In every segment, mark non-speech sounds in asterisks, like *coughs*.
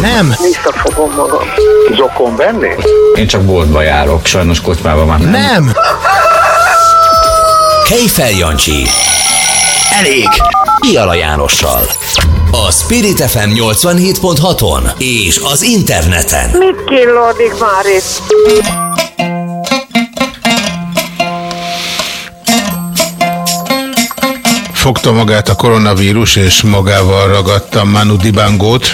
Nem, Visszafogom magam. Zokon venni? Én csak boltba járok, sajnos kocsmában már nem. nem, Kejfel Jancsi. elég. Iala Jánossal. A Spirit FM 87.6-on és az interneten. Mit killódik már itt? Fogta magát a koronavírus, és magával ragadta Manu Dibangót.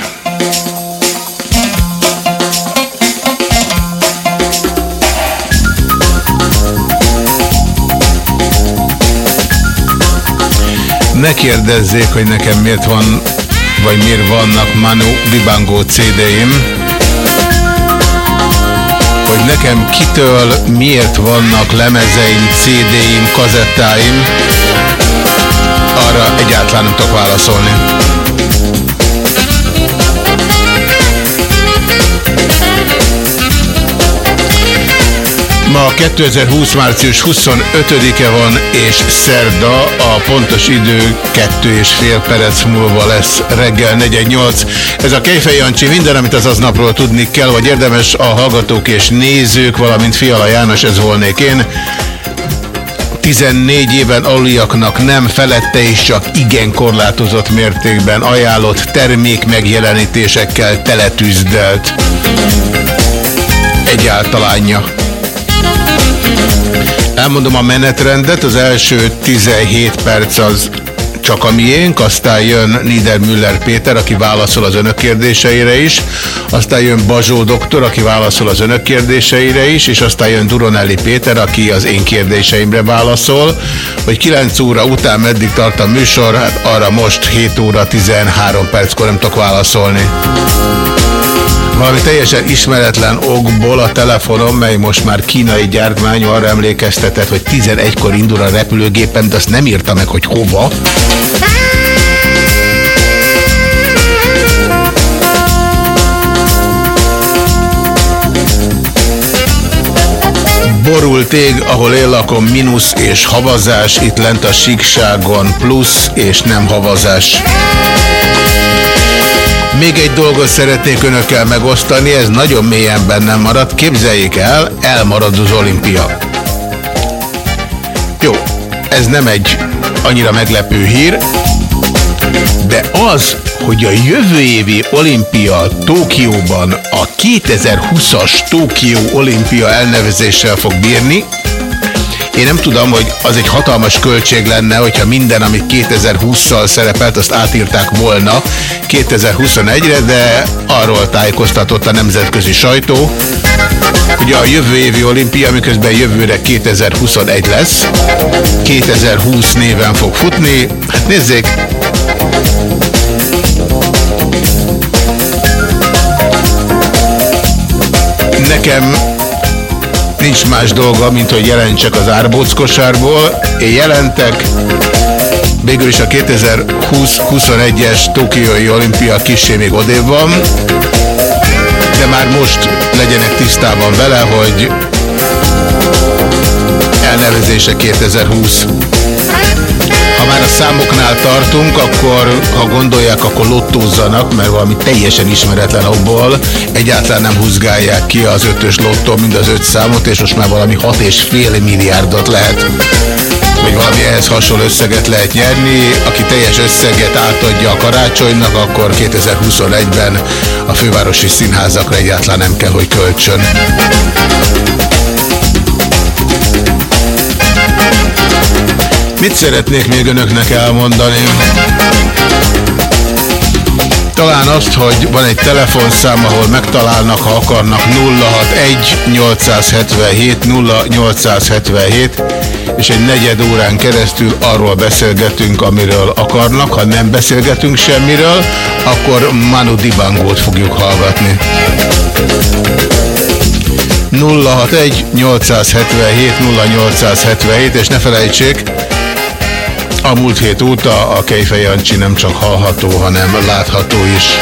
Ne kérdezzék, hogy nekem miért van, vagy miért vannak Manu Dibangó CD-im. Hogy nekem kitől miért vannak lemezeim, CD-im, kazettáim, arra egyáltalán nem tudok válaszolni. Ma 2020. március 25-e van, és szerda a pontos idő 2 és fél perc múlva lesz reggel 418. Ez a Kejfej Jancsi, minden, amit az aznapról tudni kell, vagy érdemes a hallgatók és nézők, valamint Fiala János, ez volnék én. 14 éven aluliaknak nem felette és csak igen korlátozott mértékben ajánlott termék megjelenítésekkel teletűzdelt. Egyáltalánja. Elmondom a menetrendet, az első 17 perc az csak a miénk, aztán jön Niedermüller Péter, aki válaszol az önök kérdéseire is, aztán jön Bazsó doktor, aki válaszol az önök kérdéseire is, és aztán jön Duronelli Péter, aki az én kérdéseimre válaszol. Hogy 9 óra után meddig tart a műsor, hát arra most 7 óra 13 perckor nem tudok válaszolni. Valami teljesen ismeretlen okból a telefonom, mely most már kínai gyártmány, arra emlékeztetett, hogy 11-kor indul a repülőgépem, de azt nem írta meg, hogy hova. Borult ég, ahol én lakom, mínusz és havazás, itt lent a síkságon plusz és nem havazás. Még egy dolgot szeretnék önökkel megosztani, ez nagyon mélyen bennem maradt. Képzeljék el, elmarad az olimpia. Jó, ez nem egy annyira meglepő hír, de az, hogy a jövő évi olimpia Tókióban a 2020-as Tókió olimpia elnevezéssel fog bírni, én nem tudom, hogy az egy hatalmas költség lenne, hogyha minden, amit 2020-szal szerepelt, azt átírták volna 2021-re, de arról tájékoztatott a nemzetközi sajtó, hogy a jövő évi olimpia, miközben jövőre 2021 lesz, 2020 néven fog futni. Hát nézzék, nekem nincs más dolga, mint hogy jelentsek az árbóckosárból. Én jelentek, végül is a 2020-21-es Tokiói olimpia kissé még odébb van, de már most legyenek tisztában vele, hogy elnevezése 2020. Ha már a számoknál tartunk, akkor ha gondolják, akkor lottózzanak, mert valami teljesen ismeretlen okból egyáltalán nem húzgálják ki az ötös lottó, mind az öt számot, és most már valami 6,5 milliárdot lehet vagy valami ehhez hasonló összeget lehet nyerni. Aki teljes összeget átadja a karácsonynak, akkor 2021-ben a fővárosi színházakra egyáltalán nem kell, hogy költsön. Mit szeretnék még önöknek elmondani? Talán azt, hogy van egy telefonszám, ahol megtalálnak, ha akarnak 061 877 0877 és egy negyed órán keresztül arról beszélgetünk, amiről akarnak. Ha nem beszélgetünk semmiről, akkor Manu Dibangót fogjuk hallgatni. 061 877 0877 és ne felejtsék, a múlt hét óta a Kejfej Jancsi nem csak hallható, hanem látható is.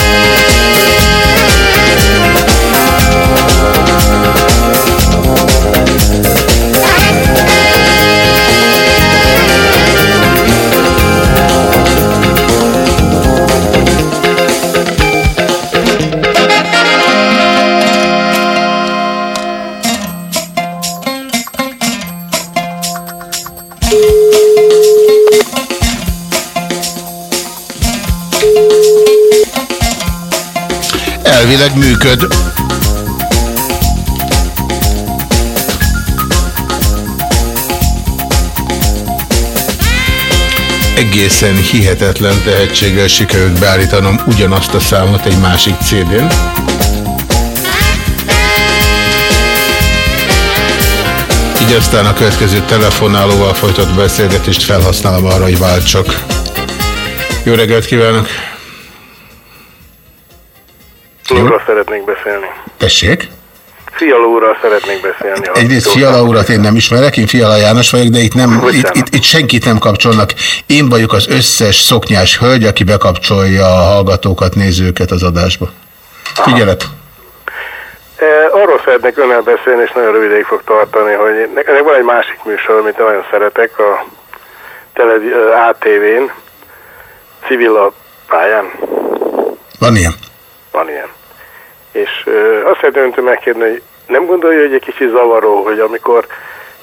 Elvileg működ. Egészen hihetetlen tehetséggel sikerült beállítanom ugyanazt a számot egy másik CD-n. Így aztán a következő telefonálóval folytatott beszélgetést felhasználom arra, hogy váltsak. Jó reggelt kívánok! Beszélni. Tessék? Fiala úrral szeretnék beszélni. Egyrészt Fiala urat én nem ismerek, én Fiala János vagyok, de itt, nem, itt, itt, itt senkit nem kapcsolnak. Én vagyok az összes szoknyás hölgy, aki bekapcsolja a hallgatókat, nézőket az adásba. Figyelet! E, arról szeretnék önnel beszélni, és nagyon rövidég fog tartani, hogy ne- ennek van egy másik műsor, amit nagyon szeretek, a ö, ATV-n, civil a pályán, Van ilyen. van ilyen. És azt szeretném öntől megkérni, hogy nem gondolja, hogy egy kicsit zavaró, hogy amikor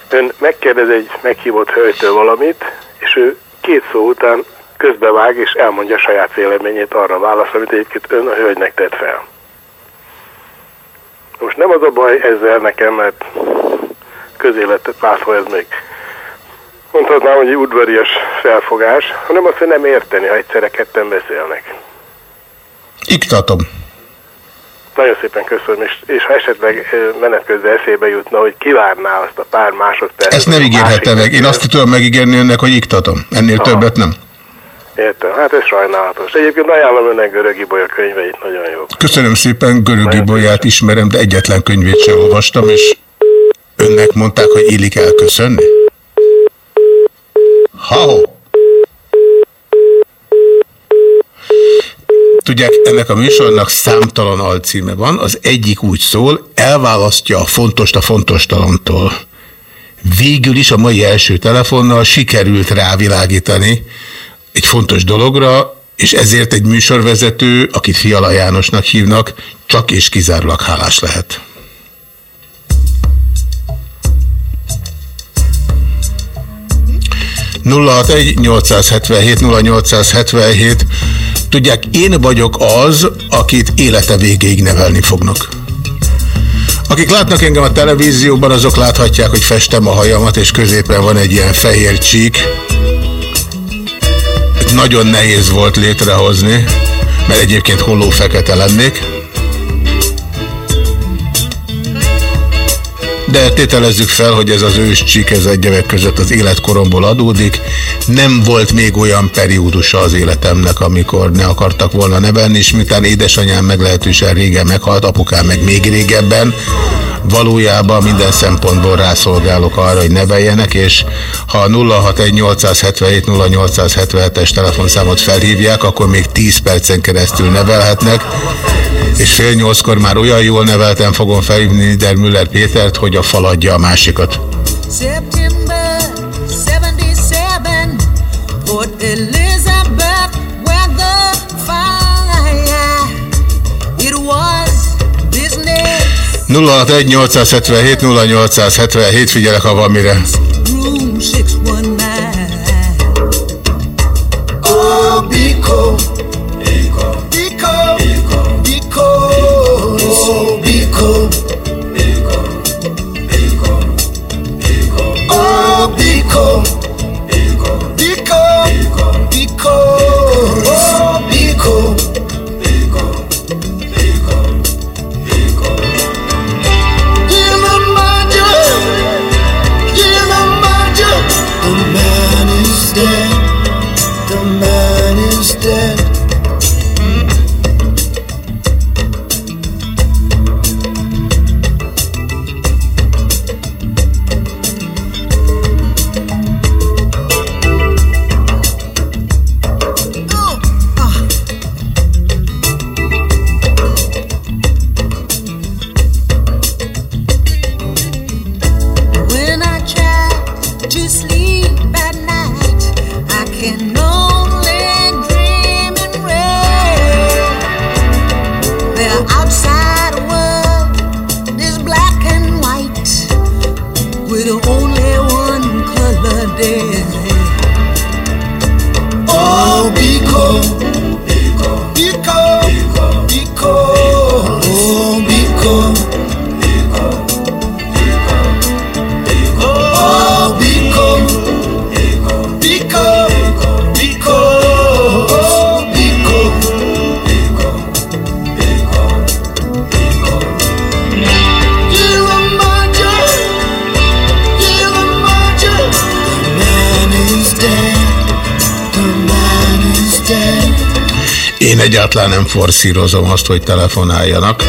ön megkérdez egy meghívott hölgytől valamit, és ő két szó után közbevág és elmondja saját véleményét arra válasz, amit egyébként ön a hölgynek tett fel. Most nem az a baj ezzel nekem, mert közéletet mászva ez még mondhatnám, hogy udvarias felfogás, hanem azt, hogy nem érteni, ha egyszerre ketten beszélnek. Iktatom. Nagyon szépen köszönöm, és, és ha esetleg menet közben eszébe jutna, hogy kivárná azt a pár másodpercet. Ezt nem ígérhetem meg. Én azt tudom megígérni önnek, hogy iktatom. Ennél Aha. többet nem. Értem, hát ez sajnálatos. Egyébként ajánlom önnek Görögi Bolya könyveit, nagyon jó. Köszönöm szépen, Görögi Bolyát ismerem, de egyetlen könyvét sem olvastam, és önnek mondták, hogy illik elköszönni? Ha-ho! Tudják, ennek a műsornak számtalan alcíme van. Az egyik úgy szól, elválasztja a fontost a fontostalantól. Végül is a mai első telefonnal sikerült rávilágítani egy fontos dologra, és ezért egy műsorvezető, akit Fiala Jánosnak hívnak, csak és kizárólag hálás lehet. egy 877 0877 Tudják, én vagyok az, akit élete végéig nevelni fognak. Akik látnak engem a televízióban, azok láthatják, hogy festem a hajamat, és középen van egy ilyen fehér csík. Nagyon nehéz volt létrehozni, mert egyébként holló fekete lennék. De tételezzük fel, hogy ez az ős csík, ez egyebek között az életkoromból adódik. Nem volt még olyan periódusa az életemnek, amikor ne akartak volna nevelni, és miután édesanyám meglehetősen régen meghalt, apukám meg még régebben, valójában minden szempontból rászolgálok arra, hogy neveljenek, és ha a 061-877-0877-es telefonszámot felhívják, akkor még 10 percen keresztül nevelhetnek, és fél nyolckor már olyan jól neveltem fogom felhívni Nieder Müller Pétert, hogy a fal adja a másikat. September 061 877 0877, figyelek ha van mire. Egyáltalán nem forszírozom azt, hogy telefonáljanak.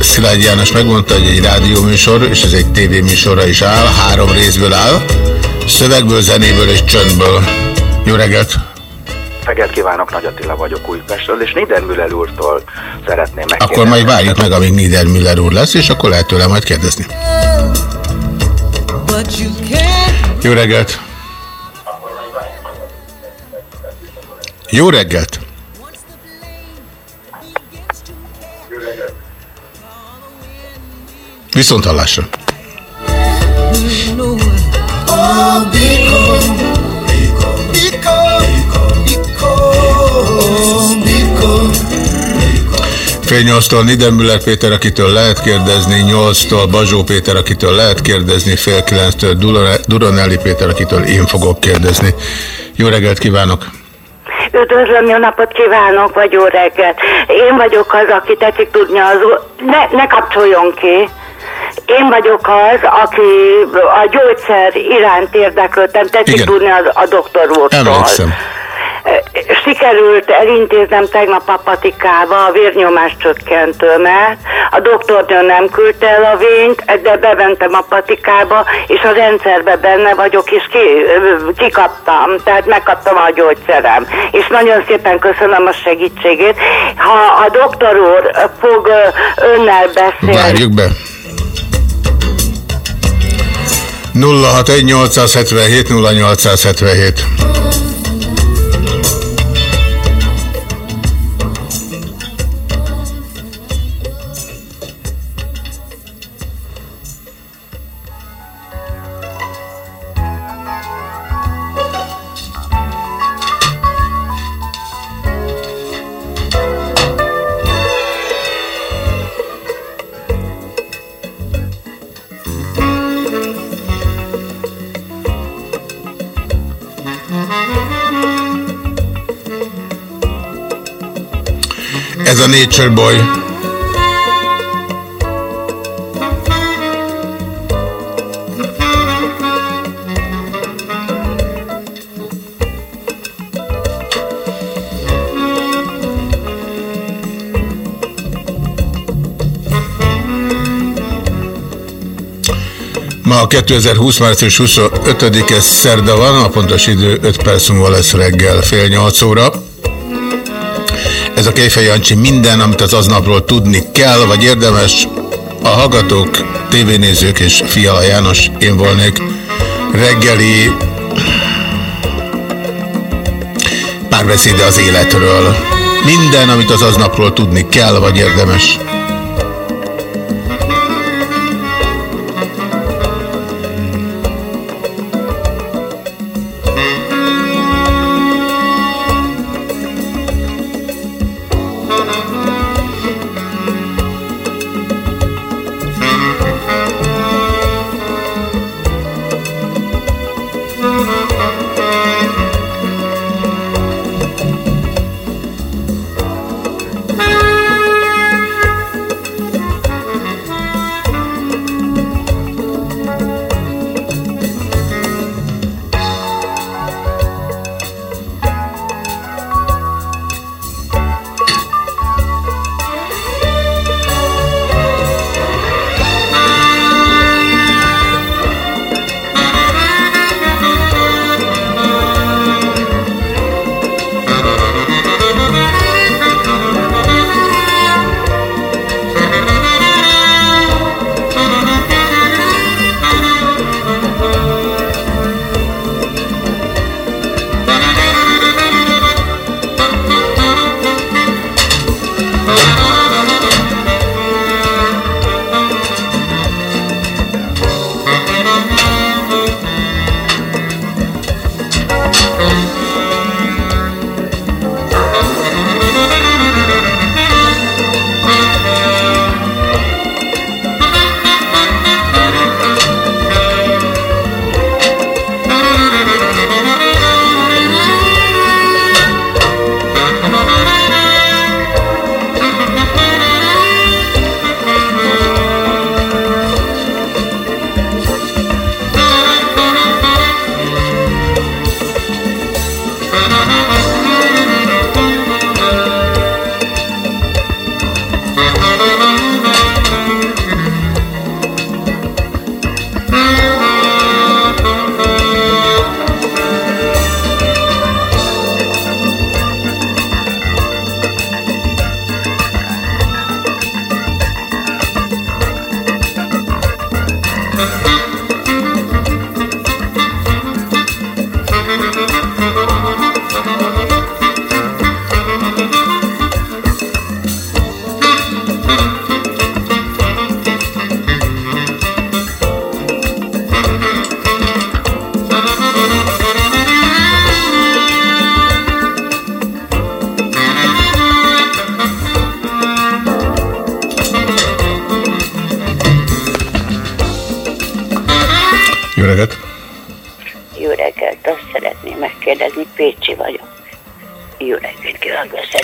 Szilágy János megmondta, hogy egy rádióműsor, és ez egy tévéműsorra is áll, három részből áll, szövegből, zenéből és csöndből. Jó reggelt! Reggelt kívánok, Nagy Attila vagyok Újpestről, és Niedermüller úrtól szeretném megkérdezni. Akkor majd várjuk meg, amíg Niedermüller úr lesz, és akkor lehet tőle majd kérdezni. Jó reggelt! Jó reggelt! Viszont hallásra! Fél nyolctól Niedermüller Péter, akitől lehet kérdezni, nyolctól Bazsó Péter, akitől lehet kérdezni, fél kilenctől Duronelli Péter, akitől én fogok kérdezni. Jó reggelt kívánok! Üdvözlöm, jó napot kívánok, vagy jó reggelt. Én vagyok az, aki tetszik tudni az... Ne, ne kapcsoljon ki. Én vagyok az, aki a gyógyszer iránt érdeklődtem, tetszik Igen. tudni az, a doktor úrtól. Emlékszem. Sikerült elintéznem tegnap a patikába a vérnyomás csökkentőmet. A doktornő nem küldte el a vényt, de bementem a patikába, és a rendszerbe benne vagyok, és ki, kikaptam, tehát megkaptam a gyógyszerem. És nagyon szépen köszönöm a segítségét. Ha a doktor úr fog önnel beszélni, Várjuk be! 061 877 0877 Nature Boy. Ma a 2020. március 25-e szerda van, a pontos idő 5 perc múlva lesz reggel fél 8 óra. A Kejfej Jancsi minden, amit az aznapról tudni kell, vagy érdemes. A hallgatók, tévénézők és Fiala János, én volnék reggeli párbeszéde az életről. Minden, amit az aznapról tudni kell, vagy érdemes.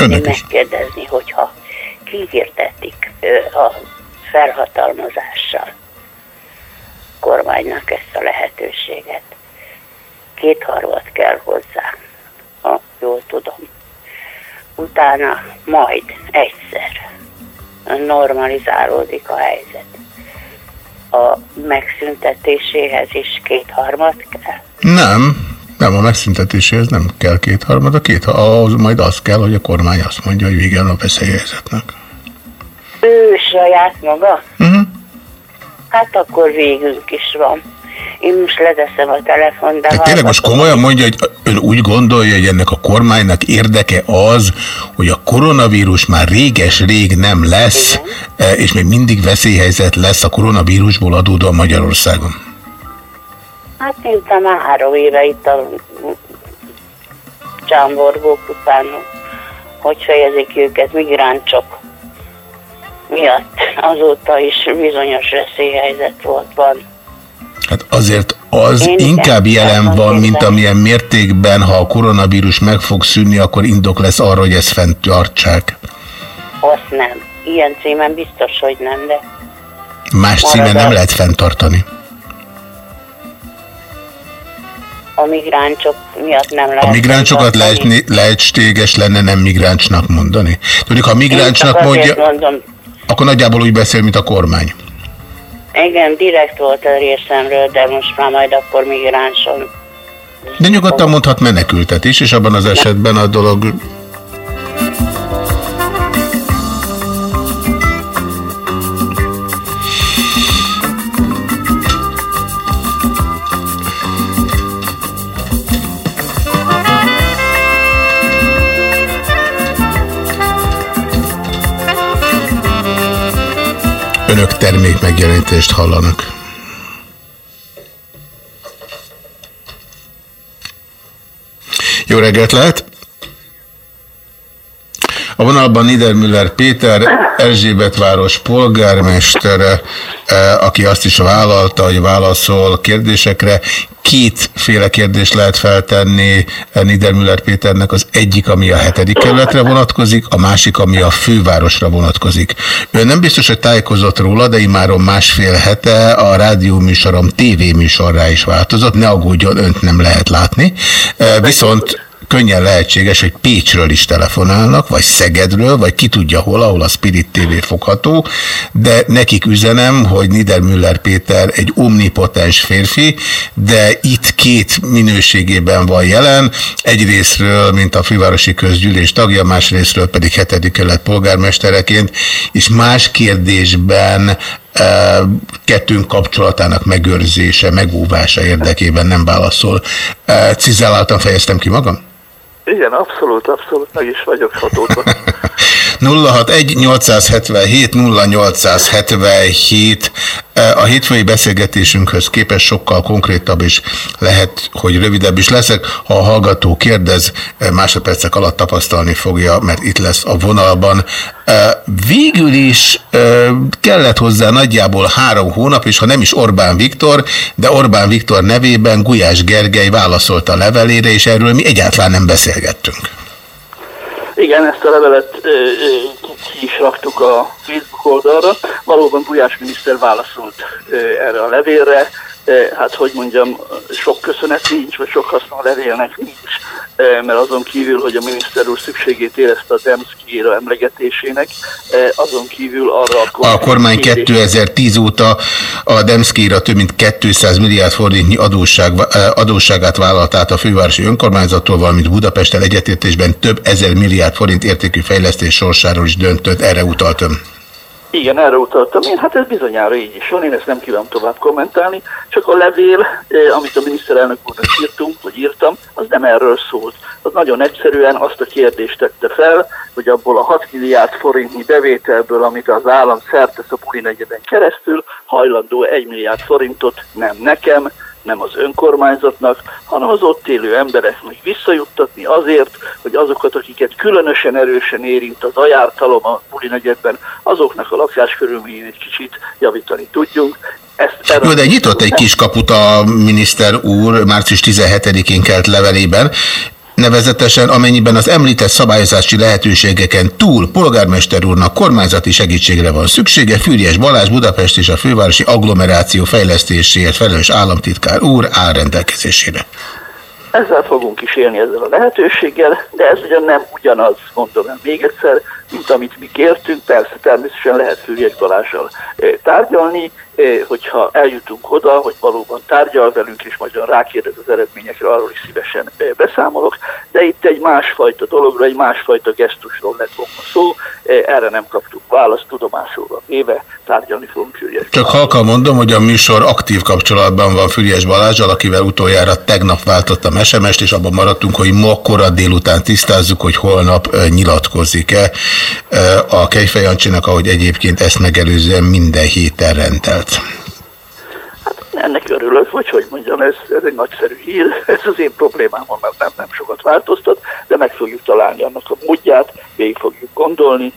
Önnek is. megkérdezni, hogyha kihirdetik ö, a felhatalmazással kormánynak ezt a lehetőséget. Kétharmad kell hozzá, ha jól tudom. Utána majd egyszer normalizálódik a helyzet. A megszüntetéséhez is kétharmad kell. Nem, nem a megszüntetéséhez nem kell kétharmad, a két, ahhoz majd az kell, hogy a kormány azt mondja, hogy vége a veszélyhelyzetnek. Ő saját maga? Uh-huh. Hát akkor végünk is van. Én most leteszem a telefon, de Tehát tényleg most komolyan mondja, hogy ön úgy gondolja, hogy ennek a kormánynak érdeke az, hogy a koronavírus már réges-rég nem lesz, eh, és még mindig veszélyhelyzet lesz a koronavírusból adódóan Magyarországon. Hát mint már három éve itt a csámborgók után, hogy fejezik őket, migránsok miatt. Azóta is bizonyos veszélyhelyzet volt van. Hát azért az Én inkább jelen van, mint amilyen mértékben, ha a koronavírus meg fog szűnni, akkor indok lesz arra, hogy ezt fent tartsák. Azt nem. Ilyen címen biztos, hogy nem, de Más címen nem Marad- lehet fenntartani. A migránsok miatt nem lehet. A migránsokat fenntartani. lehet, lehetséges lenne nem migránsnak mondani. Tudjuk, ha azért mondja, mondom, akkor nagyjából úgy beszél, mint a kormány. igen, direkt volt a részemről, de most már majd akkor migránson. De nyugodtan mondhat menekültet is, és abban az esetben a dolog... Önök termék megjelenítést hallanak. Jó reggelt lehet! A vonalban Niedermüller Péter, Erzsébetváros polgármestere, eh, aki azt is vállalta, hogy válaszol kérdésekre. Kétféle kérdést lehet feltenni eh, Niedermüller Péternek. Az egyik, ami a hetedik kerületre vonatkozik, a másik, ami a fővárosra vonatkozik. Ő nem biztos, hogy tájékozott róla, de imáron másfél hete a rádióműsorom tévéműsorrá is változott. Ne aggódjon, önt nem lehet látni. Eh, Viszont könnyen lehetséges, hogy Pécsről is telefonálnak, vagy Szegedről, vagy ki tudja hol, ahol a Spirit TV fogható, de nekik üzenem, hogy Niedermüller Péter egy omnipotens férfi, de itt két minőségében van jelen, egyrésztről, mint a fővárosi közgyűlés tagja, másrésztről pedig hetedik kerület polgármestereként, és más kérdésben kettőnk kapcsolatának megőrzése, megóvása érdekében nem válaszol. Eh, Cizelláltan fejeztem ki magam? Igen, abszolút, abszolút meg is vagyok hatódva. 061 877 0877 a hétfői beszélgetésünkhöz képest sokkal konkrétabb is lehet, hogy rövidebb is leszek. Ha a hallgató kérdez, másodpercek alatt tapasztalni fogja, mert itt lesz a vonalban. Végül is kellett hozzá nagyjából három hónap, és ha nem is Orbán Viktor, de Orbán Viktor nevében Gulyás Gergely válaszolt a levelére, és erről mi egyáltalán nem beszélgettünk. Igen, ezt a levelet ö, ö, ki is raktuk a Facebook oldalra. Valóban Gulyás miniszter válaszolt ö, erre a levélre. Hát, hogy mondjam, sok köszönet nincs, vagy sok haszna a levélnek nincs, mert azon kívül, hogy a miniszter úr szükségét érezte a Demszki-éra emlegetésének, ö, azon kívül arra a kormány, A kormány kérés- 2010 óta a Demszkira több mint 200 milliárd forintnyi adósság, adósságát vállalt át a fővárosi önkormányzattól, valamint Budapesttel egyetértésben több ezer milliárd forint értékű fejlesztés sorsáról is döntött, erre utaltam. Igen, erre utaltam én, hát ez bizonyára így is van, én ezt nem kívánom tovább kommentálni, csak a levél, eh, amit a miniszterelnök úrnak írtunk, vagy írtam, az nem erről szólt. Az nagyon egyszerűen azt a kérdést tette fel, hogy abból a 6 milliárd forintnyi bevételből, amit az állam szertesz a Puli negyeden keresztül, hajlandó 1 milliárd forintot nem nekem, nem az önkormányzatnak, hanem az ott élő embereknek visszajuttatni azért, hogy azokat, akiket különösen erősen érint az ajártalom a Puli negyedben, azoknak a lakáskörülményén egy kicsit javítani tudjunk. ezt, Jó, de nyitott egy kis kaput a miniszter úr március 17-én kelt levelében, Nevezetesen, amennyiben az említett szabályozási lehetőségeken túl polgármester úrnak kormányzati segítségre van szüksége, Füriyes Balázs Budapest és a fővárosi agglomeráció fejlesztéséért felelős államtitkár úr áll rendelkezésére. Ezzel fogunk is élni ezzel a lehetőséggel, de ez ugyan nem ugyanaz, mondom el még egyszer, mint amit mi kértünk. Persze természetesen lehet Füriyes Balázsral eh, tárgyalni, eh, hogyha eljutunk oda, hogy valóban tárgyal velünk, és majd rákérdez az eredményekre, arról is szívesen eh, beszámolok, de itt egy másfajta dologra, egy másfajta gesztusról lett volna szó, erre nem kaptuk választ, tudomásul véve, tárgyalni fogunk Füriyes Csak halkan mondom, hogy a műsor aktív kapcsolatban van Füriyes Balázsal, akivel utoljára tegnap váltottam SMS-t, és abban maradtunk, hogy ma korai délután tisztázzuk, hogy holnap nyilatkozik-e a Kejfejancsinak, ahogy egyébként ezt megelőzően minden héten rendelt. Ennek örülök, vagy hogy mondjam, ez, ez egy nagyszerű hír, *laughs* ez az én problémámon mert nem, nem sokat változtat, de meg fogjuk találni annak a módját, végig fogjuk gondolni,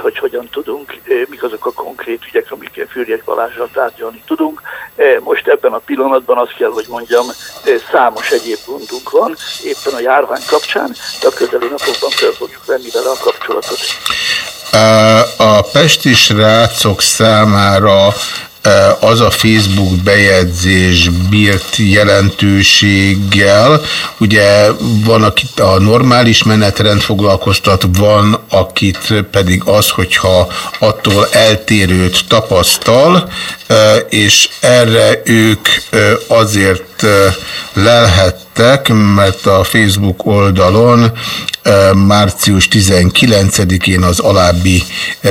hogy hogyan tudunk, mik azok a konkrét ügyek, amikkel Füriyek Balázsra tárgyalni tudunk. Most ebben a pillanatban azt kell, hogy mondjam, számos egyéb gondunk van, éppen a járvány kapcsán, de a közeli napokban fel fogjuk venni vele a kapcsolatot. A pesti srácok számára az a Facebook bejegyzés bírt jelentőséggel. Ugye van, akit a normális menetrend foglalkoztat, van, akit pedig az, hogyha attól eltérőt tapasztal, és erre ők azért lelhettek, mert a Facebook oldalon március 19-én az alábbi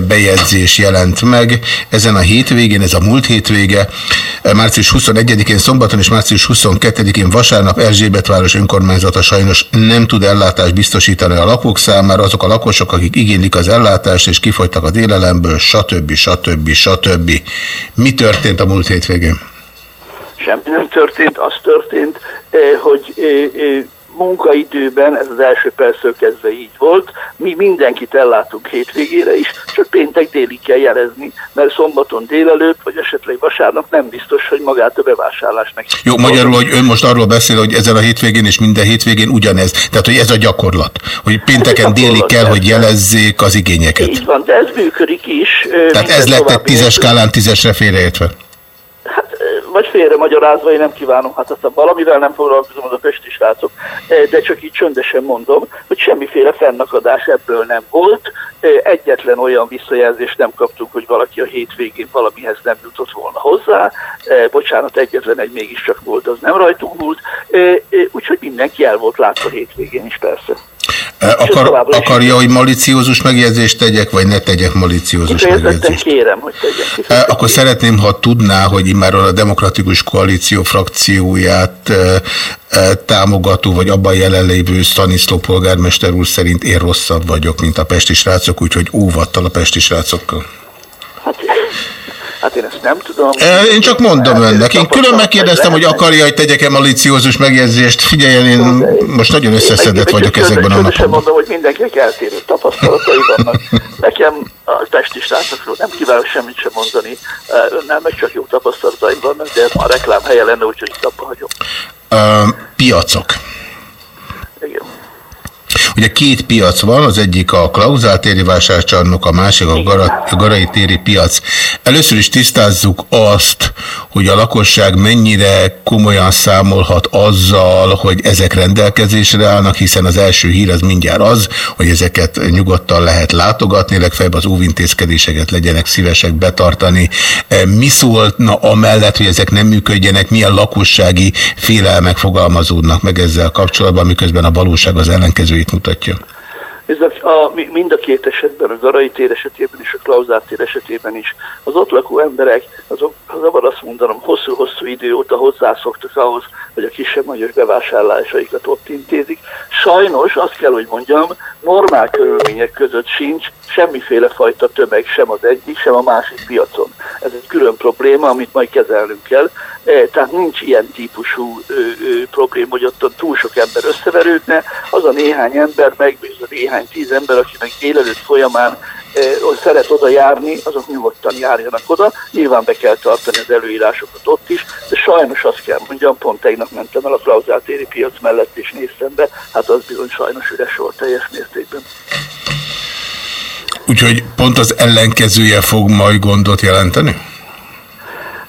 bejegyzés jelent meg. Ezen a hétvégén, ez a múlt hétvége, március 21-én szombaton és március 22-én vasárnap Erzsébetváros önkormányzata sajnos nem tud ellátást biztosítani a lakók számára, azok a lakosok, akik igénylik az ellátást és kifogytak az élelemből, stb. stb. stb. Mi történt a múlt hétvégén? Semmi nem történt, az történt, hogy munkaidőben, ez az első percről kezdve így volt, mi mindenkit ellátunk hétvégére is, csak péntek délig kell jelezni, mert szombaton délelőtt, vagy esetleg vasárnap nem biztos, hogy magát a bevásárlás meg. Jó, magyarul, hogy ön most arról beszél, hogy ezen a hétvégén és minden hétvégén ugyanez. Tehát, hogy ez a gyakorlat. Hogy pénteken délig kell, hogy jelezzék az igényeket. Így van, de ez működik is. Tehát ez lett egy tízes skálán tízesre félreértve vagy félre magyarázva, én nem kívánom, hát aztán valamivel nem foglalkozom, az a pesti srácok, eh, de csak így csöndesen mondom, hogy semmiféle fennakadás ebből nem volt, eh, egyetlen olyan visszajelzést nem kaptunk, hogy valaki a hétvégén valamihez nem jutott volna hozzá, eh, bocsánat, egyetlen egy mégiscsak volt, az nem rajtunk volt, úgyhogy mindenki el volt látva hétvégén is persze. Akar, akarja, hogy maliciózus megjegyzést tegyek, vagy ne tegyek maliciózus megjegyzést? kérem, hogy tegyek. Akkor szeretném, ha tudná, hogy immáron a Demokratikus Koalíció frakcióját támogató, vagy abban jelenlévő Staniszló polgármester úr szerint én rosszabb vagyok, mint a pesti srácok, úgyhogy óvattal a pesti srácokkal. Hát Hát én ezt nem tudom. Én csak mondom önnek. Én külön megkérdeztem, hogy akarja, hogy tegyek-e maliciózus megjegyzést. Figyeljen, én most nagyon összeszedett vagyok ezekben a napokban. mondom, hogy mindenkinek eltérő tapasztalatai vannak. Nekem a testi srácokról nem kívánok semmit sem mondani. Önnel meg csak jó tapasztalataim vannak, de a reklám helye lenne, úgyhogy itt abba hagyom. Piacok. Igen. Ugye két piac van, az egyik a klauzáltéri vásárcsarnok, a másik a, gara, a garai téri piac. Először is tisztázzuk azt, hogy a lakosság mennyire komolyan számolhat azzal, hogy ezek rendelkezésre állnak, hiszen az első hír az mindjárt az, hogy ezeket nyugodtan lehet látogatni, legfeljebb az óvintézkedéseket legyenek szívesek betartani. E, mi szólna amellett, hogy ezek nem működjenek, milyen lakossági félelmek fogalmazódnak meg ezzel kapcsolatban, miközben a valóság az ellenkezőjét mutatja? A, mind a két esetben, a Garai tér esetében és a Klauzár tér esetében is az ott lakó emberek, azok, szabad azt mondanom, hosszú-hosszú idő óta hozzászoktak ahhoz, hogy a kisebb magyar bevásárlásaikat ott intézik. Sajnos azt kell, hogy mondjam, normál körülmények között sincs semmiféle fajta tömeg sem az egyik, sem a másik piacon. Ez egy külön probléma, amit majd kezelnünk kell. Tehát nincs ilyen típusú ö, ö, probléma, hogy ott túl sok ember összeverődne. Az a néhány ember, meg az a néhány tíz ember, aki meg délelőtt folyamán hogy szeret oda járni, azok nyugodtan járjanak oda. Nyilván be kell tartani az előírásokat ott is, de sajnos azt kell mondjam, pont tegnap mentem el a Klauzátéri piac mellett és néztem be, hát az bizony sajnos üres volt teljes mértékben. Úgyhogy pont az ellenkezője fog majd gondot jelenteni?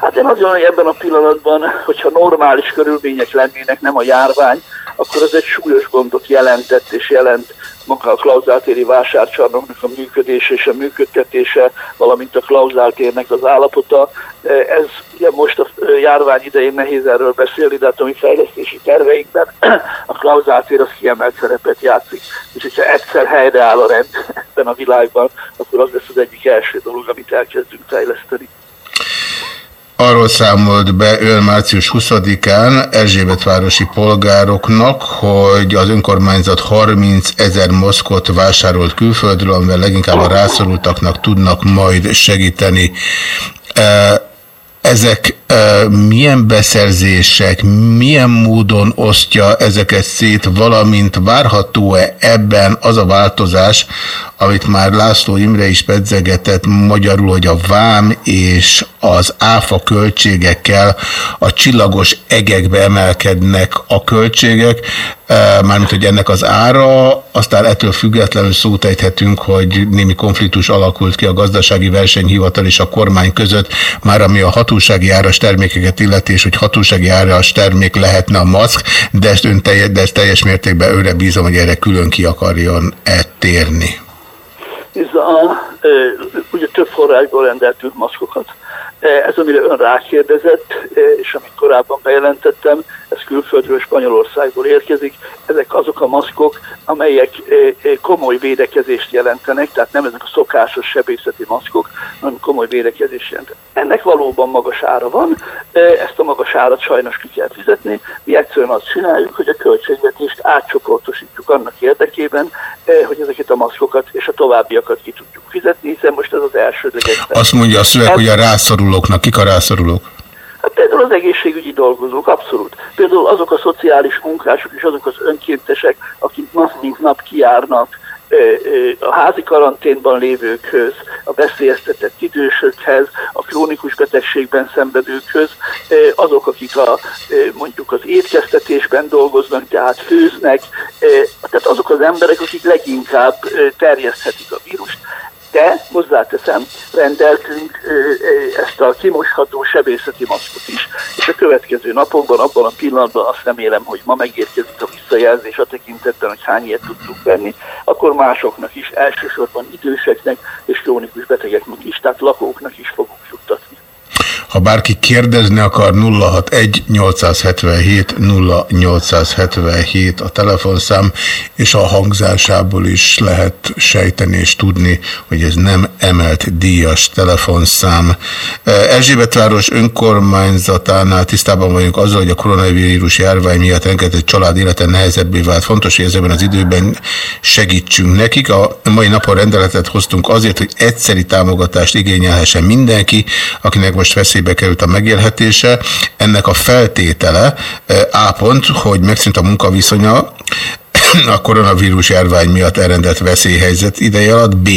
Hát én azt gondolom, ebben a pillanatban, hogyha normális körülmények lennének, nem a járvány, akkor ez egy súlyos gondot jelentett és jelent maga a klauzáltéri vásárcsarnoknak a működése és a működtetése, valamint a klauzáltérnek az állapota. Ez ugye most a járvány idején nehéz erről beszélni, de hát a mi fejlesztési terveinkben a klauzáltér az kiemelt szerepet játszik. És hogyha egyszer helyreáll a rend ebben a világban, akkor az lesz az egyik első dolog, amit elkezdünk fejleszteni. Arról számolt be ön március 20-án Erzsébetvárosi polgároknak, hogy az önkormányzat 30 ezer maszkot vásárolt külföldről, amivel leginkább a rászorultaknak tudnak majd segíteni. Ezek milyen beszerzések, milyen módon osztja ezeket szét, valamint várható-e ebben az a változás, amit már László Imre is pedzegetett magyarul, hogy a vám és az áfa költségekkel a csillagos egekbe emelkednek a költségek, mármint, hogy ennek az ára, aztán ettől függetlenül szót ejthetünk, hogy némi konfliktus alakult ki a gazdasági versenyhivatal és a kormány között, már ami a hatósági áras termékeket illeti, és hogy hatósági áras termék lehetne a maszk, de ezt, ön teljes, de ezt teljes mértékben őre bízom, hogy erre külön ki akarjon -e térni. A, ugye több forrásból rendeltünk maszkokat. Ez, amire ön rákérdezett, és amit korábban bejelentettem, ez külföldről, Spanyolországból érkezik. Ezek azok a maszkok, amelyek komoly védekezést jelentenek, tehát nem ezek a szokásos sebészeti maszkok, hanem komoly védekezést jelentenek. Ennek valóban magas ára van, ezt a magas árat sajnos ki kell fizetni. Mi egyszerűen azt csináljuk, hogy a költségvetést átcsoportosítjuk annak érdekében, hogy ezeket a maszkokat és a továbbiakat ki tudjuk fizetni, hiszen most ez az első Azt mondja a szöveg, hogy a rászorulóknak, kik a rászorulók? Hát például az egészségügyi dolgozók, abszolút. Például azok a szociális munkások és azok az önkéntesek, akik nap mint nap kiárnak a házi karanténban lévőkhöz, a veszélyeztetett idősökhez, a krónikus betegségben szenvedőkhöz, azok, akik a, mondjuk az étkeztetésben dolgoznak, tehát főznek, tehát azok az emberek, akik leginkább terjeszthetik a de hozzáteszem, rendeltünk ezt a kimosható sebészeti maszkot is, és a következő napokban, abban a pillanatban azt remélem, hogy ma megérkezik a visszajelzés a tekintetben, hogy hány ilyet tudtunk venni, akkor másoknak is, elsősorban időseknek és krónikus betegeknek is, tehát lakóknak is juttatni. Ha bárki kérdezni akar, 061-877-0877 a telefonszám, és a hangzásából is lehet sejteni és tudni, hogy ez nem emelt díjas telefonszám. Erzsébetváros önkormányzatánál tisztában vagyunk azzal, hogy a koronavírus járvány miatt rengeteg család élete nehezebbé vált. Fontos, hogy ezekben az időben segítsünk nekik. A mai napon rendeletet hoztunk azért, hogy egyszeri támogatást igényelhessen mindenki, akinek most veszélybe veszélybe került a megélhetése. Ennek a feltétele eh, A pont, hogy megszűnt a munkaviszonya, *coughs* a koronavírus járvány miatt elrendelt veszélyhelyzet ideje alatt, B.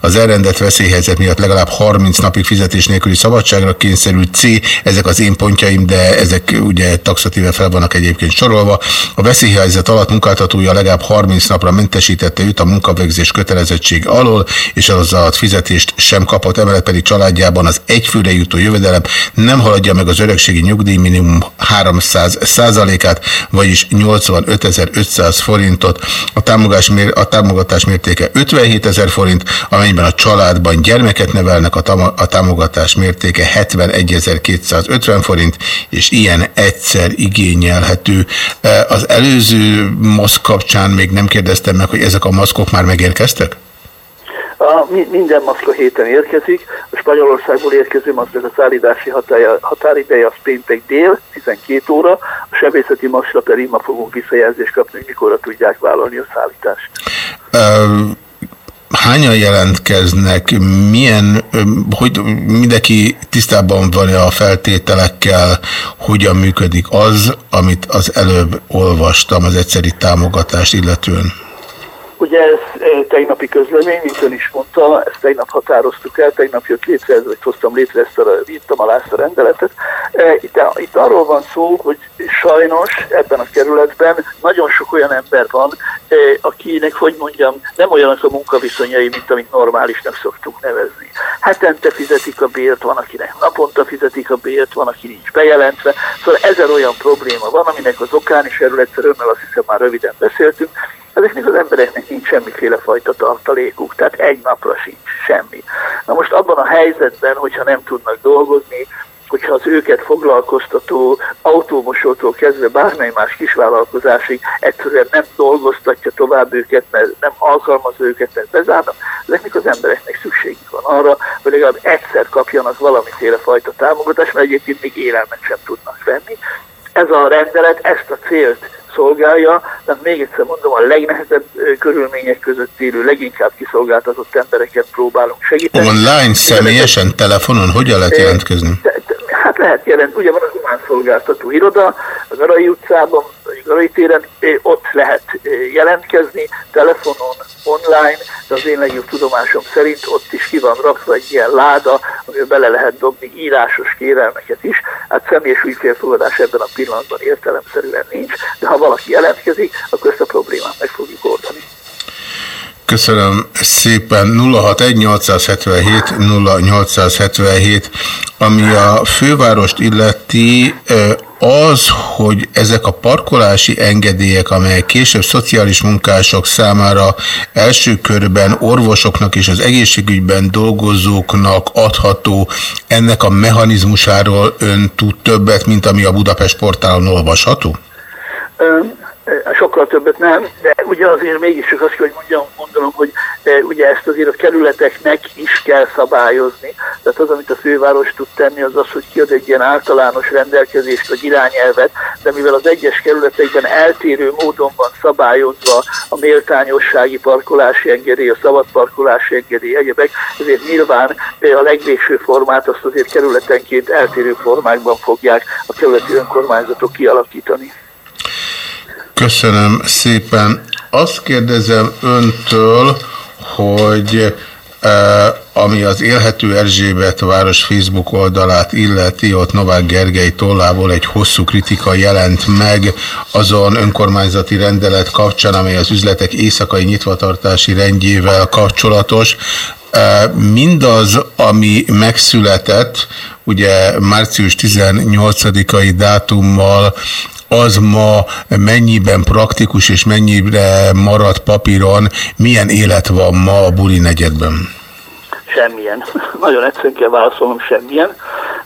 az elrendelt veszélyhelyzet miatt legalább 30 napig fizetés nélküli szabadságra kényszerült, C. ezek az én pontjaim, de ezek ugye taxatíve fel vannak egyébként sorolva. A veszélyhelyzet alatt munkáltatója legalább 30 napra mentesítette őt a munkavégzés kötelezettség alól, és az alatt fizetést sem kapott, emellett pedig családjában az egyfőre jutó jövedelem nem haladja meg az öregségi nyugdíj minimum 300 százalékát, vagyis 85.500 forintot forintot, a, támogatás, a támogatás mértéke 57 ezer forint, amennyiben a családban gyermeket nevelnek, a támogatás mértéke 71.250 forint, és ilyen egyszer igényelhető. Az előző maszk kapcsán még nem kérdeztem meg, hogy ezek a maszkok már megérkeztek? A, minden maszk héten érkezik, a Spanyolországból érkező maszk a szállítási határideje az péntek dél, 12 óra, a sebészeti maszkra pedig ma fogunk visszajelzést kapni, mikorra tudják vállalni a szállítást. Um hányan jelentkeznek, milyen, hogy mindenki tisztában van -e a feltételekkel, hogyan működik az, amit az előbb olvastam az egyszeri támogatást illetően? Ugye ez eh, tegnapi közlemény, mint ön is mondta, ezt tegnap határoztuk el, tegnap jött létre, vagy hoztam létre ezt a, írtam alá ezt a rendeletet. Eh, Itt, itt arról van szó, hogy sajnos ebben a kerületben nagyon sok olyan ember van, eh, akinek, hogy mondjam, nem olyanak a munkaviszonyai, mint amit normálisnak szoktunk nevezni. Hetente fizetik a bért, van, akinek naponta fizetik a bért, van, aki nincs bejelentve. Szóval ezer olyan probléma van, aminek az okán is erről egyszer önnel azt hiszem már röviden beszéltünk, ezeknek az embereknek nincs semmiféle fajta tartalékuk, tehát egy napra sincs semmi. Na most abban a helyzetben, hogyha nem tudnak dolgozni, hogyha az őket foglalkoztató autómosótól kezdve bármely más kisvállalkozásig egyszerűen nem dolgoztatja tovább őket, mert nem alkalmaz őket, mert bezárnak, ezeknek az embereknek szükségük van arra, hogy legalább egyszer kapjanak valamiféle fajta támogatást, mert egyébként még élelmet sem tudnak venni. Ez a rendelet ezt a célt szolgálja, de még egyszer mondom, a legnehezebb körülmények között élő, leginkább kiszolgáltatott embereket próbálunk segíteni. Online, személyesen, telefonon, hogyan lehet jelentkezni? Hát lehet jelent, ugye van az humán szolgáltató iroda, a Garai utcában, vagy Garai téren, eh, ott lehet eh, jelentkezni, telefonon, online, de az én legjobb tudomásom szerint ott is ki van rakva egy ilyen láda, amiben bele lehet dobni írásos kérelmeket is. Hát személyes ügyfélfogadás ebben a pillanatban értelemszerűen nincs, de ha valaki jelentkezik, akkor ezt a problémát meg fogjuk oldani. Köszönöm szépen 061-877 0877, ami a fővárost illeti az, hogy ezek a parkolási engedélyek, amelyek később szociális munkások számára első körben orvosoknak és az egészségügyben dolgozóknak adható, ennek a mechanizmusáról ön tud többet, mint ami a Budapest portálon olvasható? Ö, Sokkal többet nem, de ugye azért mégiscsak azt kell, hogy mondjam, mondanom, hogy e, ugye ezt azért a kerületeknek is kell szabályozni. Tehát az, amit a főváros tud tenni, az az, hogy kiad egy ilyen általános rendelkezést vagy irányelvet, de mivel az egyes kerületekben eltérő módon van szabályozva a méltányossági parkolási engedély, a szabad parkolási engedély, egyebek, ezért nyilván e, a legvégső formát azt azért kerületenként eltérő formákban fogják a kerületi önkormányzatok kialakítani. Köszönöm szépen. Azt kérdezem öntől, hogy eh, ami az Élhető Erzsébet város Facebook oldalát illeti, ott Novák Gergely tollából egy hosszú kritika jelent meg azon önkormányzati rendelet kapcsán, amely az üzletek éjszakai nyitvatartási rendjével kapcsolatos. Eh, Mindaz, ami megszületett, ugye március 18-ai dátummal az ma mennyiben praktikus és mennyire marad papíron, milyen élet van ma a buli negyedben? Semmilyen. *laughs* Nagyon egyszerűen kell válaszolnom, semmilyen.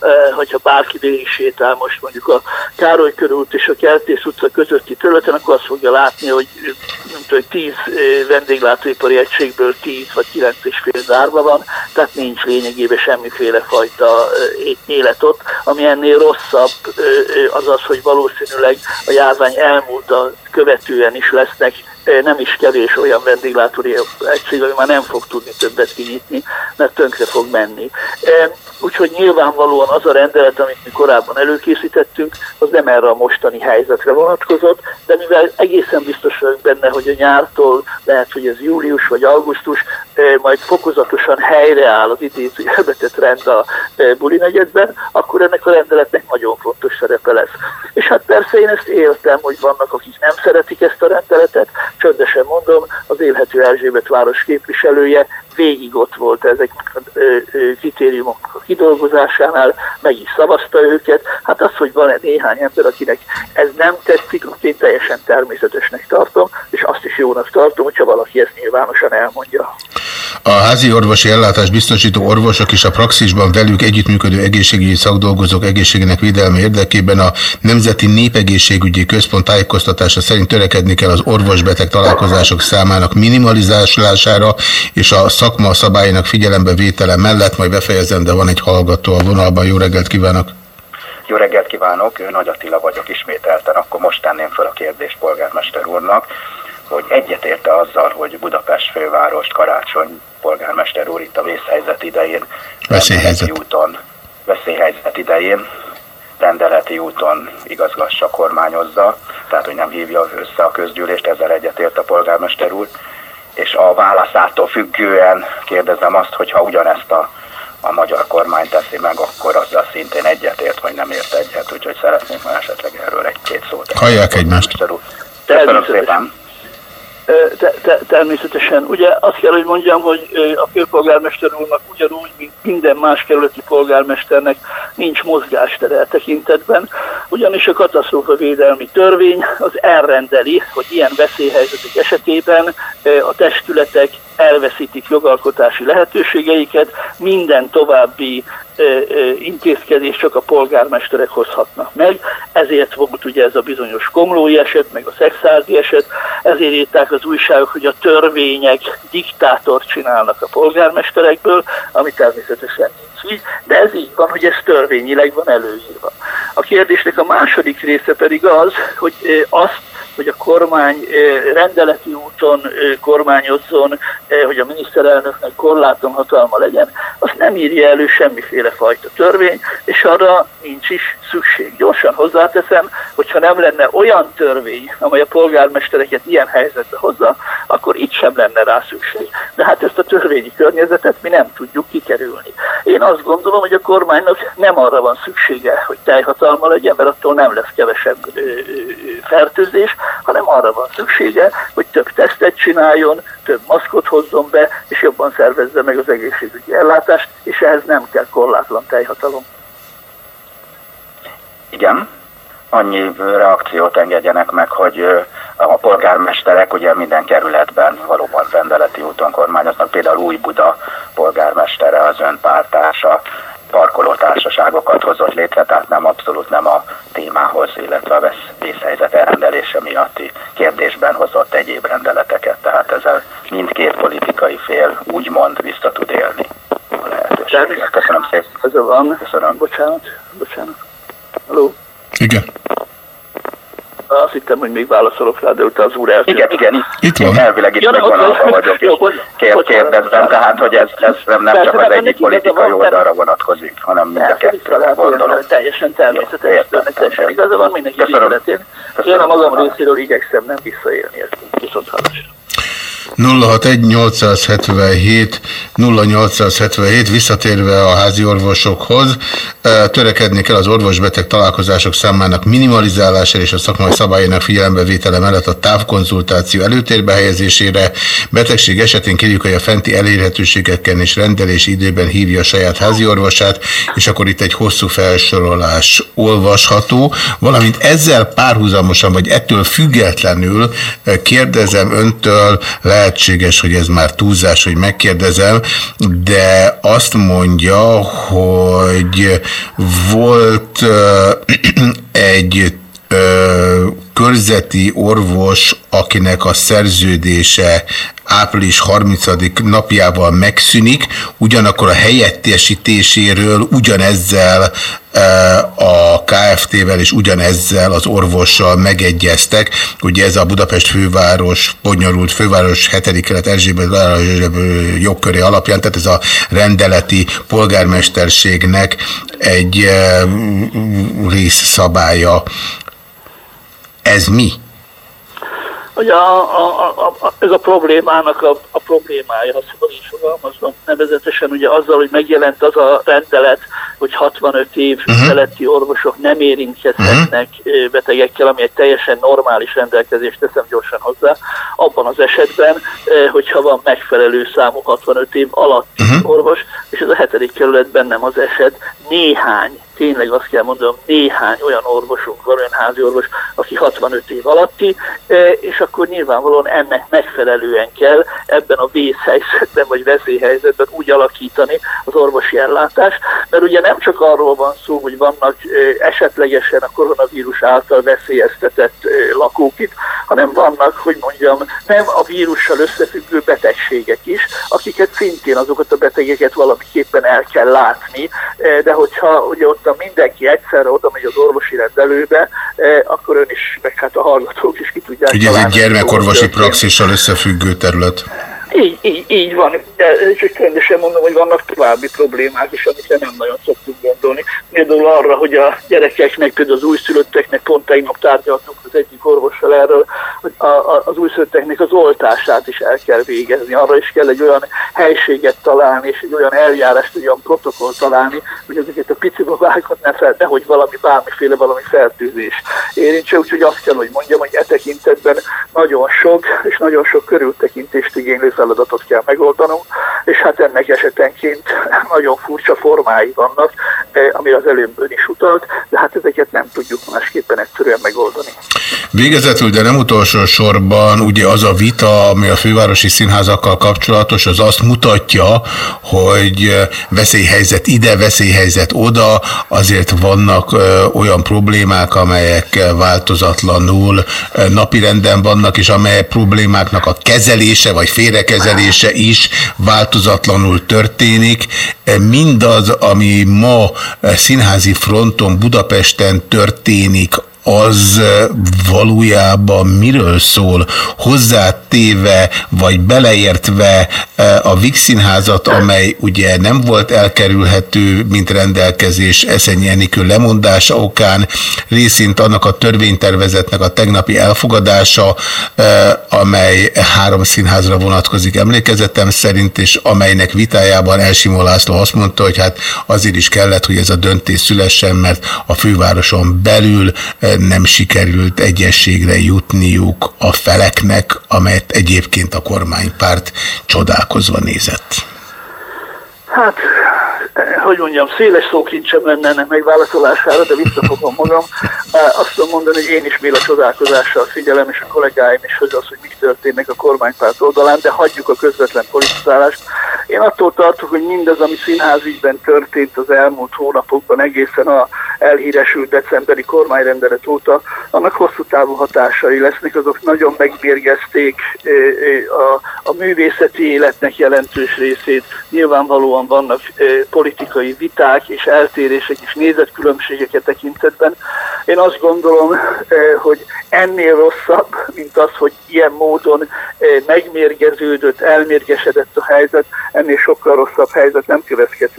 Eh, hogyha bárki végig sétál most mondjuk a Károly körút és a Kertész utca közötti területen, akkor azt fogja látni, hogy nem tudom, 10 eh, vendéglátóipari egységből 10 vagy 9 és fél zárva van, tehát nincs lényegében semmiféle fajta eh, élet ott. Ami ennél rosszabb az az, hogy valószínűleg a járvány elmúlta követően is lesznek nem is kevés olyan vendéglátói egység, ami már nem fog tudni többet kinyitni, mert tönkre fog menni. Úgyhogy nyilvánvalóan az a rendelet, amit mi korábban előkészítettünk, az nem erre a mostani helyzetre vonatkozott, de mivel egészen biztos vagyok benne, hogy a nyártól lehet, hogy ez július vagy augusztus, majd fokozatosan helyreáll az idézőjelbetett rend a buli negyedben, akkor ennek a rendeletnek nagyon fontos szerepe lesz. És hát persze én ezt értem, hogy vannak, akik nem szeretik ezt a rendeletet, csöndesen mondom, az élhető Erzsébet város képviselője végig ott volt ezeknek a kritériumok kidolgozásánál, meg is szavazta őket. Hát az, hogy van-e néhány ember, akinek ez nem tetszik, azt én teljesen természetesnek tartom, és azt is jónak tartom, hogyha valaki ezt nyilvánosan elmondja. A házi orvosi ellátás biztosító orvosok és a praxisban velük együttműködő egészségügyi szakdolgozók egészségének védelme érdekében a Nemzeti Népegészségügyi Központ tájékoztatása szerint törekedni kell az orvosbeteg találkozások számának minimalizálására és a szakma szabályának figyelembe vétele mellett, majd befejezem, de van egy hallgató a vonalban. Jó reggelt kívánok! Jó reggelt kívánok, Nagy Attila vagyok ismételten, akkor most tenném fel a kérdést polgármester úrnak, hogy egyetérte azzal, hogy Budapest fővárost Karácsony polgármester úr itt a vészhelyzet idején Veszélyhelyzet. rendeleti úton, veszélyhelyzet idején rendeleti úton igazgassa, kormányozza, tehát hogy nem hívja össze a közgyűlést, ezzel egyetért a polgármester úr. és a válaszától függően kérdezem azt, hogyha ugyanezt a, a magyar kormány teszi meg, akkor azzal szintén egyetért, vagy nem ért egyet, úgyhogy szeretnék már esetleg erről egy-két szót. Hallják egymást. Köszönöm szépen. Te, te, természetesen. Ugye azt kell, hogy mondjam, hogy a főpolgármester úrnak ugyanúgy, mint minden más kerületi polgármesternek nincs mozgástere e tekintetben, ugyanis a katasztrófa védelmi törvény az elrendeli, hogy ilyen veszélyhelyzetek esetében a testületek elveszítik jogalkotási lehetőségeiket, minden további intézkedés csak a polgármesterek hozhatnak meg. Ezért volt ugye ez a bizonyos komlói eset, meg a szexázi eset, ezért írták az újságok, hogy a törvények diktátort csinálnak a polgármesterekből, ami természetesen nincs így, de ez így van, hogy ez törvényileg van előírva. A kérdésnek a második része pedig az, hogy azt hogy a kormány rendeleti úton kormányozzon, hogy a miniszterelnöknek korláton hatalma legyen, azt nem írja elő semmiféle fajta törvény, és arra nincs is szükség. Gyorsan hozzáteszem, hogyha nem lenne olyan törvény, amely a polgármestereket ilyen helyzetbe hozza, akkor itt sem lenne rá szükség. De hát ezt a törvényi környezetet mi nem tudjuk kikerülni. Én azt gondolom, hogy a kormánynak nem arra van szüksége, hogy teljhatalma legyen, mert attól nem lesz kevesebb fertőzés, hanem arra van szüksége, hogy több tesztet csináljon, több maszkot hozzon be, és jobban szervezze meg az egészségügyi ellátást, és ehhez nem kell korlátlan teljhatalom. Igen, annyi reakciót engedjenek meg, hogy a polgármesterek ugye minden kerületben valóban rendeleti úton kormányoznak, például Új Buda polgármestere az ön pártársa parkolótársaságokat hozott létre, tehát nem abszolút nem a témához, illetve a vészhelyzet elrendelése miatti kérdésben hozott egyéb rendeleteket, tehát ezzel mindkét politikai fél úgymond vissza tud élni a lehetőséggel. Köszönöm szépen. Ez van. Köszönöm. Bocsánat, bocsánat. Haló? Igen. Azt hittem, hogy még válaszolok rá, de utána az úr eltűnt. Igen, igen, itt, van. Elvileg itt Ja, még nem, ott van. vonalban vagyok, és kér, kérdezem, tehát, hogy ez, ez nem, nem Persze, csak az egyik politikai van, oldalra vonatkozik, hanem mind a kettőre lehet gondolom. teljesen természetes, teljesen igaza van, mindenki Köszönöm. életén. Én a magam részéről igyekszem nem visszaélni ezt. Viszont hallásra. 061 877 0877 visszatérve a házi orvosokhoz, törekedni kell az orvosbeteg találkozások számának minimalizálására és a szakmai szabályának figyelembevétele mellett a távkonzultáció előtérbe helyezésére. Betegség esetén kérjük, hogy a fenti elérhetőségeken és rendelési időben hívja a saját házi orvosát, és akkor itt egy hosszú felsorolás olvasható, valamint ezzel párhuzamosan, vagy ettől függetlenül kérdezem öntől, lehetséges, hogy ez már túlzás, hogy megkérdezem, de azt mondja, hogy volt *clears throat* egy körzeti orvos, akinek a szerződése április 30. napjával megszűnik, ugyanakkor a helyettesítéséről ugyanezzel ö, a KFT-vel és ugyanezzel az orvossal megegyeztek. Ugye ez a Budapest főváros, bonyolult főváros 7. kelet Erzsébet jogköré alapján, tehát ez a rendeleti polgármesterségnek egy ö, részszabálya. Ez mi? hogy a, a, a, a, ez a problémának a, a problémája, ha szabad is fogalmazom, nevezetesen ugye azzal, hogy megjelent az a rendelet, hogy 65 év uh-huh. feletti orvosok nem érintkezhetnek uh-huh. betegekkel, ami egy teljesen normális rendelkezést teszem gyorsan hozzá, abban az esetben, hogyha van megfelelő számú 65 év alatti uh-huh. orvos, és ez a hetedik kerületben nem az eset, néhány tényleg azt kell mondanom, néhány olyan orvosunk van, olyan házi orvos, aki 65 év alatti, és akkor nyilvánvalóan ennek megfelelően kell ebben a vészhelyzetben vagy veszélyhelyzetben úgy alakítani az orvosi ellátást, mert ugye nem csak arról van szó, hogy vannak esetlegesen a koronavírus által veszélyeztetett lakók itt, hanem vannak, hogy mondjam, nem a vírussal összefüggő betegségek is, akiket szintén azokat a betegeket valamiképpen el kell látni, de hogyha ugye ott a mindenki egyszerre oda megy az orvosi rendelőbe, akkor ön is, meg hát a hallgatók is ki tudják Ugye ez egy gyermekorvosi történt. praxissal összefüggő terület. Így, így, így van, csak rendesen mondom, hogy vannak további problémák is, amikre nem nagyon szoktunk gondolni. Például arra, hogy a gyerekeknek, például az újszülötteknek pont tegnap tárgyaltunk az egyik orvossal erről, hogy a, a, az újszülötteknek az oltását is el kell végezni. Arra is kell egy olyan helységet találni, és egy olyan eljárást, egy olyan protokoll találni, hogy ezeket a pici babákat ne fel, nehogy valami bármiféle valami fertőzés érintse. Úgyhogy azt kell, hogy mondjam, hogy e tekintetben nagyon sok, és nagyon sok körültekintést igénylő feladatot kell megoldanunk, és hát ennek esetenként nagyon furcsa formái vannak, eh, amire az előbb ön is utalt, de hát ezeket nem tudjuk másképpen egyszerűen megoldani. Végezetül, de nem utolsó sorban, ugye az a vita, ami a fővárosi színházakkal kapcsolatos, az azt mutatja, hogy veszélyhelyzet ide, veszélyhelyzet oda, azért vannak olyan problémák, amelyek változatlanul napirenden vannak, és amely problémáknak a kezelése vagy félrekezelése is változatlanul történik. Mindaz, ami ma színházi fronton Budapesten történik, az valójában miről szól, hozzátéve vagy beleértve a Vix Színházat, amely ugye nem volt elkerülhető, mint rendelkezés Eszenyi Enikő lemondása okán, részint annak a törvénytervezetnek a tegnapi elfogadása, amely három színházra vonatkozik emlékezetem szerint, és amelynek vitájában Elsimó László azt mondta, hogy hát azért is kellett, hogy ez a döntés szülessen, mert a fővároson belül nem sikerült egyességre jutniuk a feleknek, amelyet egyébként a kormánypárt csodálkozva nézett. Hát, hogy mondjam, széles szókincsem lenne ennek megválaszolására, de visszafogom magam. Azt tudom mondani, hogy én is Béla csodálkozással figyelem, és a kollégáim is, hogy az, hogy mi történnek a kormánypárt oldalán, de hagyjuk a közvetlen politizálást. Én attól tartok, hogy mindaz, ami színházügyben történt az elmúlt hónapokban, egészen a elhíresült decemberi kormányrendelet óta, annak hosszú távú hatásai lesznek, azok nagyon megmérgezték a, a művészeti életnek jelentős részét. Nyilvánvalóan vannak politikai viták és eltérések és nézetkülönbségeket tekintetben. Én azt gondolom, hogy ennél rosszabb, mint az, hogy ilyen módon megmérgeződött, elmérgesedett a helyzet, ennél sokkal rosszabb helyzet nem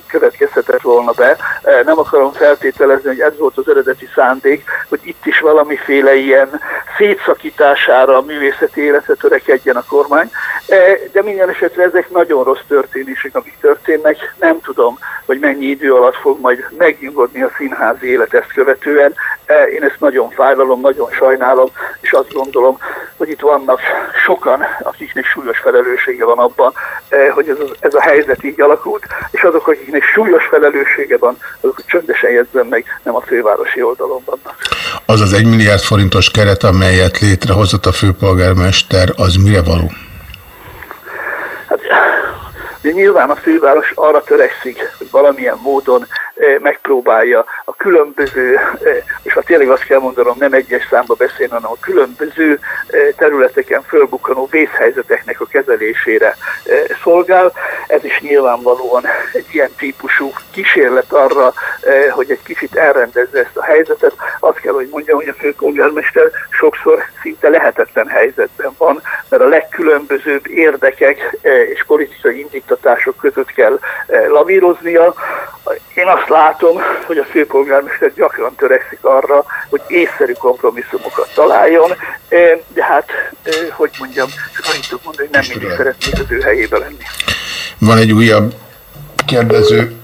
következhetett volna be. Nem akarom feltételezni, hogy ez volt az eredeti szándék, hogy itt is valamiféle ilyen szétszakítására a művészeti életre törekedjen a kormány, de minden esetre ezek nagyon rossz történések, amik történnek. Nem tudom, hogy mennyi idő alatt fog majd megnyugodni a színházi élet ezt követően. Én ezt nagyon fájlalom, nagyon sajnálom, és azt gondolom, hogy itt vannak sokan, akiknek súlyos felelőssége van abban, hogy ez, ez a helyzet így alakult, és azok, akiknek súlyos felelőssége van, azok csöndesen jegyzem meg, nem a fővárosi oldalon vannak. Az az egy milliárd forintos keret, amelyet létrehozott a főpolgármester, az mire való? Hát, de nyilván a főváros arra törekszik, hogy valamilyen módon megpróbálja a különböző, és ha tényleg azt kell mondanom, nem egyes számba beszélni, hanem a különböző területeken fölbukkanó vészhelyzeteknek a kezelésére szolgál. Ez is nyilvánvalóan egy ilyen típusú kísérlet arra, hogy egy kicsit elrendezze ezt a helyzetet. Azt kell, hogy mondjam, hogy a főpolgármester sokszor szinte lehetetlen helyzetben van, mert a legkülönbözőbb érdekek és politikai indítatások között kell lavíroznia. Én azt látom, hogy a főpolgármester gyakran törekszik arra, hogy észszerű kompromisszumokat találjon, de hát, hogy mondjam, csak annyit tudok mondani, hogy nem mindig szeretnék az ő helyébe lenni. Van egy újabb kérdező,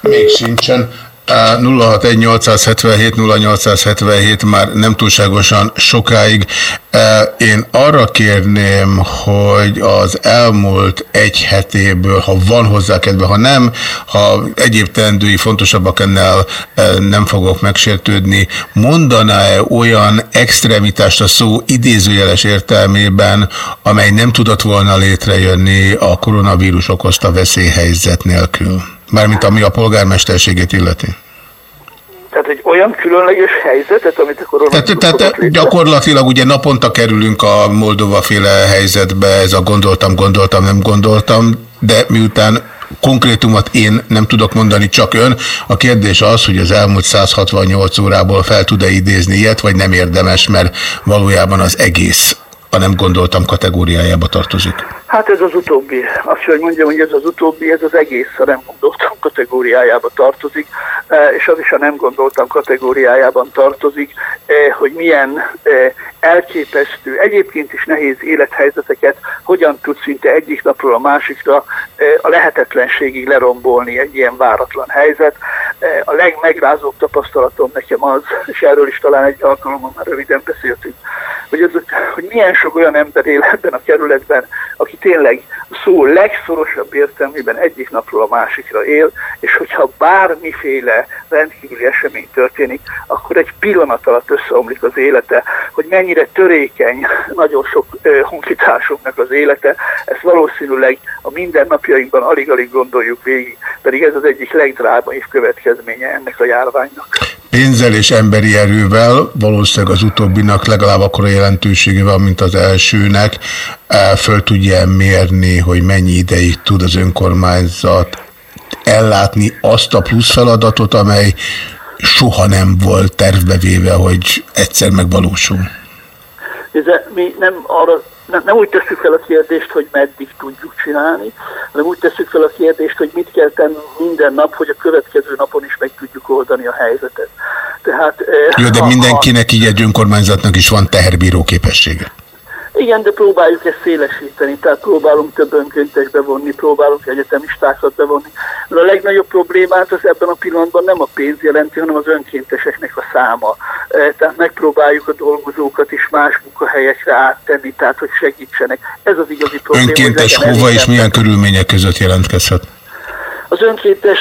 még sincsen. 061-877-0877 már nem túlságosan sokáig. Én arra kérném, hogy az elmúlt egy hetéből, ha van hozzá kedve, ha nem, ha egyéb teendői fontosabbak ennél nem fogok megsértődni, mondaná-e olyan extremitást a szó idézőjeles értelmében, amely nem tudott volna létrejönni a koronavírus okozta veszélyhelyzet nélkül? Mármint ami a polgármesterségét illeti. Tehát egy olyan különleges helyzetet, amit a koronavírus Tehát, tehát gyakorlatilag ugye naponta kerülünk a Moldova féle helyzetbe, ez a gondoltam, gondoltam, nem gondoltam, de miután konkrétumot én nem tudok mondani, csak ön. A kérdés az, hogy az elmúlt 168 órából fel tud-e idézni ilyet, vagy nem érdemes, mert valójában az egész a nem gondoltam kategóriájába tartozik. Hát ez az utóbbi. Azt, hogy mondjam, hogy ez az utóbbi, ez az egész a nem gondoltam kategóriájába tartozik, eh, és az is a nem gondoltam kategóriájában tartozik, eh, hogy milyen eh, elképesztő, egyébként is nehéz élethelyzeteket hogyan tud szinte egyik napról a másikra a lehetetlenségig lerombolni egy ilyen váratlan helyzet. A legmegrázóbb tapasztalatom nekem az, és erről is talán egy alkalommal már röviden beszéltünk, hogy, az, hogy milyen sok olyan ember él ebben a kerületben, aki tényleg szó legszorosabb értelmében egyik napról a másikra él, és hogyha bármiféle rendkívüli esemény történik, akkor egy pillanat alatt összeomlik az élete, hogy mennyire törékeny nagyon sok honfitársunknak az élete, ezt valószínűleg a mindennapjainkban alig-alig gondoljuk végig, pedig ez az egyik legdrámaibb következménye ennek a járványnak. Pénzzel és emberi erővel, valószínűleg az utóbbinak legalább akkora jelentősége van, mint az elsőnek, föl tudja mérni, hogy mennyi ideig tud az önkormányzat ellátni azt a plusz feladatot, amely soha nem volt tervbevéve, hogy egyszer megvalósul. Nézze, mi nem arra nem, nem úgy tesszük fel a kérdést, hogy meddig tudjuk csinálni, hanem úgy tesszük fel a kérdést, hogy mit kell tenni minden nap, hogy a következő napon is meg tudjuk oldani a helyzetet. Tehát, Jó, de ha, mindenkinek így egy önkormányzatnak is van teherbíró képessége. Igen, de próbáljuk ezt szélesíteni, tehát próbálunk több önkéntes bevonni, próbálunk egyetemistákat bevonni. De a legnagyobb problémát az ebben a pillanatban nem a pénz jelenti, hanem az önkénteseknek a száma. E, tehát megpróbáljuk a dolgozókat is más munkahelyekre áttenni, tehát hogy segítsenek. Ez az igazi probléma. Önkéntes hova és milyen körülmények között jelentkezhet? Az önkéntes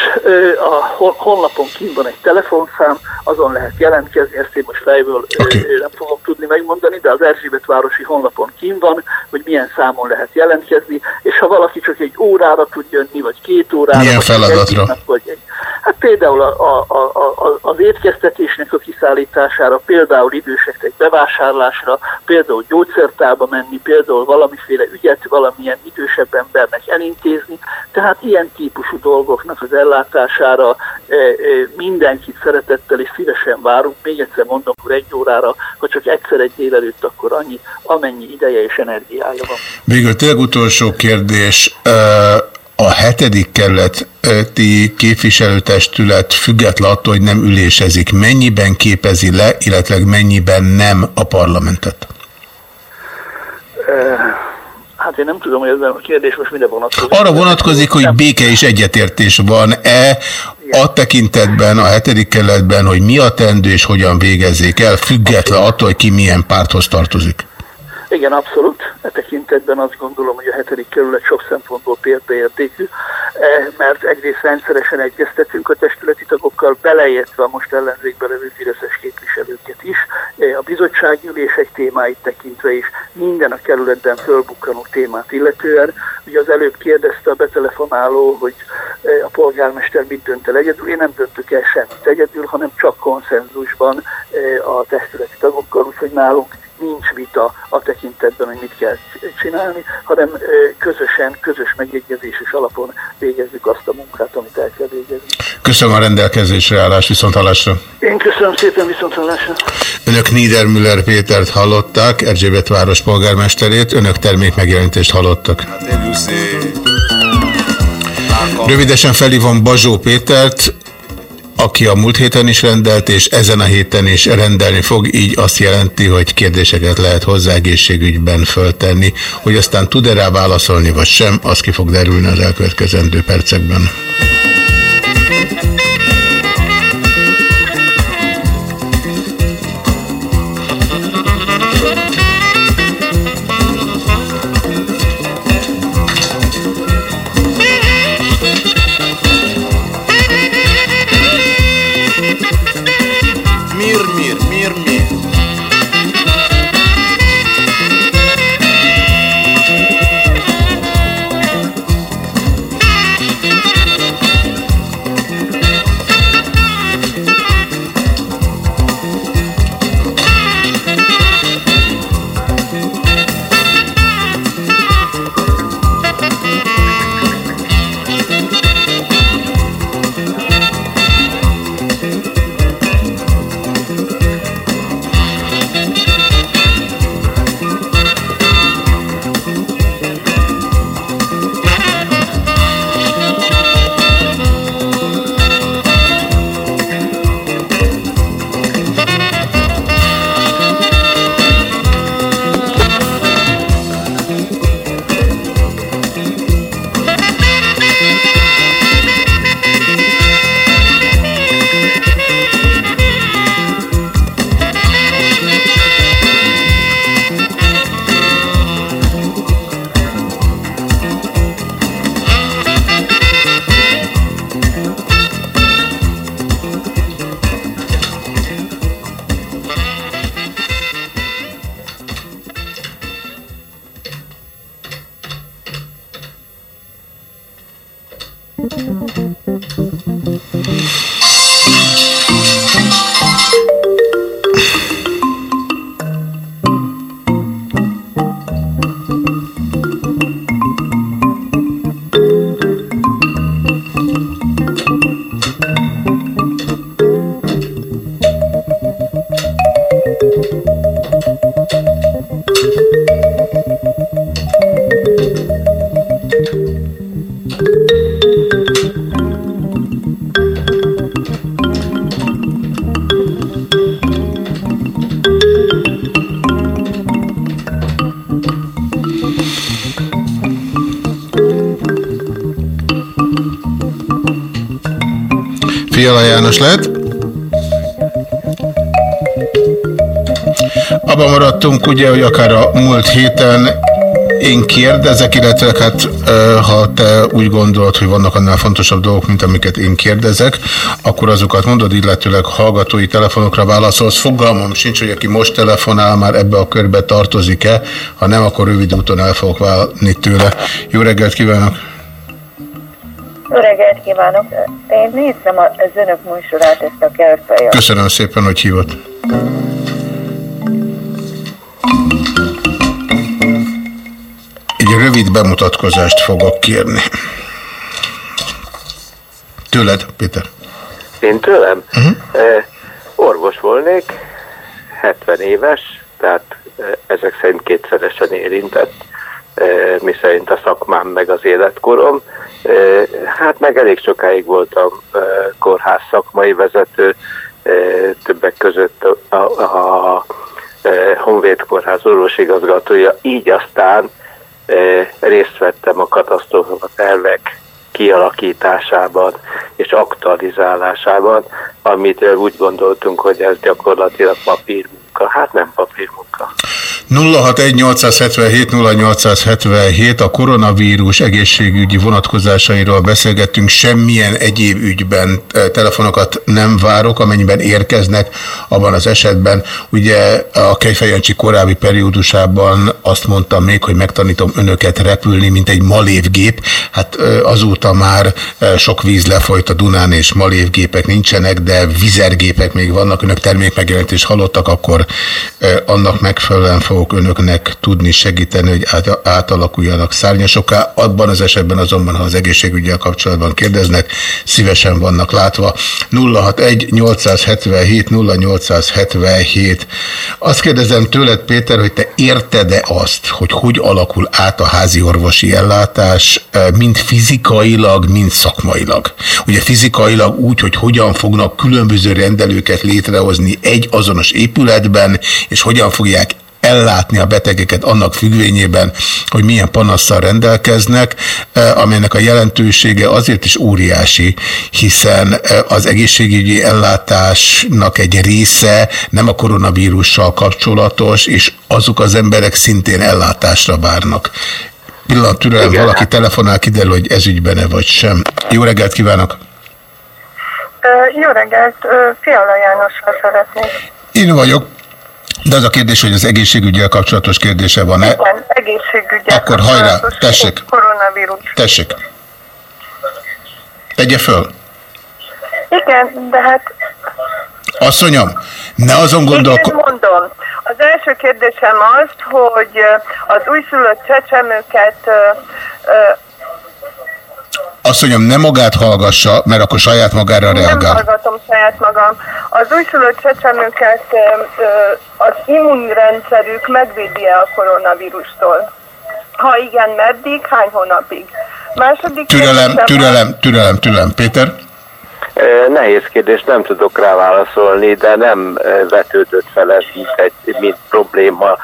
a honlapon kint van egy telefonszám, azon lehet jelentkezni, ezt én most fejből okay. nem fogom tudni megmondani, de az Erzsébet városi honlapon kint van, hogy milyen számon lehet jelentkezni, és ha valaki csak egy órára tud jönni, vagy két órára, milyen vagy feladatra? Egy, vagy egy, hát például a, a, a, a, az étkeztetésnek a kiszállítására, például időseknek bevásárlásra, például gyógyszertába menni, például valamiféle ügyet valamilyen idősebb embernek elintézni, tehát ilyen típusú dolgok dolgoknak az ellátására e, e, mindenkit szeretettel és szívesen várunk. Még egyszer mondom, hogy egy órára, ha csak egyszer egy délelőtt, akkor annyi, amennyi ideje és energiája van. Végül tényleg utolsó kérdés. E, a hetedik kerületi képviselőtestület független attól, hogy nem ülésezik, mennyiben képezi le, illetve mennyiben nem a parlamentet? Hát én nem tudom, hogy ez a kérdés most mire vonatkozik. Arra vonatkozik, hogy béke és egyetértés van-e a tekintetben, a hetedik keletben, hogy mi a tendő és hogyan végezzék el, független attól, hogy ki milyen párthoz tartozik. Igen, abszolút. Tekintetben azt gondolom, hogy a hetedik kerület sok szempontból példaértékű, e, mert egyrészt rendszeresen egyeztetünk a testületi tagokkal, beleértve a most ellenzékbe levő fideszes képviselőket is, e, a bizottsági ülések témáit tekintve is, minden a kerületben fölbukkanó témát illetően. Ugye az előbb kérdezte a betelefonáló, hogy e, a polgármester mit dönt el egyedül. Én nem döntök el semmit egyedül, hanem csak konszenzusban a testületi tagokkal, úgyhogy nálunk nincs vita a tekintetben, hogy mit kell csinálni, hanem közösen, közös megegyezéses alapon végezzük azt a munkát, amit el kell végezni. Köszönöm a rendelkezésre állás, viszont hallásra. Én köszönöm szépen, viszont hallásra. Önök Niedermüller Pétert hallották, Erzsébet város polgármesterét, önök termék megjelentést hallottak. Rövidesen felhívom Bazsó Pétert, aki a múlt héten is rendelt, és ezen a héten is rendelni fog, így azt jelenti, hogy kérdéseket lehet hozzá egészségügyben föltenni. Hogy aztán tud-e rá válaszolni, vagy sem, az ki fog derülni az elkövetkezendő percekben. Ugye, hogy akár a múlt héten én kérdezek, illetve hát ha te úgy gondolod, hogy vannak annál fontosabb dolgok, mint amiket én kérdezek, akkor azokat mondod, illetőleg hallgatói telefonokra válaszolsz. Fogalmam sincs, hogy aki most telefonál, már ebbe a körbe tartozik-e, ha nem, akkor rövid úton el fogok válni tőle. Jó reggelt kívánok! Jó reggelt kívánok! Én néztem az önök műsorát, ezt a kertfejat. Köszönöm szépen, hogy hívott. Rövid bemutatkozást fogok kérni. Tőled, Péter. Én tőlem? Uh-huh. Eh, orvos volnék, 70 éves, tehát eh, ezek szerint kétszeresen érintett, eh, mi szerint a szakmám meg az életkorom. Eh, hát meg elég sokáig voltam eh, kórház szakmai vezető, eh, többek között a, a, a eh, Honvéd Kórház orvosigazgatója, így aztán eh, részt vettem a katasztrófa tervek kialakításában és aktualizálásában, amit úgy gondoltunk, hogy ez gyakorlatilag papírmunka. Hát nem papírmunka. 061-877-0877 a koronavírus egészségügyi vonatkozásairól beszélgettünk, semmilyen egyéb ügyben eh, telefonokat nem várok, amennyiben érkeznek, abban az esetben. Ugye a Kejfejancsi korábbi periódusában azt mondtam még, hogy megtanítom önöket repülni, mint egy malévgép, hát eh, azóta már eh, sok víz lefolyt a Dunán, és malévgépek nincsenek, de vizergépek még vannak, önök termékmegjelentést hallottak, akkor annak megfelelően fog fogok önöknek tudni segíteni, hogy át, átalakuljanak szárnyasokká. Abban az esetben azonban, ha az egészségügyel kapcsolatban kérdeznek, szívesen vannak látva. 061-877-0877. Azt kérdezem tőled, Péter, hogy te érted-e azt, hogy hogy alakul át a házi orvosi ellátás, eh, mind fizikailag, mind szakmailag. Ugye fizikailag úgy, hogy hogyan fognak különböző rendelőket létrehozni egy azonos épületben, és hogyan fogják ellátni a betegeket annak függvényében, hogy milyen panasszal rendelkeznek, eh, amelynek a jelentősége azért is óriási, hiszen eh, az egészségügyi ellátásnak egy része nem a koronavírussal kapcsolatos, és azok az emberek szintén ellátásra várnak. Pillanat türelem, valaki telefonál, kiderül, hogy ez ügyben-e vagy sem. Jó reggelt kívánok! Jó reggelt, Fiala Jánosra szeretnék. Én vagyok. De az a kérdés, hogy az egészségügyel kapcsolatos kérdése van-e? Igen, egészségügyel Akkor hajrá, tessék. Koronavírus. Tessék. Tegye föl. Igen, de hát... Asszonyom, ne azon gondolkodj... Mondom. Az első kérdésem az, hogy az újszülött csecsemőket azt mondjam, nem magát hallgassa, mert akkor saját magára reagál. Nem hallgatom saját magam. Az újszülött csecsemőket az immunrendszerük megvédi-e a koronavírustól? Ha igen, meddig, hány hónapig? Második türelem, türelem, türelem, türelem. Péter? Nehéz kérdés, nem tudok rá válaszolni, de nem vetődött fel ez, mint, egy, mint probléma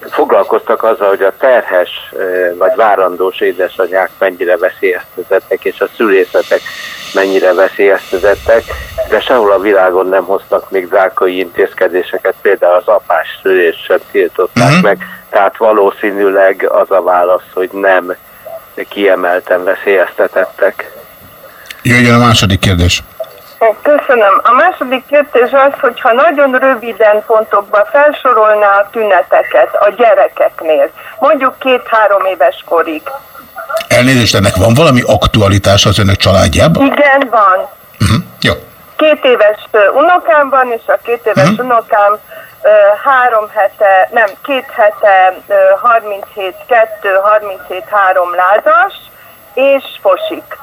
foglalkoztak azzal, hogy a terhes vagy várandós édesanyák mennyire veszélyeztetettek, és a szülészetek mennyire veszélyeztetettek, de sehol a világon nem hoztak még drákai intézkedéseket, például az apás szülés sem tiltották uh-huh. meg, tehát valószínűleg az a válasz, hogy nem kiemelten veszélyeztetettek. Jöjjön a második kérdés. Köszönöm. A második kérdés az, hogyha nagyon röviden pontokba felsorolná a tüneteket a gyerekeknél, mondjuk két-három éves korig. Elnézést, ennek van valami aktualitás az önök családjában? Igen, van. Uh-huh. Jó. Két éves unokám van, és a két éves uh-huh. unokám uh, három hete, nem, két hete uh, 37, 2, 37, 3 lázas, és fosik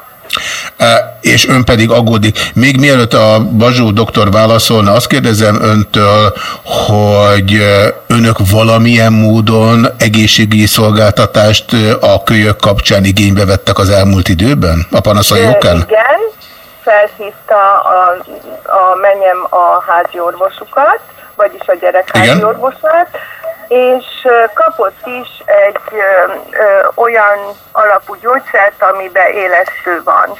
és ön pedig aggódik. Még mielőtt a Bazsó doktor válaszolna, azt kérdezem öntől, hogy önök valamilyen módon egészségügyi szolgáltatást a kölyök kapcsán igénybe vettek az elmúlt időben? A panaszai okán? Igen, felhívta a, a menyem a házi orvosukat, vagyis a gyerekházi orvosát, és kapott is egy ö, ö, olyan alapú gyógyszert, amiben élesztő van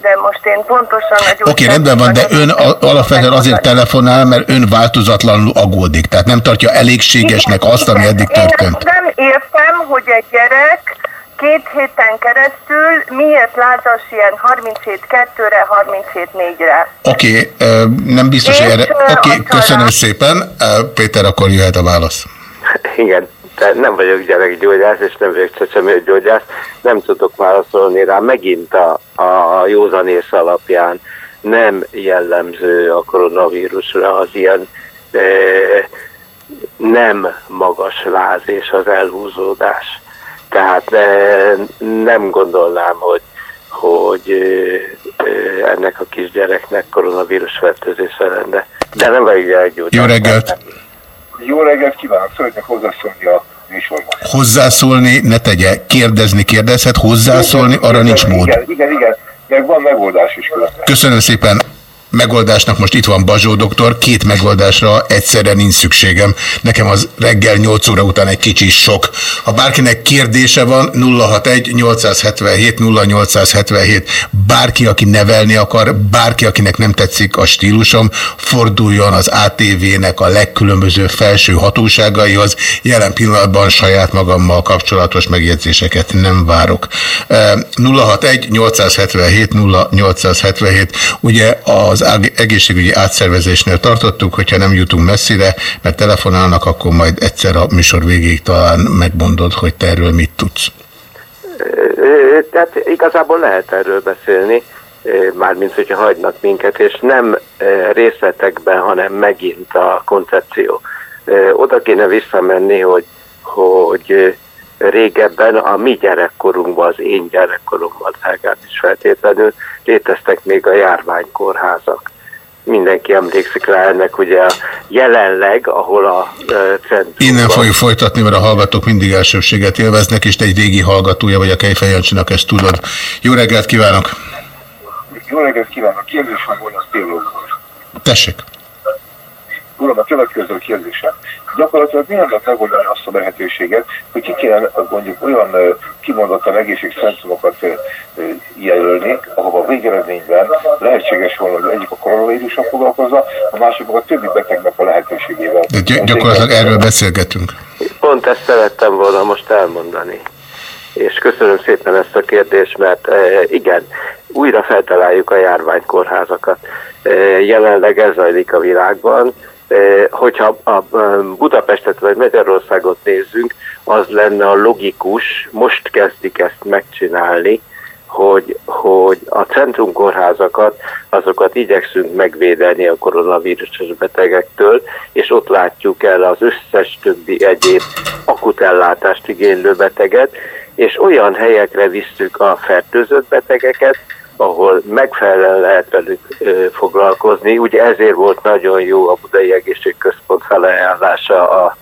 de most én pontosan a Oké, okay, rendben van, de ön alapvetően azért telefonál, mert ön változatlanul aggódik. Tehát nem tartja elégségesnek azt, ami eddig történt. Én nem értem, hogy egy gyerek két héten keresztül miért lázas ilyen 37-2-re, 37-4-re. Oké, okay, nem biztos, hogy És, erre... ö, Oké, okay, köszönöm szépen. Péter, akkor jöhet a válasz. *laughs* Igen, tehát nem vagyok gyerekgyógyász, és nem vagyok csecsemőgyógyász, nem tudok válaszolni rá. Megint a, a józanész alapján nem jellemző a koronavírusra az ilyen e, nem magas láz és az elhúzódás. Tehát e, nem gondolnám, hogy hogy e, e, ennek a kisgyereknek koronavírus fertőzése lenne. De nem vagyok gyerekgyógyász. Jó reggelt! Jó reggelt kívánok, szeretnék hozzászólni a műsorban. Hozzászólni ne tegye, kérdezni kérdezhet, hozzászólni arra nincs mód. Igen, igen, igen, meg van megoldás is különben. Köszönöm szépen. Megoldásnak most itt van Bazsó doktor, két megoldásra egyszerre nincs szükségem. Nekem az reggel 8 óra után egy kicsi sok. Ha bárkinek kérdése van, 061 877 0877. Bárki, aki nevelni akar, bárki, akinek nem tetszik a stílusom, forduljon az ATV-nek a legkülönböző felső hatóságaihoz. Jelen pillanatban saját magammal kapcsolatos megjegyzéseket nem várok. Eh, 061 877 0877. Ugye az egészségügyi átszervezésnél tartottuk, hogyha nem jutunk messzire, mert telefonálnak, akkor majd egyszer a műsor végéig talán megmondod, hogy te erről mit tudsz. Tehát igazából lehet erről beszélni, mármint hogyha hagynak minket, és nem részletekben, hanem megint a koncepció. Oda kéne visszamenni, hogy, hogy régebben a mi gyerekkorunkban, az én gyerekkoromban legalábbis feltétlenül léteztek még a járványkórházak. Mindenki emlékszik rá ennek, ugye a jelenleg, ahol a ö, centrum Innen fogjuk folytatni, mert a hallgatók mindig elsőbséget élveznek, és te egy régi hallgatója vagy a Kejfej Jancsinak, ezt tudod. Jó reggelt kívánok! Jó reggelt kívánok, kérdés van volna a télókról. Tessék! Uram, a következő kérdésem. Gyakorlatilag milyen lehet megoldani azt a lehetőséget, hogy ki kéne mondjuk olyan kimondottan egészségcentrumokat jelölni, ahova a végeredményben lehetséges volna, hogy egyik a koronavírussal foglalkozza, a másik a többi betegnek a lehetőségével. De gy- gyakorlatilag erről beszélgetünk. Pont ezt szerettem volna most elmondani. És köszönöm szépen ezt a kérdést, mert e, igen, újra feltaláljuk a járványkórházakat. E, jelenleg ez zajlik a világban. E, hogyha a, a Budapestet vagy Magyarországot nézzünk, az lenne a logikus, most kezdik ezt megcsinálni, hogy, hogy a centrumkórházakat, azokat igyekszünk megvédeni a koronavírusos betegektől, és ott látjuk el az összes többi egyéb akut ellátást igénylő beteget, és olyan helyekre visszük a fertőzött betegeket, ahol megfelelően lehet velük foglalkozni. Ugye ezért volt nagyon jó a Budai Egészségközpont felajánlása a,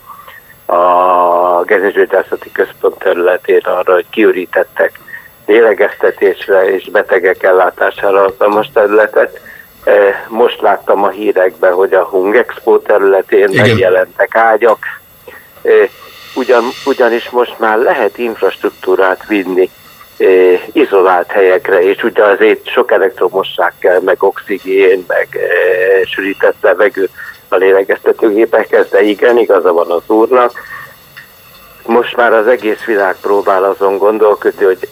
a Genizsgyógyászati Központ területén arra, hogy kiürítettek lélegeztetésre és betegek ellátására alkalmas területet. Eh, Most láttam a hírekben, hogy a Hung Expo területén Igen. megjelentek ágyak, Ugyan, ugyanis most már lehet infrastruktúrát vinni izolált helyekre, és ugye azért sok elektromosság kell, meg oxigén, meg eh, sűrített levegő a lélegeztetőgépekhez, de igen, igaza van az úrnak. Most már az egész világ próbál azon gondolkodni, hogy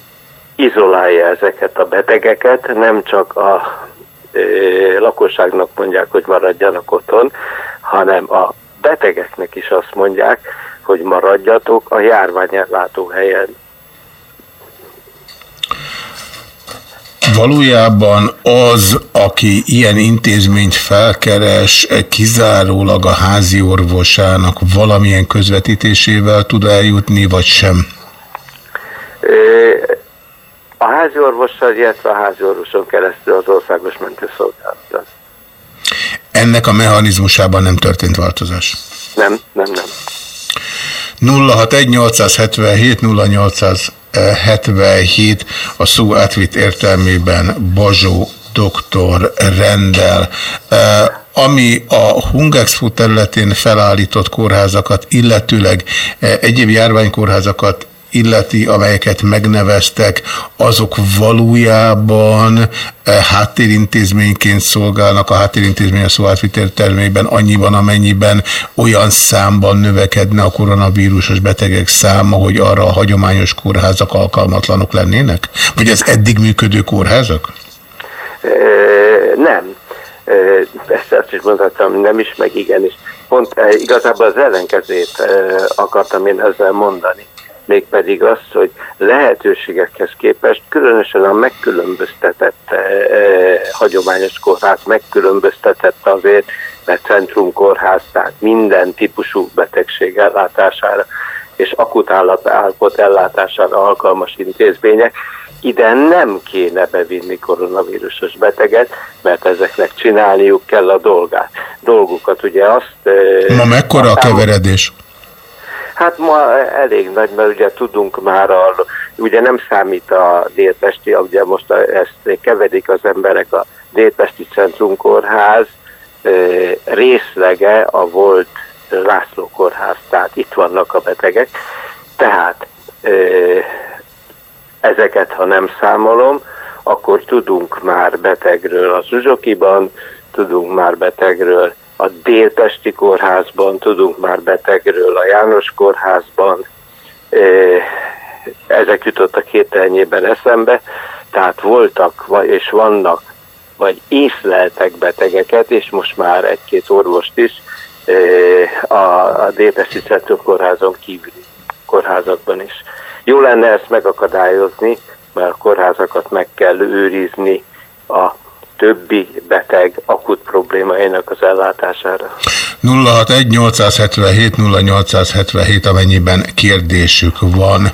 izolálja ezeket a betegeket, nem csak a ö, lakosságnak mondják, hogy maradjanak otthon, hanem a betegeknek is azt mondják, hogy maradjatok a járványellátó helyen. Valójában az, aki ilyen intézményt felkeres, kizárólag a házi orvosának valamilyen közvetítésével tud eljutni, vagy sem? A házi orvossal, illetve a házi orvoson keresztül az országos mentőszolgálattal. Ennek a mechanizmusában nem történt változás. Nem, nem, nem. 061-877 0877 a szó átvitt értelmében Bazsó doktor rendel. Ami a Hungexpo területén felállított kórházakat, illetőleg egyéb járványkórházakat illeti, amelyeket megneveztek, azok valójában eh, háttérintézményként szolgálnak, a háttérintézmény a szó termében annyiban, amennyiben olyan számban növekedne a koronavírusos betegek száma, hogy arra a hagyományos kórházak alkalmatlanok lennének? Vagy az eddig működő kórházak? Nem. Persze azt is mondhatom, nem is, meg igenis. Pont igazából az ellenkezét akartam én ezzel mondani. Mégpedig azt, hogy lehetőségekhez képest, különösen a megkülönböztetett eh, hagyományos kórház megkülönböztetett azért, mert centrumkórház, tehát minden típusú betegség ellátására és akut állapot ellátására alkalmas intézmények, ide nem kéne bevinni koronavírusos beteget, mert ezeknek csinálniuk kell a dolgát. Dolgukat ugye azt... Ma mekkora a keveredés? Hát ma elég nagy, mert ugye tudunk már arról, ugye nem számít a délpesti, ugye most ezt keverik az emberek a délpesti centrumkórház részlege a volt László kórház, tehát itt vannak a betegek. Tehát ezeket, ha nem számolom, akkor tudunk már betegről az Zsuzsokiban, tudunk már betegről a Délpesti kórházban, tudunk már betegről a János kórházban, ezek jutottak hételnyében eszembe, tehát voltak és vannak, vagy észleltek betegeket, és most már egy-két orvost is a, a Délpesti Centrum kórházon kívüli kórházakban is. Jó lenne ezt megakadályozni, mert a kórházakat meg kell őrizni a többi beteg akut problémáinak az ellátására. 061-877-0877, amennyiben kérdésük van.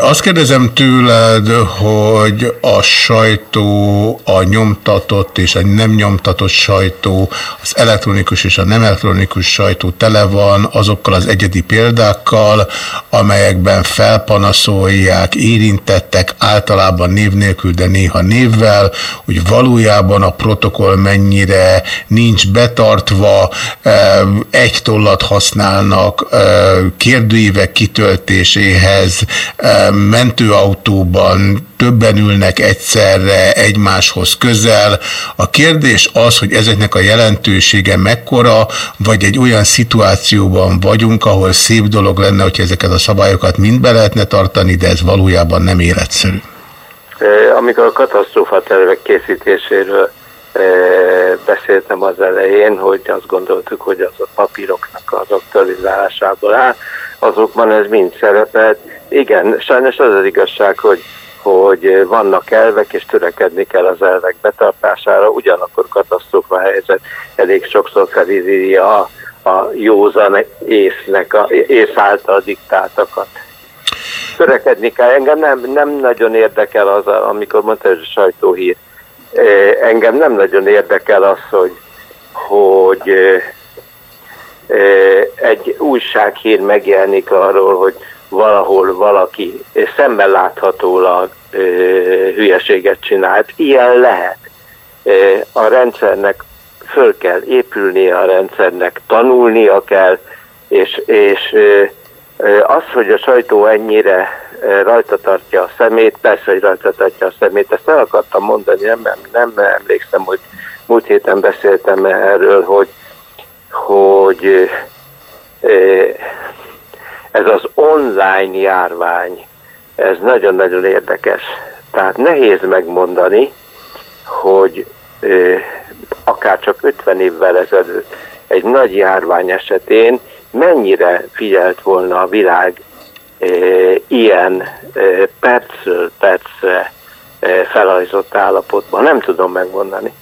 Azt kérdezem tőled, hogy a sajtó, a nyomtatott és a nem nyomtatott sajtó, az elektronikus és a nem elektronikus sajtó tele van azokkal az egyedi példákkal, amelyekben felpanaszolják, érintettek, általában név nélkül, de néha névvel, hogy valójában a protokoll mennyire nincs betartva, egy tollat használnak kérdőívek kitöltéséhez, mentőautóban többen ülnek egyszerre egymáshoz közel. A kérdés az, hogy ezeknek a jelentősége mekkora, vagy egy olyan szituációban vagyunk, ahol szép dolog lenne, hogy ezeket a szabályokat mind be lehetne tartani, de ez valójában nem életszerű. Amikor a katasztrófa tervek készítéséről beszéltem az elején, hogy azt gondoltuk, hogy az a papíroknak az aktualizálásából áll, azokban ez mind szerepelt. Igen, sajnos az az igazság, hogy hogy vannak elvek, és törekedni kell az elvek betartására, ugyanakkor katasztrófa helyzet elég sokszor felírja a, a józan észnek, a, ész által diktáltakat. Törekedni kell. Engem nem, nem nagyon érdekel az, amikor mondta, hogy a sajtóhír, engem nem nagyon érdekel az, hogy, hogy egy újsághír megjelenik arról, hogy valahol valaki szemmel láthatólag hülyeséget csinált. Ilyen lehet. A rendszernek föl kell épülnie, a rendszernek tanulnia kell, és, és az, hogy a sajtó ennyire rajta tartja a szemét, persze, hogy rajta tartja a szemét, ezt el akartam mondani, nem, nem, emlékszem, hogy múlt héten beszéltem erről, hogy, hogy ez az online járvány, ez nagyon-nagyon érdekes. Tehát nehéz megmondani, hogy akár csak 50 évvel ezelőtt egy nagy járvány esetén mennyire figyelt volna a világ e, ilyen e, percről percre e, felajzott állapotban. Nem tudom megmondani.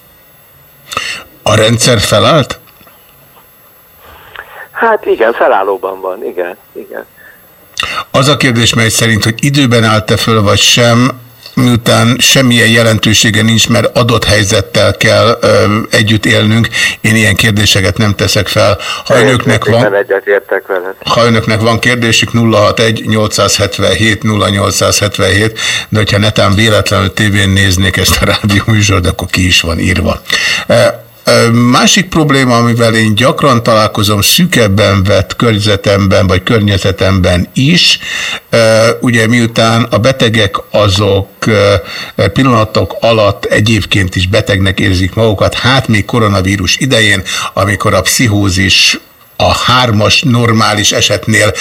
A rendszer felállt? Hát igen, felállóban van, igen, igen. Az a kérdés, mely szerint, hogy időben állt-e föl, vagy sem, miután semmilyen jelentősége nincs, mert adott helyzettel kell ö, együtt élnünk, én ilyen kérdéseket nem teszek fel. Ha önöknek van, ha önöknek van kérdésük 061-877 0877, de hogyha netán véletlenül tévén néznék ezt a rádió műsort, akkor ki is van írva. Másik probléma, amivel én gyakran találkozom szűkebben vett környezetemben, vagy környezetemben is, ugye miután a betegek azok pillanatok alatt egyébként is betegnek érzik magukat, hát még koronavírus idején, amikor a pszichózis a hármas normális esetnél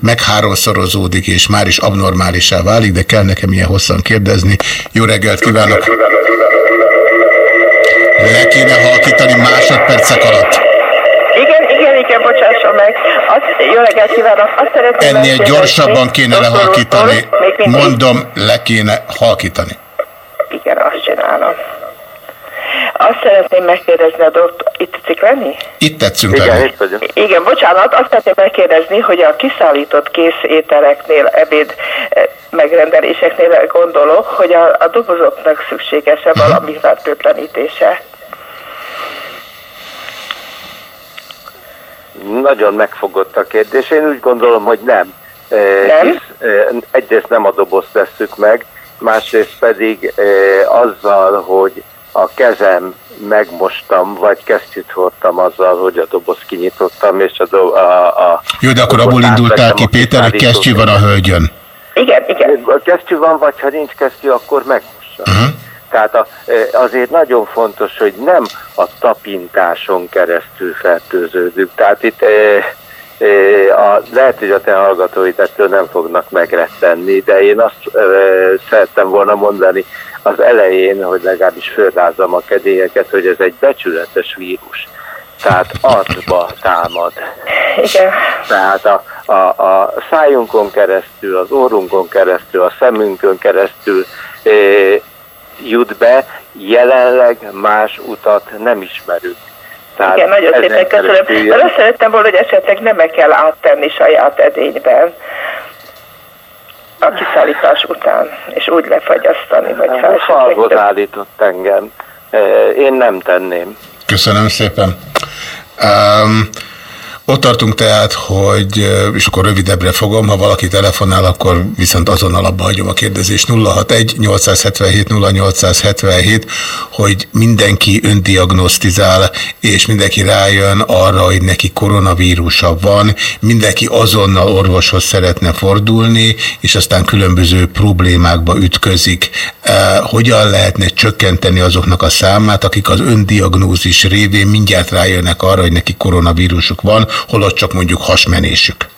megháromszorozódik, és már is abnormálisá válik, de kell nekem ilyen hosszan kérdezni. Jó reggelt kívánok! Le kéne halkítani másodpercek alatt. Igen, igen, igen, bocsásson meg. Azt, jó reggelt kívánok. Azt szeretném Ennél megkérdezni, gyorsabban kéne doktor lehalkítani. Mondom, le kéne halkítani. Igen, azt csinálom. Azt szeretném megkérdezni a doktor... Itt tetszik lenni? Itt tetszünk lenni. Igen, bocsánat, azt szeretném megkérdezni, hogy a kiszállított kész ételeknél, ebéd eh, megrendeléseknél gondolok, hogy a, a dobozoknak szükséges-e valami fertőtlenítése. Nagyon megfogott a kérdés. Én úgy gondolom, hogy nem. Nem? Hisz, egyrészt nem a dobozt tesszük meg, másrészt pedig azzal, hogy a kezem megmostam, vagy kesztyűt hordtam azzal, hogy a dobozt kinyitottam, és a, do, a, a Jó, de akkor abból indultál ki, Péter, hogy kesztyű van a hölgyön. Igen, igen. A kesztyű van, vagy ha nincs kesztyű, akkor megmossa. Uh-huh. Tehát a, e, azért nagyon fontos, hogy nem a tapintáson keresztül fertőződünk. Tehát itt e, e, a, lehet, hogy a te hallgatóid ettől nem fognak megrettenni, de én azt e, szerettem volna mondani az elején, hogy legalábbis fölrázom a kedélyeket, hogy ez egy becsületes vírus. Tehát arcba támad. Igen. Tehát a, a, a szájunkon keresztül, az orrunkon keresztül, a szemünkön keresztül e, jut be, jelenleg más utat nem ismerünk. Tehát Igen, nagyon szépen köszönöm. keresztül Mert azt szerettem volna, hogy esetleg nem kell áttenni saját edényben a kiszállítás után, és úgy lefagyasztani, vagy Falhoz felsetegni. állított engem. Én nem tenném. Köszönöm szépen. Um, ott tartunk tehát, hogy, és akkor rövidebbre fogom, ha valaki telefonál, akkor viszont azonnal abba hagyom a kérdezést. 061 877 0877, hogy mindenki öndiagnosztizál, és mindenki rájön arra, hogy neki koronavírusa van, mindenki azonnal orvoshoz szeretne fordulni, és aztán különböző problémákba ütközik. Hogyan lehetne csökkenteni azoknak a számát, akik az öndiagnózis révén mindjárt rájönnek arra, hogy neki koronavírusuk van, holott csak mondjuk hasmenésük.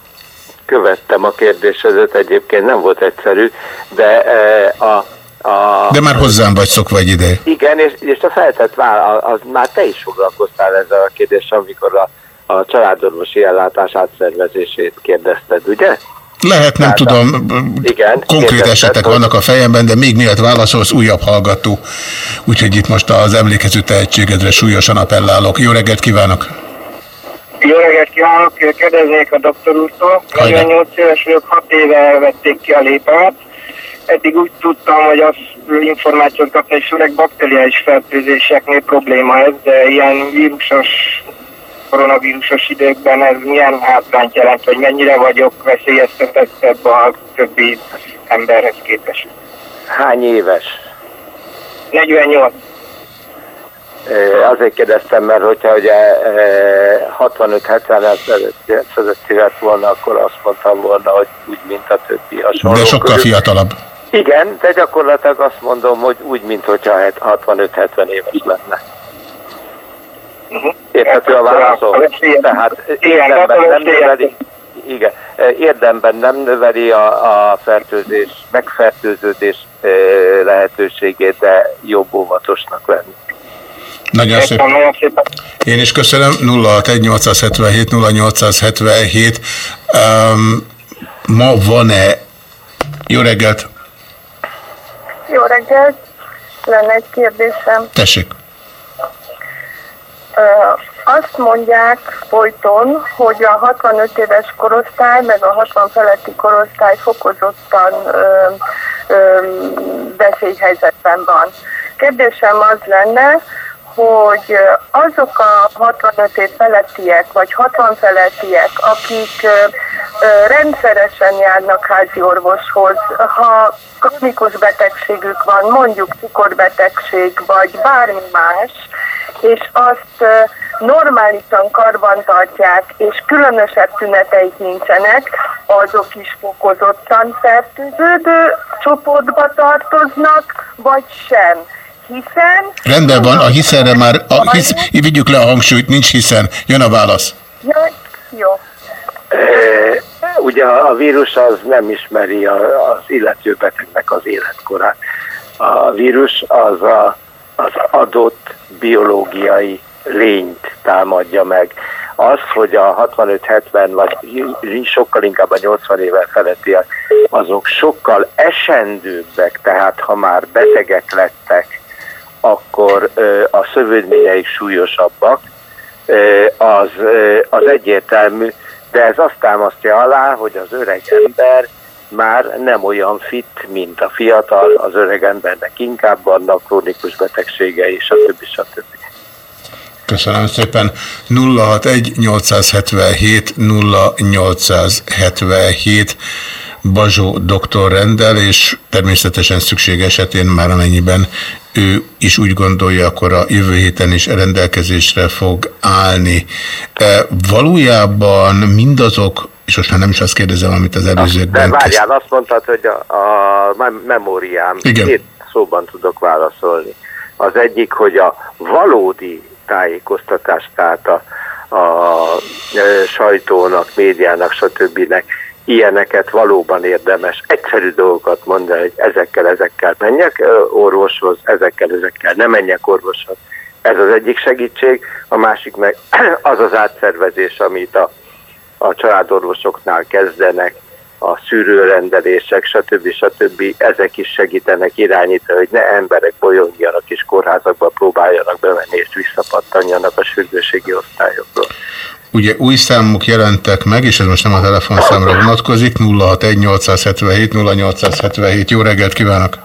Követtem a kérdésedet, egyébként nem volt egyszerű, de e, a, a... De már hozzám vagy szokva egy ideje. Igen, és, és a feltett vál, az, már te is foglalkoztál ezzel a kérdéssel, amikor a, a családorvosi ellátás átszervezését kérdezted, ugye? Lehet, nem Tehát a- tudom, Igen. konkrét esetek hogy- vannak a fejemben, de még miatt válaszolsz, újabb hallgató. Úgyhogy itt most az emlékező tehetségedre súlyosan appellálok. Jó reggelt kívánok! Jó reggelt kívánok, kérdeznék a doktor úrtól. 48 éves vagyok, 6 éve vették ki a lépemet. Eddig úgy tudtam, hogy az információt kapni, hogy főleg bakteriális fertőzéseknél probléma ez, de ilyen vírusos, koronavírusos időkben ez milyen hátrányt jelent, hogy mennyire vagyok veszélyeztetettebb a többi emberhez képest. Hány éves? 48. Azért kérdeztem, mert hogyha ugye e, 65-70 fölötti lett volna, akkor azt mondtam volna, hogy úgy, mint a többi hasonló. De sokkal körül. fiatalabb. Igen, de gyakorlatilag azt mondom, hogy úgy, mint hogyha 65-70 éves lenne. Érthető a válaszom? Tehát érdemben nem növeli, igen, érdemben nem növeli a, a fertőzés, megfertőződés eh, lehetőségét, de jobb óvatosnak lenni. Nagyon szépen. Én is köszönöm. 061 877 0877. Um, ma van-e... Jó reggelt! Jó reggelt! Lenne egy kérdésem. Tessék! Ö, Azt mondják folyton, hogy a 65 éves korosztály, meg a 60 feletti korosztály fokozottan ö, ö, veszélyhelyzetben van. Kérdésem az lenne, hogy azok a 65 év felettiek, vagy 60 felettiek, akik rendszeresen járnak házi orvoshoz. Ha kronikus betegségük van, mondjuk cukorbetegség, vagy bármi más, és azt normálisan karban tartják, és különösebb tüneteik nincsenek, azok is fokozottan fertőződő csoportba tartoznak, vagy sem. Hiszen Rendben van, a hiszenre már, a hisz, vigyük le a hangsúlyt, nincs hiszen. Jön a válasz. Jaj, jó. Ugye a vírus az nem ismeri az illető betegnek az életkorát. A vírus az a, az adott biológiai lényt támadja meg. Az, hogy a 65-70 vagy sokkal inkább a 80 éven felettiek, azok sokkal esendőbbek, tehát ha már betegek lettek, akkor a szövődményeik súlyosabbak, az, az egyértelmű, de ez azt támasztja alá, hogy az öreg ember már nem olyan fit, mint a fiatal, az öreg embernek inkább vannak krónikus betegségei, stb. stb. Köszönöm szépen. 061 877 0877 Bazsó doktor rendel, és természetesen szükség esetén már amennyiben ő is úgy gondolja, akkor a jövő héten is rendelkezésre fog állni. E, valójában mindazok, és most már nem is azt kérdezem, amit az De előzőkben várjál, azt mondtad, hogy a, a mem- memóriám. Igen. Két szóban tudok válaszolni. Az egyik, hogy a valódi tájékoztatás, tehát a, a e, sajtónak, médiának, stb. Ilyeneket valóban érdemes egyszerű dolgokat mondani, hogy ezekkel, ezekkel menjek orvoshoz, ezekkel, ezekkel nem menjek orvoshoz. Ez az egyik segítség, a másik meg *clears throat* az az átszervezés, amit a a családorvosoknál kezdenek, a szűrőrendelések, stb. stb. Ezek is segítenek irányítani, hogy ne emberek bolyongjanak és kórházakba próbáljanak bemenni és visszapattanjanak a sürgőségi osztályokról. Ugye új számok jelentek meg, és ez most nem a telefonszámra vonatkozik, 061 877 0877. Jó reggelt kívánok!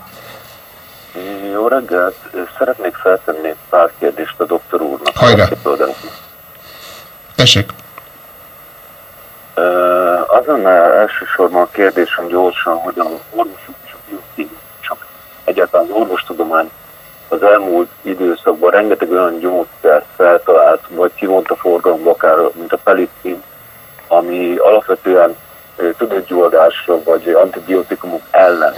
Jó reggelt! Szeretnék feltenni pár kérdést a doktor úrnak. Hajrá! Tessék! Az lenne elsősorban a kérdésem gyorsan, hogy a orvosok biotik, csak egyáltalán az orvostudomány az elmúlt időszakban rengeteg olyan gyógyszert feltalált, vagy kivont a forgalomba, akár mint a pelicin, ami alapvetően ö, tudatgyulladásra vagy antibiotikumok ellen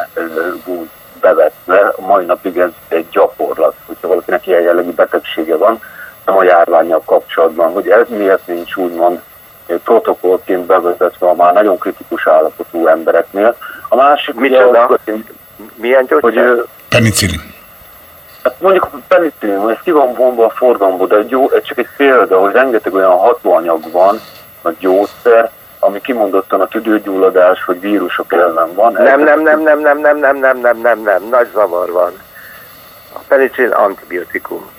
úgy bevetve. A mai napig ez egy gyakorlat, hogyha valakinek ilyen jellegű betegsége van, nem a járványjal kapcsolatban, hogy ez miért nincs úgymond protokollként bevezetve a már nagyon kritikus állapotú embereknél. A másik Micsoda? ugye, hogy, Milyen gyógyszer? hogy Penicillin. Hát mondjuk a penicillin, ez ki van vonva a forgalomból, de jó, ez csak egy példa, hogy rengeteg olyan hatóanyag van, a gyógyszer, ami kimondottan a tüdőgyulladás vagy vírusok ellen van. Nem, nem, nem, nem, nem, nem, nem, nem, nem, nem, nem, nagy zavar van. A penicillin antibiotikum.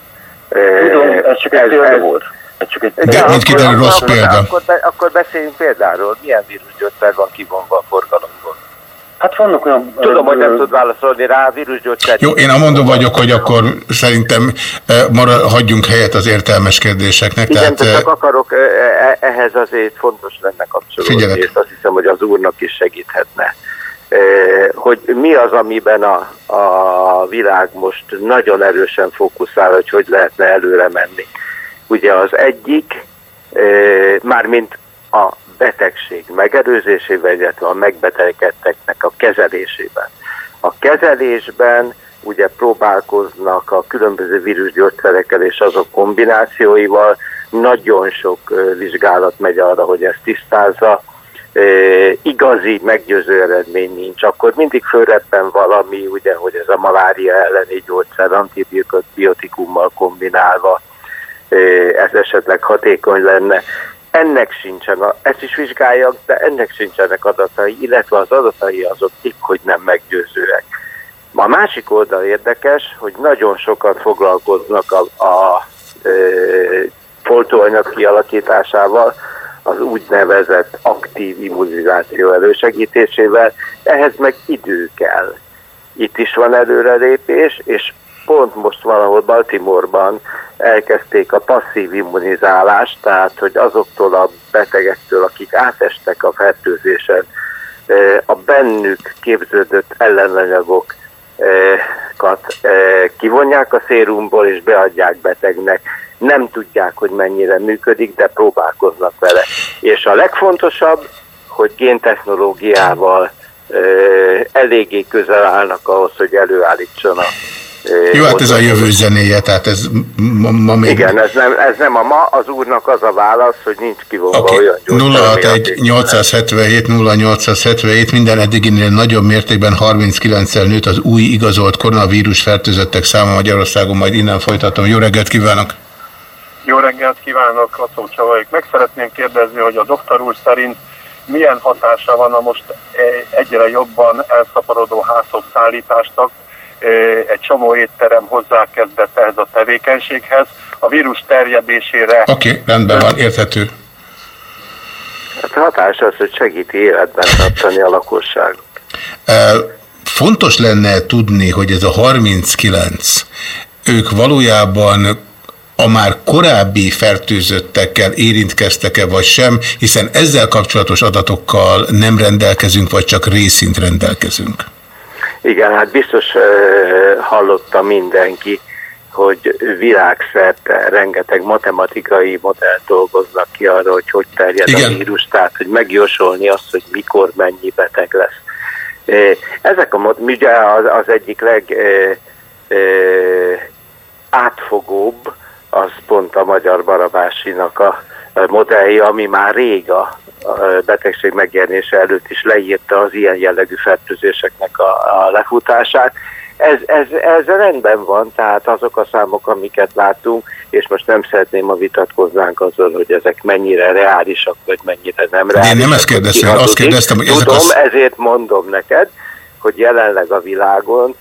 Tudom, Eh, ez csak egy példa volt. Ez csak egy De, mint kiderül, rossz akkor, példa. Akkor, be, akkor beszéljünk példáról. Milyen vírusgyógyszer van kivonva a forgalomból? Hát vannak olyan... Tudom, hogy nem tud válaszolni rá a vírusgyógyszer. Jó, én amondó vagyok, hogy akkor szerintem eh, mara, hagyjunk helyet az értelmes kérdéseknek. Igen, tehát, de eh, csak akarok, eh, eh, ehhez azért fontos lenne kapcsolódni, Figyelek. és azt hiszem, hogy az úrnak is segíthetne. Hogy mi az, amiben a, a világ most nagyon erősen fókuszál, hogy hogy lehetne előre menni. Ugye az egyik, mármint a betegség megelőzésében, illetve a megbetegedteknek a kezelésében. A kezelésben ugye próbálkoznak a különböző vírusgyógyszerekkel és azok kombinációival. Nagyon sok vizsgálat megy arra, hogy ezt tisztázza. E, igazi meggyőző eredmény nincs. Akkor mindig fölreppen valami, ugye, hogy ez a malária elleni gyógyszer antibiotikummal kombinálva e, ez esetleg hatékony lenne. Ennek sincsen, a, ezt is vizsgáljak, de ennek sincsenek adatai, illetve az adatai azok épp, hogy nem meggyőzőek. A másik oldal érdekes, hogy nagyon sokat foglalkoznak a, a e, foltóanyag kialakításával, az úgynevezett aktív immunizáció elősegítésével, ehhez meg idő kell. Itt is van előrelépés, és pont most valahol Baltimoreban elkezdték a passzív immunizálást, tehát hogy azoktól a betegektől, akik átestek a fertőzésen, a bennük képződött ellenanyagokat kivonják a szérumból és beadják betegnek. Nem tudják, hogy mennyire működik, de próbálkoznak vele. És a legfontosabb, hogy géntechnológiával eléggé közel állnak ahhoz, hogy előállítson a Jó, hát ez a jövő zenéje, tehát ez ma, ma még... Igen, ez nem, ez nem a ma, az úrnak az a válasz, hogy nincs kivonva Oké, olyan gyógyszer, ami 061 877 0877 minden eddiginél nagyobb mértékben 39-szel nőtt az új igazolt koronavírus fertőzöttek száma Magyarországon, majd innen folytatom. Jó reggelt kívánok! Jó reggelt kívánok, Lacó Csavajk. Meg szeretném kérdezni, hogy a doktor úr szerint milyen hatása van a most eh, egyre jobban elszaporodó házok szállításnak. Egy csomó étterem hozzákezdett ehhez a tevékenységhez. A vírus terjedésére Oké, okay, rendben van, érthető. Hát hatás az, hogy segíti életben tartani a lakosságot. Fontos lenne tudni, hogy ez a 39, ők valójában a már korábbi fertőzöttekkel érintkeztek-e vagy sem, hiszen ezzel kapcsolatos adatokkal nem rendelkezünk, vagy csak részint rendelkezünk. Igen, hát biztos hallotta mindenki, hogy világszerte rengeteg matematikai modellt dolgoznak ki arra, hogy hogy terjed Igen. a vírus, tehát hogy megjósolni azt, hogy mikor mennyi beteg lesz. Ezek a ugye az, az egyik leg átfogóbb, az pont a magyar barabásinak a modellje, ami már rég a betegség megjelenése előtt is leírta az ilyen jellegű fertőzéseknek a, a lefutását. Ez, ez, ez rendben van, tehát azok a számok, amiket látunk, és most nem szeretném, ha vitatkoznánk azzal, hogy ezek mennyire reálisak, vagy mennyire nem reálisak. én nem ezt kérdeztem, azt kérdeztem, hogy ezek Tudom, az- ezért mondom neked, hogy jelenleg a világon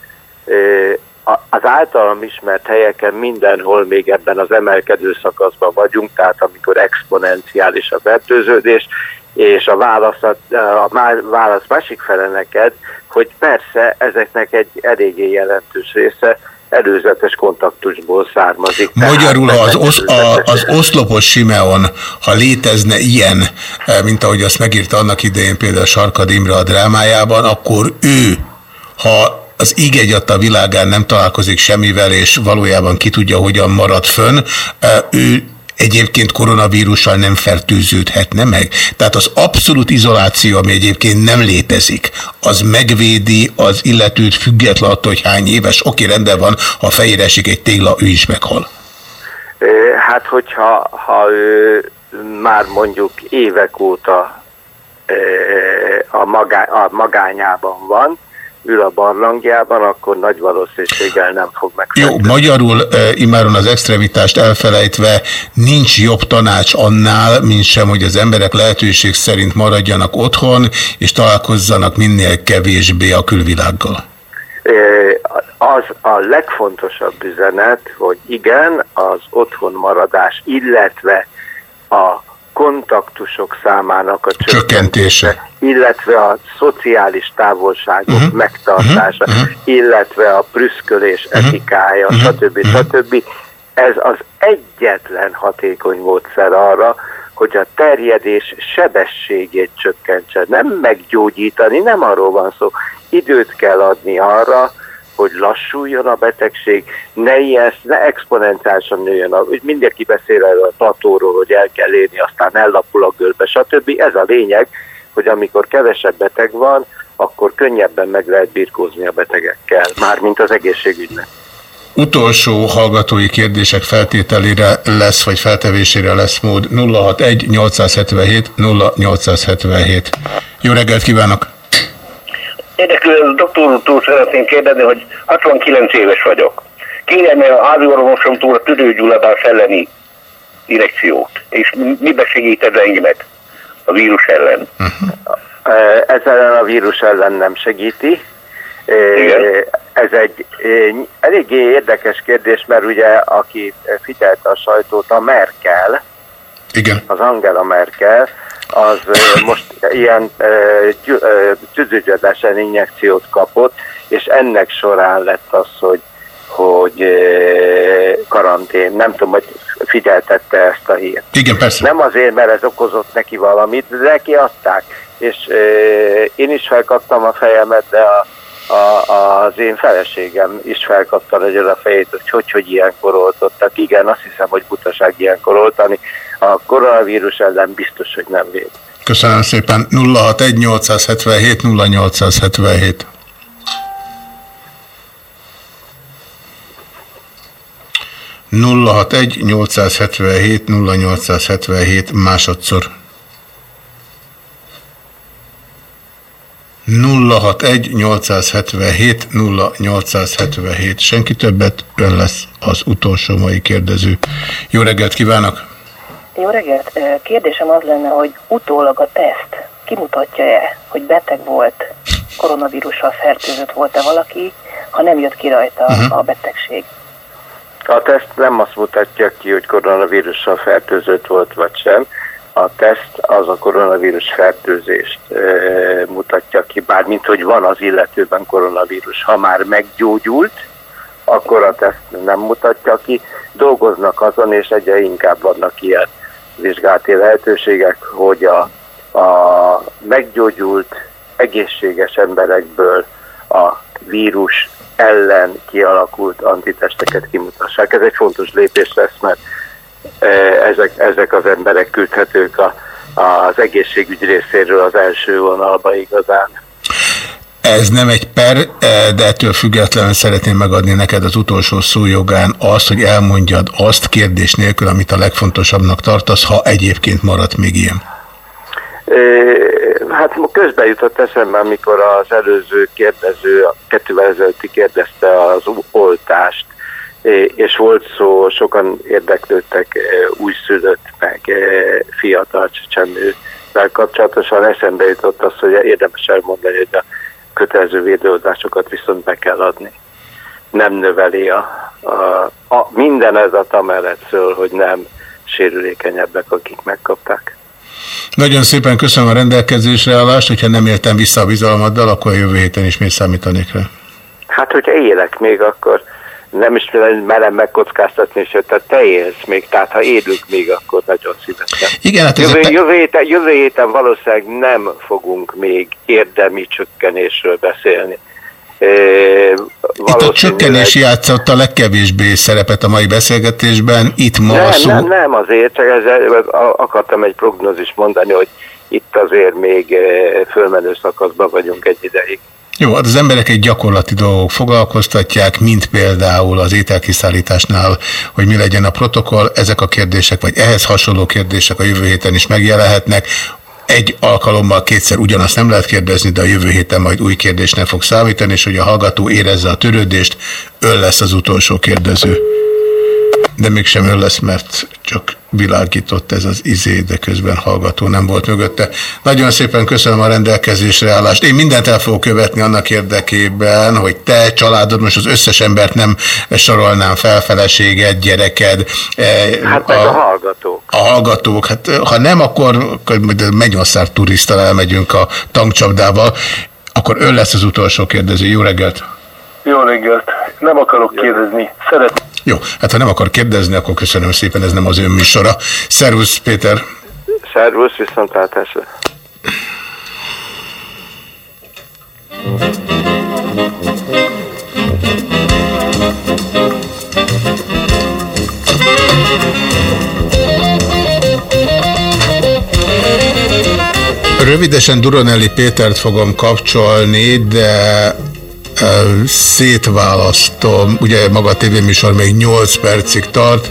a- az általam ismert helyeken mindenhol még ebben az emelkedő szakaszban vagyunk, tehát amikor exponenciális a fertőződés, és a válasz, a, a válasz másik fele neked, hogy persze ezeknek egy eléggé jelentős része előzetes kontaktusból származik. Magyarul, ha az, osz, a, az oszlopos Simeon, ha létezne ilyen, eh, mint ahogy azt megírta annak idején például Sarkad Imre a drámájában, akkor ő, ha az íg egyat a világán nem találkozik semmivel, és valójában ki tudja, hogyan marad fönn, ő egyébként koronavírussal nem fertőződhetne meg. Tehát az abszolút izoláció, ami egyébként nem létezik, az megvédi az illetőt független attól, hogy hány éves. Oké, rendben van, ha fejére esik egy tégla, ő is meghal. Hát, hogyha ha ő már mondjuk évek óta a, magá, a magányában van, ül a barlangjában, akkor nagy valószínűséggel nem fog meg. Jó, magyarul e, imáron az extremitást elfelejtve nincs jobb tanács annál, mint sem, hogy az emberek lehetőség szerint maradjanak otthon, és találkozzanak minél kevésbé a külvilággal. Ö, Az a legfontosabb üzenet, hogy igen, az otthon maradás, illetve a kontaktusok számának a csökkentése, illetve a szociális távolságok uh-huh. megtartása, uh-huh. illetve a prüszkölés etikája, uh-huh. stb. stb. Ez az egyetlen hatékony módszer arra, hogy a terjedés sebességét csökkentse. Nem meggyógyítani, nem arról van szó. Időt kell adni arra, hogy lassuljon a betegség, ne ilyen, ne exponenciálisan nőjön. Hogy mindenki beszél erről a platóról, hogy el kell érni, aztán ellapul a görbe, stb. Ez a lényeg, hogy amikor kevesebb beteg van, akkor könnyebben meg lehet birkózni a betegekkel, mármint az egészségügynek. Utolsó hallgatói kérdések feltételére lesz, vagy feltevésére lesz mód 061 877 0877. Jó reggelt kívánok! Érdeklő doktor úrtól szeretném kérdezni, hogy 69 éves vagyok. Kérem a házi orvosomtól a tüdőgyulladás elleni direkciót, és mibe segít ez engemet a vírus ellen? Eh, Ez ellen a vírus ellen nem segíti. Eh, Ez egy eléggé érdekes kérdés, mert ugye aki figyelte a sajtót, a Merkel, Igen. az Angela Merkel, az most ilyen tüdőgyulladásen injekciót kapott, és ennek során lett az, hogy hogy karantén, nem tudom, hogy figyeltette ezt a hírt. Igen, persze. Nem azért, mert ez okozott neki valamit, de kiadták. És én is felkaptam a fejemet, de a, a, az én feleségem is felkapta nagyon a fejét, hogy hogy, hogy ilyenkor oltottak. Igen, azt hiszem, hogy butaság ilyenkor oltani. A koronavírus ellen biztos, hogy nem véd. Köszönöm szépen. 061 877 0877. nulla hat egy 877 0877 másodszor. 061 877 0877. Senki többet, ön lesz az utolsó mai kérdező. Jó reggelt kívánok! Jó reggelt! Kérdésem az lenne, hogy utólag a teszt kimutatja-e, hogy beteg volt, koronavírussal fertőzött volt-e valaki, ha nem jött ki rajta uh -huh. a betegség? A teszt nem azt mutatja ki, hogy koronavírussal fertőzött volt vagy sem. A teszt az a koronavírus fertőzést mutatja ki, bármint hogy van az illetőben koronavírus. Ha már meggyógyult, akkor a teszt nem mutatja ki. Dolgoznak azon, és egyre inkább vannak ilyen vizsgálati lehetőségek, hogy a, a meggyógyult, egészséges emberekből a vírus ellen kialakult antitesteket kimutassák. Ez egy fontos lépés lesz, mert ezek, ezek az emberek küldhetők a, az egészségügy részéről az első vonalba igazán. Ez nem egy per, e, de ettől függetlenül szeretném megadni neked az utolsó szójogán azt, hogy elmondjad azt kérdés nélkül, amit a legfontosabbnak tartasz, ha egyébként maradt még ilyen. Hát közben jutott eszembe, amikor az előző kérdező, a kettővel ezelőtti kérdezte az oltást, és volt szó, sokan érdeklődtek újszülött, meg fiatal csecsemővel kapcsolatosan eszembe jutott az, hogy érdemes elmondani, hogy a kötelező védőoltásokat viszont be kell adni. Nem növeli a, a, a minden ez a tamellett szól, hogy nem sérülékenyebbek, akik megkapták. Nagyon szépen köszönöm a rendelkezésre állást, hogyha nem éltem vissza a bizalmaddal, akkor a jövő héten is még számítanék rá. Hát, hogyha élek még, akkor nem is merem megkockáztatni, sőt, tehát te élsz még, tehát ha élünk még, akkor nagyon szívesen. Igen, hát jövő, jövő, héten, jövő héten valószínűleg nem fogunk még érdemi csökkenésről beszélni. Itt a csökkenés játszott a legkevésbé szerepet a mai beszélgetésben, itt ma nem, szó... Nem, nem, azért, csak ezzel akartam egy prognózis mondani, hogy itt azért még fölmenő szakaszban vagyunk egy ideig. Jó, hát az emberek egy gyakorlati dolgok foglalkoztatják, mint például az ételkiszállításnál, hogy mi legyen a protokoll, ezek a kérdések, vagy ehhez hasonló kérdések a jövő héten is megjelenhetnek egy alkalommal kétszer ugyanazt nem lehet kérdezni, de a jövő héten majd új kérdésnek fog számítani, és hogy a hallgató érezze a törődést, ön lesz az utolsó kérdező. De mégsem ön lesz, mert csak világított ez az izé, de közben hallgató nem volt mögötte. Nagyon szépen köszönöm a rendelkezésre állást. Én mindent el fogok követni annak érdekében, hogy te, családod, most az összes embert nem sorolnám fel, feleséged, gyereked. Hát a, a hallgatók. A hallgatók. Hát ha nem, akkor, akkor Megymasszár turista elmegyünk a tankcsapdával. Akkor ön lesz az utolsó kérdező. Jó reggelt! Jó reggelt! Nem akarok kérdezni. Szeret jó, hát ha nem akar kérdezni, akkor köszönöm szépen, ez nem az ön műsora. Szervusz, Péter! Szervusz, viszontlátásra! Rövidesen Duronelli Pétert fogom kapcsolni, de szétválasztom, ugye maga a tévéműsor még 8 percig tart,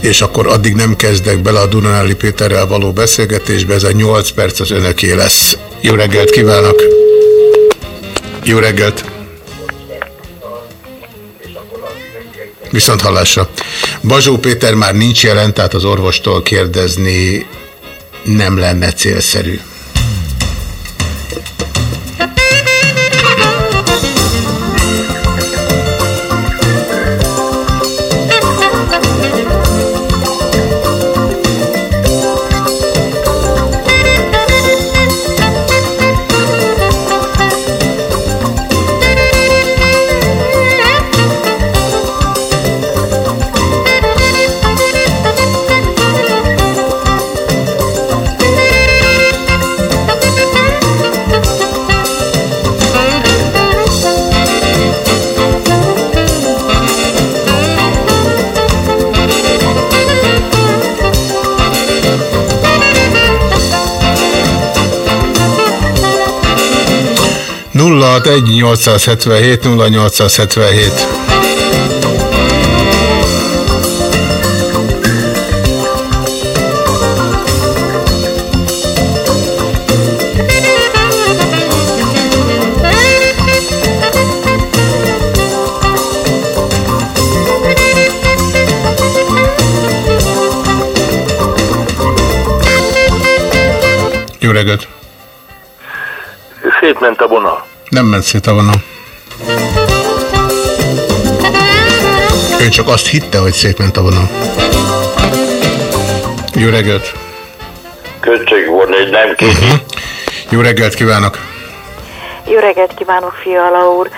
és akkor addig nem kezdek bele a Dunanelli Péterrel való beszélgetésbe, ez a 8 perc az önöké lesz. Jó reggelt kívánok! Jó reggelt! Viszont hallásra. Bazsó Péter már nincs jelen, tehát az orvostól kérdezni nem lenne célszerű. 061 877 0877 Jó reggelt! Szétment a vonal. Nem ment szét a vonal. Ő csak azt hitte, hogy szétment a vonal. Jó reggelt! Kötség volna, hogy nem kész. Uh-huh. Jó reggelt kívánok! Jó reggelt kívánok, Fiala úr.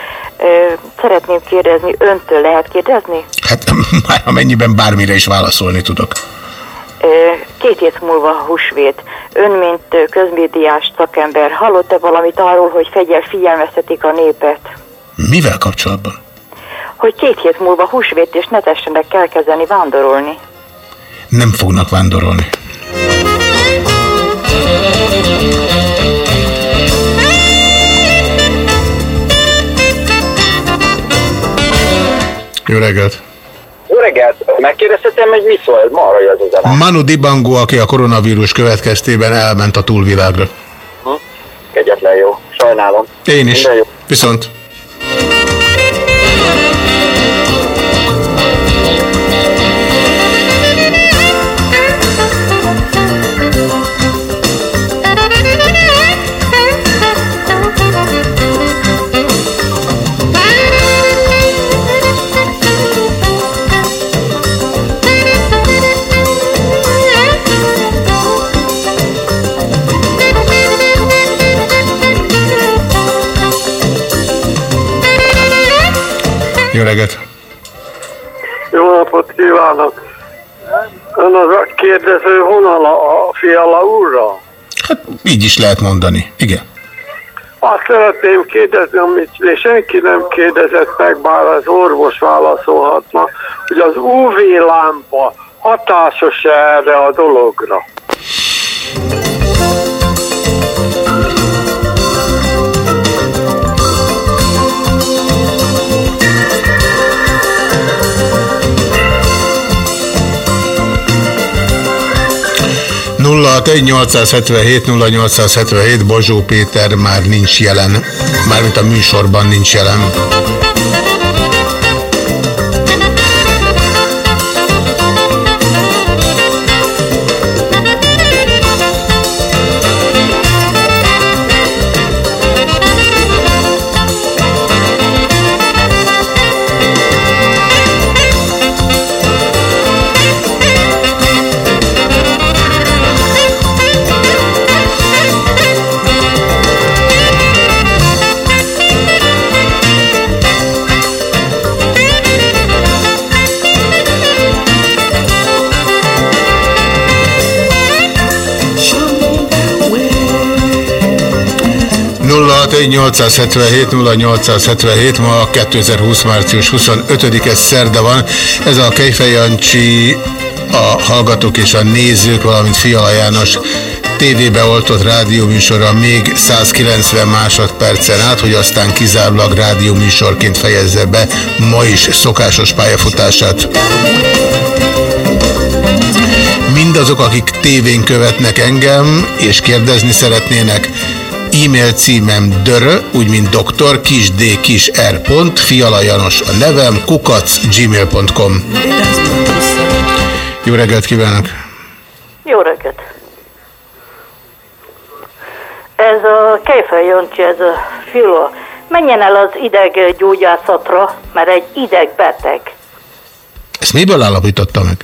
Szeretném kérdezni, öntől lehet kérdezni? Hát *laughs* már amennyiben bármire is válaszolni tudok. Két hét múlva húsvét. Ön, mint közmédiás szakember, hallott-e valamit arról, hogy fegyel figyelmeztetik a népet? Mivel kapcsolatban? Hogy két hét múlva húsvét, és ne tessenek elkezdeni vándorolni. Nem fognak vándorolni. Jó reggelt! Reggelt! Megkérdezhetem, hogy mi szól? Ma arra az a zene. Manu Dibango, aki a koronavírus következtében elment a túlvilágra. Hm? Kegyetlen jó. Sajnálom. Én is. Viszont. Jó reggelt! Jó napot kívánok! Ön az a kérdező honnan a, Fiala úrra? Így is lehet mondani. Igen. Azt szeretném kérdezni, amit még senki nem kérdezett meg, bár az orvos válaszolhatna, hogy az UV lámpa hatásos -e erre a dologra? Nulla 877 0877 Bozsó Péter már nincs jelen. Mármint a műsorban nincs jelen. Nulla 877 0877 ma 2020. március 25-e szerda van. Ez a Kejfej Jancsi, a hallgatók és a nézők, valamint Fiala János tévébe oltott rádióműsora még 190 másodpercen át, hogy aztán kizárólag rádióműsorként fejezze be ma is szokásos pályafutását. Mindazok, akik tévén követnek engem, és kérdezni szeretnének, e-mail címem dörö, úgy mint doktor, kis d kis r Fiala Janos a nevem, kukac, gmail.com. Jó reggelt kívánok! Jó reggelt! Ez a Kejfej Jancsi, ez a Filo, menjen el az ideggyógyászatra, mert egy idegbeteg. Ezt miből állapította meg?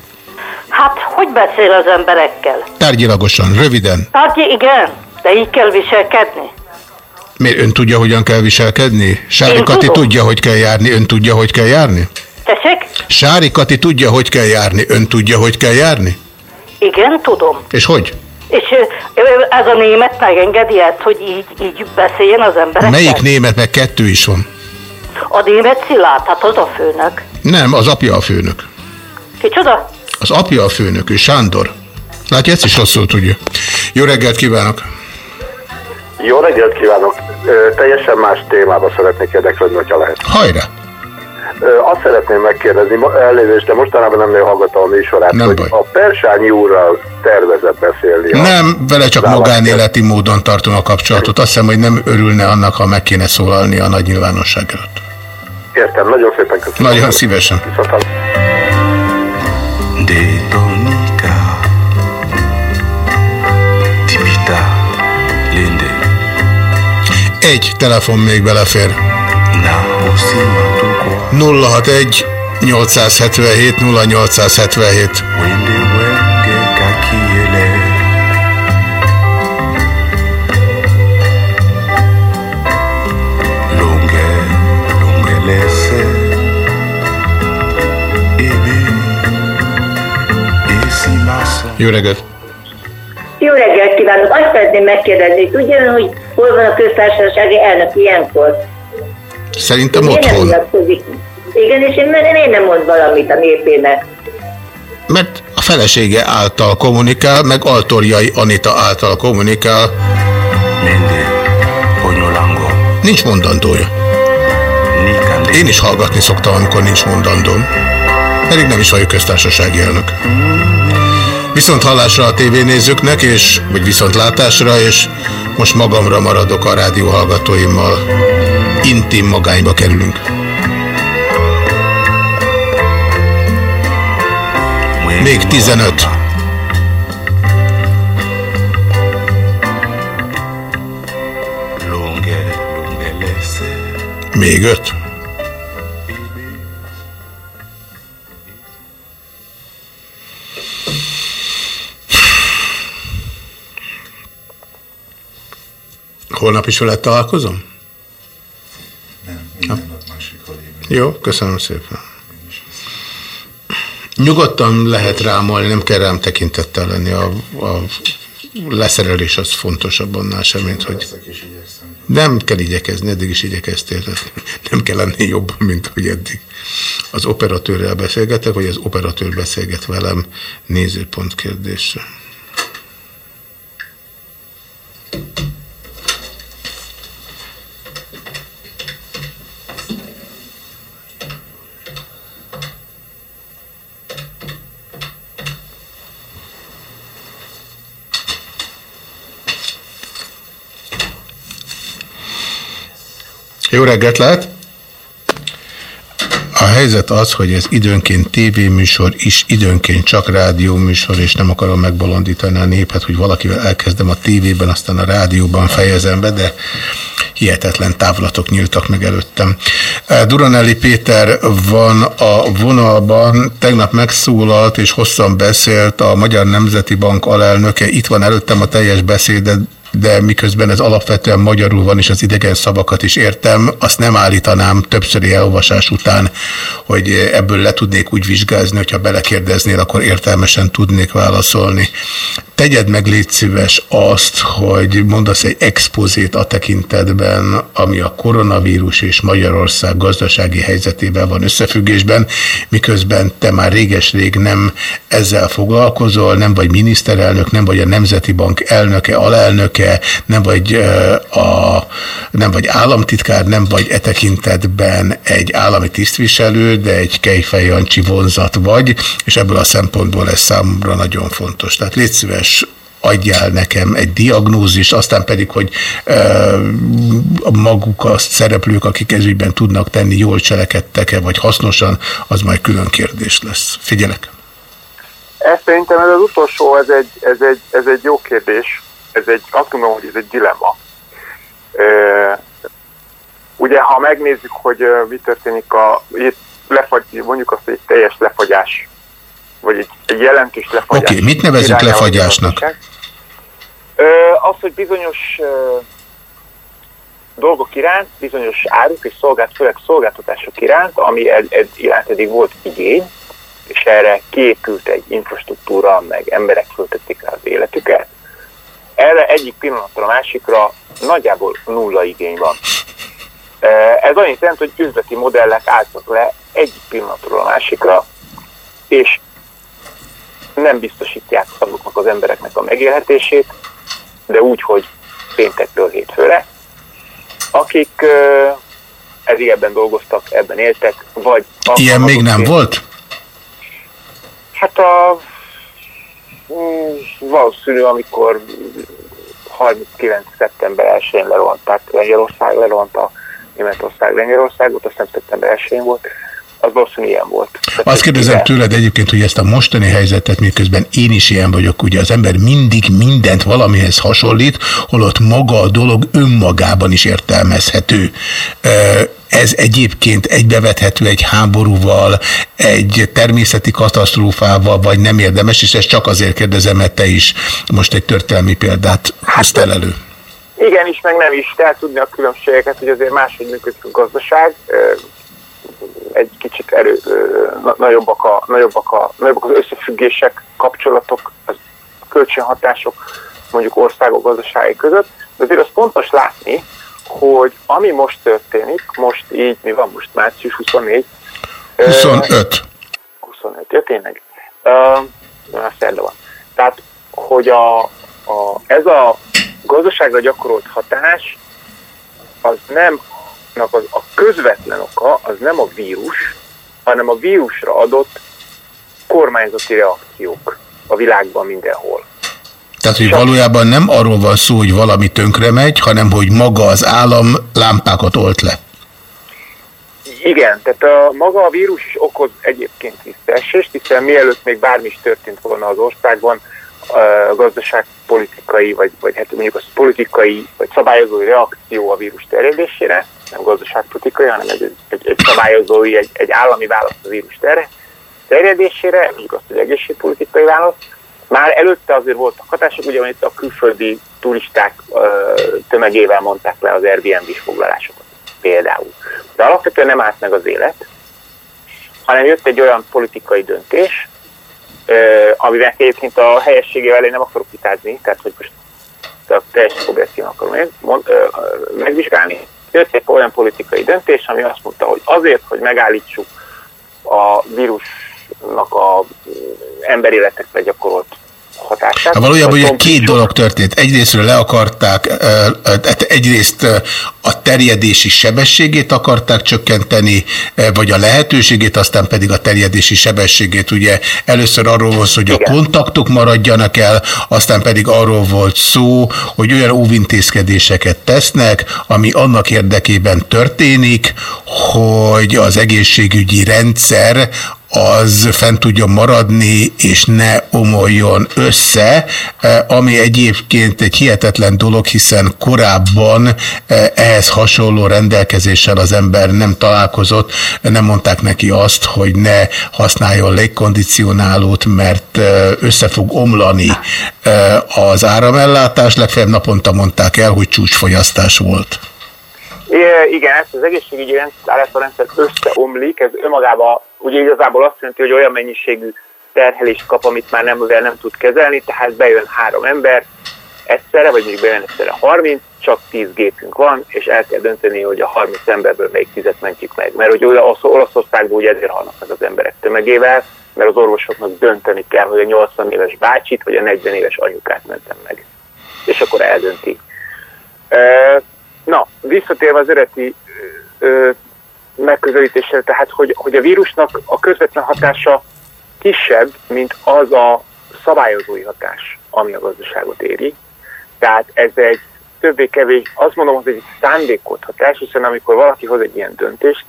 Hát, hogy beszél az emberekkel? Tárgyilagosan, röviden. Hát igen, de így kell viselkedni. Miért ön tudja, hogyan kell viselkedni? Sári Én Kati tudom. tudja, hogy kell járni, ön tudja, hogy kell járni? Tessék? Sári Kati tudja, hogy kell járni, ön tudja, hogy kell járni? Igen, tudom. És hogy? És ez a német megengedi ezt, hogy így, így beszéljen az emberekkel? Melyik német, meg kettő is van? A német Szilárd, hát az a főnök. Nem, az apja a főnök. Kicsoda? Az apja a főnök, ő Sándor. Látja, ezt is rosszul tudja. Jó reggelt kívánok! Jó reggelt kívánok! Ö, teljesen más témába szeretnék érdeklődni, hogyha lehet. Hajrá! Ö, azt szeretném megkérdezni, elnézést, de mostanában nem nagyon hallgatom a műsorát, Nem hogy baj. a Persányi úrral tervezett beszélni. Nem, vele csak magánéleti módon tartom a kapcsolatot. Azt hiszem, hogy nem örülne annak, ha meg kéne szólalni a nagy nyilvánosság előtt. Értem, nagyon szépen köszönöm. Nagyon szívesen. Viszontlát. Egy telefon még belefér. 061 877 0877 Wende wenge kakiele Longe Longe lese Ebe Esi massa Jó reggelt! Jó reggelt kívánok! Azt szeretném megkérdezni, tudja hogy hol van a köztársasági elnök ilyenkor? Szerintem nem otthon. nyilatkozik? Igen, és én, én nem mond valamit a népének. Mert a felesége által kommunikál, meg Altorjai Anita által kommunikál. Nincs mondandója. Én is hallgatni szoktam, amikor nincs mondandóm. Pedig nem is vagyok köztársasági elnök. Viszont hallásra a tévénézőknek, és, vagy viszont látásra, és most magamra maradok a rádió hallgatóimmal. Intim magányba kerülünk. Még 15. Longe Longe lese Még 5. Holnap is veled találkozom? Nem, Jó, köszönöm szépen. Nyugodtan lehet rámolni, nem kell rám tekintettel lenni. A, a leszerelés az fontosabb annál sem, mint hogy... Nem kell igyekezni, eddig is igyekeztél. Nem kell lenni jobban, mint hogy eddig. Az operatőrrel beszélgetek, vagy az operatőr beszélget velem nézőpont kérdésre. Jó reggelt lehet! A helyzet az, hogy ez időnként tévéműsor is, időnként csak rádióműsor, és nem akarom megbolondítani a népet, hogy valakivel elkezdem a tévében, aztán a rádióban fejezem be, de hihetetlen távlatok nyíltak meg előttem. Duranelli Péter van a vonalban, tegnap megszólalt és hosszan beszélt a Magyar Nemzeti Bank alelnöke. Itt van előttem a teljes beszéd, de miközben ez alapvetően magyarul van, és az idegen szavakat is értem, azt nem állítanám többszöri elolvasás után, hogy ebből le tudnék úgy vizsgázni, hogyha belekérdeznél, akkor értelmesen tudnék válaszolni. Tegyed meg, légy szíves azt, hogy mondasz egy expozét a tekintetben, ami a koronavírus és Magyarország gazdasági helyzetében van összefüggésben, miközben te már réges-rég nem ezzel foglalkozol, nem vagy miniszterelnök, nem vagy a Nemzeti Bank elnöke, alelnöke, nem vagy, a, nem vagy államtitkár, nem vagy e tekintetben egy állami tisztviselő, de egy Kejfej Jancsi vonzat vagy, és ebből a szempontból ez számomra nagyon fontos. Tehát légy szíves, adjál nekem egy diagnózis, aztán pedig, hogy e, maguk a szereplők, akik ezügyben tudnak tenni, jól cselekedtek-e, vagy hasznosan, az majd külön kérdés lesz. Figyelek! Ez szerintem ez az utolsó, ez egy, ez egy, ez egy jó kérdés. Ez egy, azt gondolom, hogy ez egy dilemma. E, ugye, ha megnézzük, hogy mi történik a, lefagy, mondjuk azt, hogy egy teljes lefagyás, vagy egy, egy jelentős lefagyás. Oké, okay, mit nevezünk lefagyásnak? Ö, az, hogy bizonyos ö, dolgok iránt, bizonyos áruk és szolgált, főleg szolgáltatások iránt, ami ed, ed, iránt eddig volt igény, és erre kiépült egy infrastruktúra, meg emberek föltették az életüket. Erre egyik pillanatra a másikra nagyjából nulla igény van. Ez annyit jelent, hogy üzleti modellek álltak le egyik pillanatról a másikra, és nem biztosítják azoknak az embereknek a megélhetését, de úgy, hogy péntektől hétfőre. akik eddig ebben dolgoztak, ebben éltek, vagy... Ilyen még nem volt? Hát a... mm, Valószínű, amikor 39. szeptember 1-én leronták Lengyelország, leronta Németország Lengyelországot, azt hiszem szeptember 1 volt, az valószínű ilyen volt. Azt kérdezem tőled egyébként, hogy ezt a mostani helyzetet, miközben én is ilyen vagyok, ugye az ember mindig mindent valamihez hasonlít, holott maga a dolog önmagában is értelmezhető. Ez egyébként egybevethető egy háborúval, egy természeti katasztrófával, vagy nem érdemes, és ezt csak azért kérdezem, mert te is most egy történelmi példát hoztál elő. Igen is, meg nem is. Tehát tudni a különbségeket, hogy azért máshogy működik a gazdaság. Egy kicsit erő, nagyobbak, a, nagyobbak, a, nagyobbak az összefüggések, kapcsolatok, az kölcsönhatások mondjuk országok gazdaságai között. De azért az fontos látni, hogy ami most történik, most így, mi van most, március 24, ö, 25. 25, ja tényleg. Uh, szerda van. Tehát, hogy a, a, ez a gazdaságra gyakorolt hatás, az nem, az, a közvetlen oka, az nem a vírus, hanem a vírusra adott kormányzati reakciók a világban mindenhol. Tehát, hogy valójában nem arról van szó, hogy valami tönkre megy, hanem hogy maga az állam lámpákat olt le. Igen, tehát a, maga a vírus is okoz egyébként visszaesést, hiszen mielőtt még bármi is történt volna az országban, a gazdaságpolitikai, vagy, vagy hát mondjuk az politikai, vagy szabályozói reakció a vírus terjedésére, nem gazdaságpolitikai, hanem egy, egy, egy szabályozói, egy, egy állami válasz a vírus ter, terjedésére, mondjuk azt, hogy egészségpolitikai válasz. Már előtte azért voltak hatások, ugye itt a külföldi turisták ö, tömegével mondták le az Airbnb-s foglalásokat például. De alapvetően nem állt meg az élet, hanem jött egy olyan politikai döntés, ö, amivel egyébként a helyességével én nem akarok vitázni, tehát hogy most a teljes szobjektív akarom én mond, ö, megvizsgálni. Jött egy olyan politikai döntés, ami azt mondta, hogy azért, hogy megállítsuk a vírusnak a emberéletekre gyakorolt hatását. Hát valójában ugye két dolog történt. Egyrésztről le akarták, tehát egyrészt a terjedési sebességét akarták csökkenteni, vagy a lehetőségét, aztán pedig a terjedési sebességét. Ugye először arról volt szó, hogy a kontaktok maradjanak el, aztán pedig arról volt szó, hogy olyan óvintézkedéseket tesznek, ami annak érdekében történik, hogy az egészségügyi rendszer az fent tudjon maradni, és ne omoljon össze, eh, ami egyébként egy hihetetlen dolog, hiszen korábban eh, ehhez hasonló rendelkezéssel az ember nem találkozott, nem mondták neki azt, hogy ne használjon légkondicionálót, mert eh, össze fog omlani az áramellátás, legfeljebb naponta mondták el, hogy csúcsfogyasztás volt. Igen, ezt az egészségügyi rendszer, rendszer összeomlik, ez önmagában ugye igazából azt jelenti, hogy olyan mennyiségű terhelést kap, amit már nem, mivel nem tud kezelni, tehát bejön három ember egyszerre, vagy még bejön egyszerre 30, csak 10 gépünk van, és el kell dönteni, hogy a 30 emberből melyik tizet mentjük meg. Mert hogy az Olaszországban ugye ezért halnak meg az emberek tömegével, mert az orvosoknak dönteni kell, hogy a 80 éves bácsit, vagy a 40 éves anyukát mentem meg. És akkor eldönti. Na, visszatérve az eredeti ö, megközelítésre, tehát hogy, hogy a vírusnak a közvetlen hatása kisebb, mint az a szabályozói hatás, ami a gazdaságot éri. Tehát ez egy többé-kevés, azt mondom, hogy ez egy szándékot hatás, hiszen amikor valaki hoz egy ilyen döntést,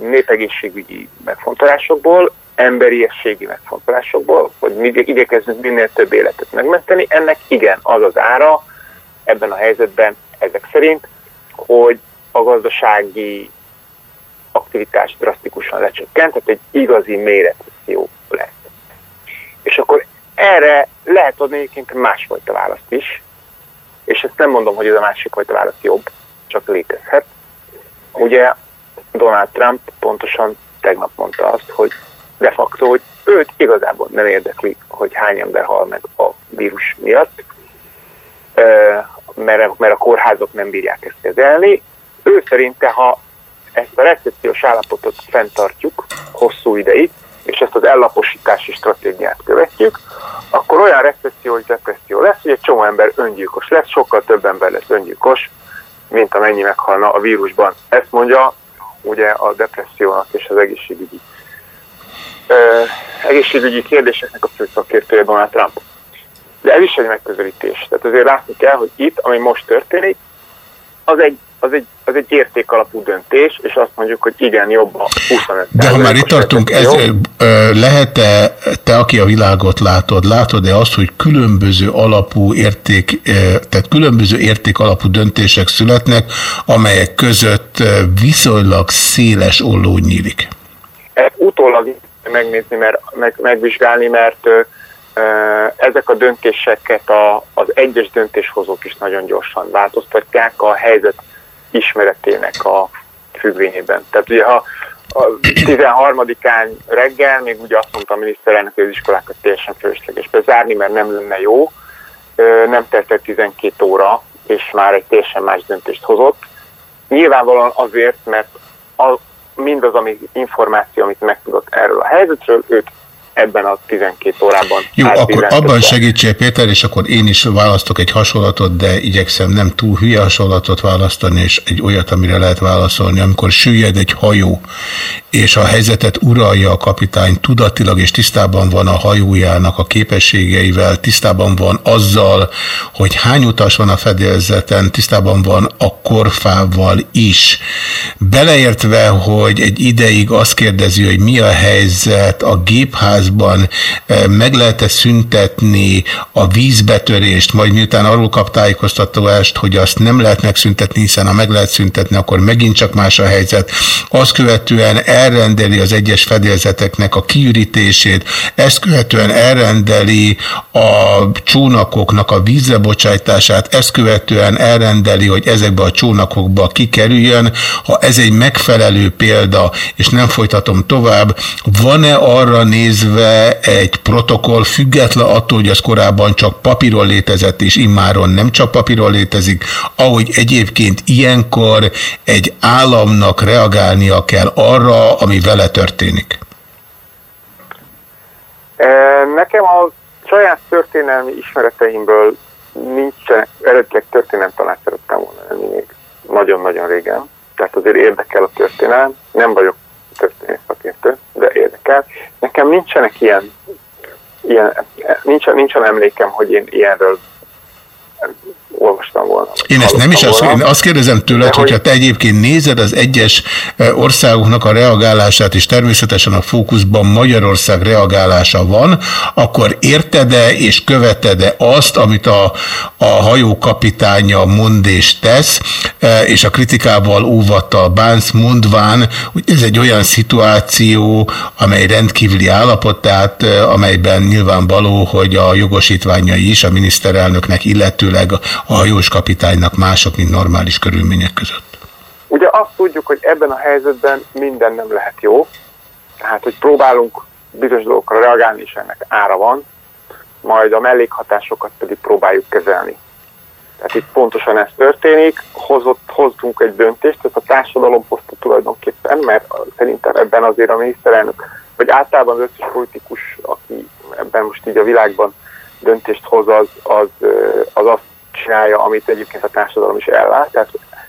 népegészségügyi megfontolásokból, emberiességi megfontolásokból, hogy igyekezzünk minél több életet megmenteni, ennek igen, az az ára, ebben a helyzetben ezek szerint, hogy a gazdasági aktivitás drasztikusan lecsökkent, tehát egy igazi méretrecesszió lesz. És akkor erre lehet adni egyébként másfajta választ is, és ezt nem mondom, hogy ez a másik fajta válasz jobb, csak létezhet. Ugye Donald Trump pontosan tegnap mondta azt, hogy de facto, hogy őt igazából nem érdekli, hogy hány ember hal meg a vírus miatt, mert, mert a kórházok nem bírják ezt kezelni. Ő szerinte, ha ezt a recepciós állapotot fenntartjuk hosszú ideig, és ezt az ellaposítási stratégiát követjük, akkor olyan recesszió, hogy depresszió lesz, hogy egy csomó ember öngyilkos lesz, sokkal több ember lesz öngyilkos, mint amennyi meghalna a vírusban. Ezt mondja ugye a depressziónak és az egészségügyi ö, egészségügyi kérdéseknek a fő szakértője Donald Trump. De ez is egy megközelítés. Tehát azért látni kell, hogy itt, ami most történik, az egy, az egy, az egy értékalapú döntés, és azt mondjuk, hogy igen, jobb a 25 De ha már itt tartunk, ez, lehet-e, te, aki a világot látod, látod-e azt, hogy különböző alapú érték, tehát különböző érték alapú döntések születnek, amelyek között viszonylag széles olló nyílik? Ezt utólag megnézni, mert, meg, megvizsgálni, mert ezek a döntéseket a, az egyes döntéshozók is nagyon gyorsan változtatják a helyzet ismeretének a függvényében. Tehát ugye ha a 13-án reggel még ugye azt mondta a miniszterelnök, hogy az iskolákat teljesen fölösleges bezárni, mert nem lenne jó. Nem telt el 12 óra, és már egy teljesen más döntést hozott. Nyilvánvalóan azért, mert a, mindaz, ami információ, amit megtudott erről a helyzetről, őt ebben a 12 órában Jó, akkor abban segítsél Péter, és akkor én is választok egy hasonlatot, de igyekszem nem túl hülye hasonlatot választani, és egy olyat, amire lehet válaszolni. Amikor süllyed egy hajó, és a helyzetet uralja a kapitány tudatilag, és tisztában van a hajójának a képességeivel, tisztában van azzal, hogy hány utas van a fedélzeten, tisztában van a korfával is. Beleértve, hogy egy ideig azt kérdezi, hogy mi a helyzet a gépházban, eh, meg lehet-e szüntetni a vízbetörést, majd miután arról kap tájékoztatást, hogy azt nem lehet megszüntetni, hiszen ha meg lehet szüntetni, akkor megint csak más a helyzet. Azt követően elrendeli az egyes fedélzeteknek a kiürítését, ezt követően elrendeli a csónakoknak a vízre bocsájtását, ezt követően elrendeli, hogy ezekbe a csónakokba kikerüljön. Ha ez egy megfelelő példa, és nem folytatom tovább, van-e arra nézve egy protokoll, független attól, hogy az korábban csak papíron létezett, és immáron nem csak papíron létezik, ahogy egyébként ilyenkor egy államnak reagálnia kell arra, ami vele történik? Nekem a saját történelmi ismereteimből nincsen, eredetileg történelem talán szerettem volna lenni még nagyon-nagyon régen. Tehát azért érdekel a történelem, nem vagyok történész szakértő, de érdekel. Nekem nincsenek ilyen, ilyen nincsen, nincsen emlékem, hogy én ilyenről olvastam volna. Én ezt nem is azt, hallottam én volna. azt kérdezem tőled, De hogyha te egyébként nézed az egyes eh, országoknak a reagálását, és természetesen a fókuszban Magyarország reagálása van, akkor érted-e és követed-e azt, amit a, a hajó kapitánya mond és tesz, eh, és a kritikával óvattal bánsz, mondván, hogy ez egy olyan szituáció, amely rendkívüli állapot, tehát eh, amelyben nyilvánvaló, hogy a jogosítványai is a miniszterelnöknek, illetőleg a hajós kapitánynak mások, mint normális körülmények között. Ugye azt tudjuk, hogy ebben a helyzetben minden nem lehet jó, tehát hogy próbálunk bizonyos dolgokra reagálni, és ennek ára van, majd a mellékhatásokat pedig próbáljuk kezelni. Tehát itt pontosan ez történik, hozott, hoztunk egy döntést, ez a társadalom hozta tulajdonképpen, mert szerintem ebben azért a miniszterelnök, vagy általában az összes politikus, aki ebben most így a világban döntést hoz, az, az, az azt csinálja, amit egyébként a társadalom is ellát. Tehát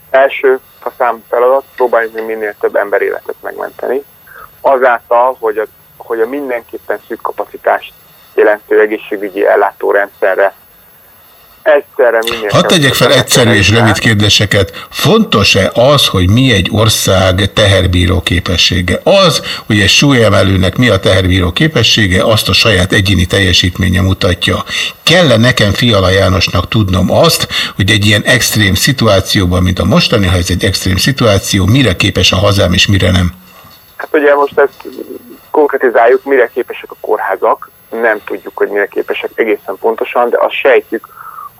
első a szám feladat, próbáljunk minél több ember életet megmenteni. Azáltal, hogy a, hogy a mindenképpen szűk kapacitást jelentő egészségügyi ellátórendszerre egyszerre minél Hadd tegyek fel egyszerű és rövid kérdéseket. Fontos-e az, hogy mi egy ország teherbíró képessége? Az, hogy egy súlyemelőnek mi a teherbíró képessége, azt a saját egyéni teljesítménye mutatja. Kell-e nekem Fiala Jánosnak tudnom azt, hogy egy ilyen extrém szituációban, mint a mostani, ha ez egy extrém szituáció, mire képes a hazám és mire nem? Hát ugye most ezt konkretizáljuk, mire képesek a kórházak, nem tudjuk, hogy mire képesek egészen pontosan, de azt sejtjük,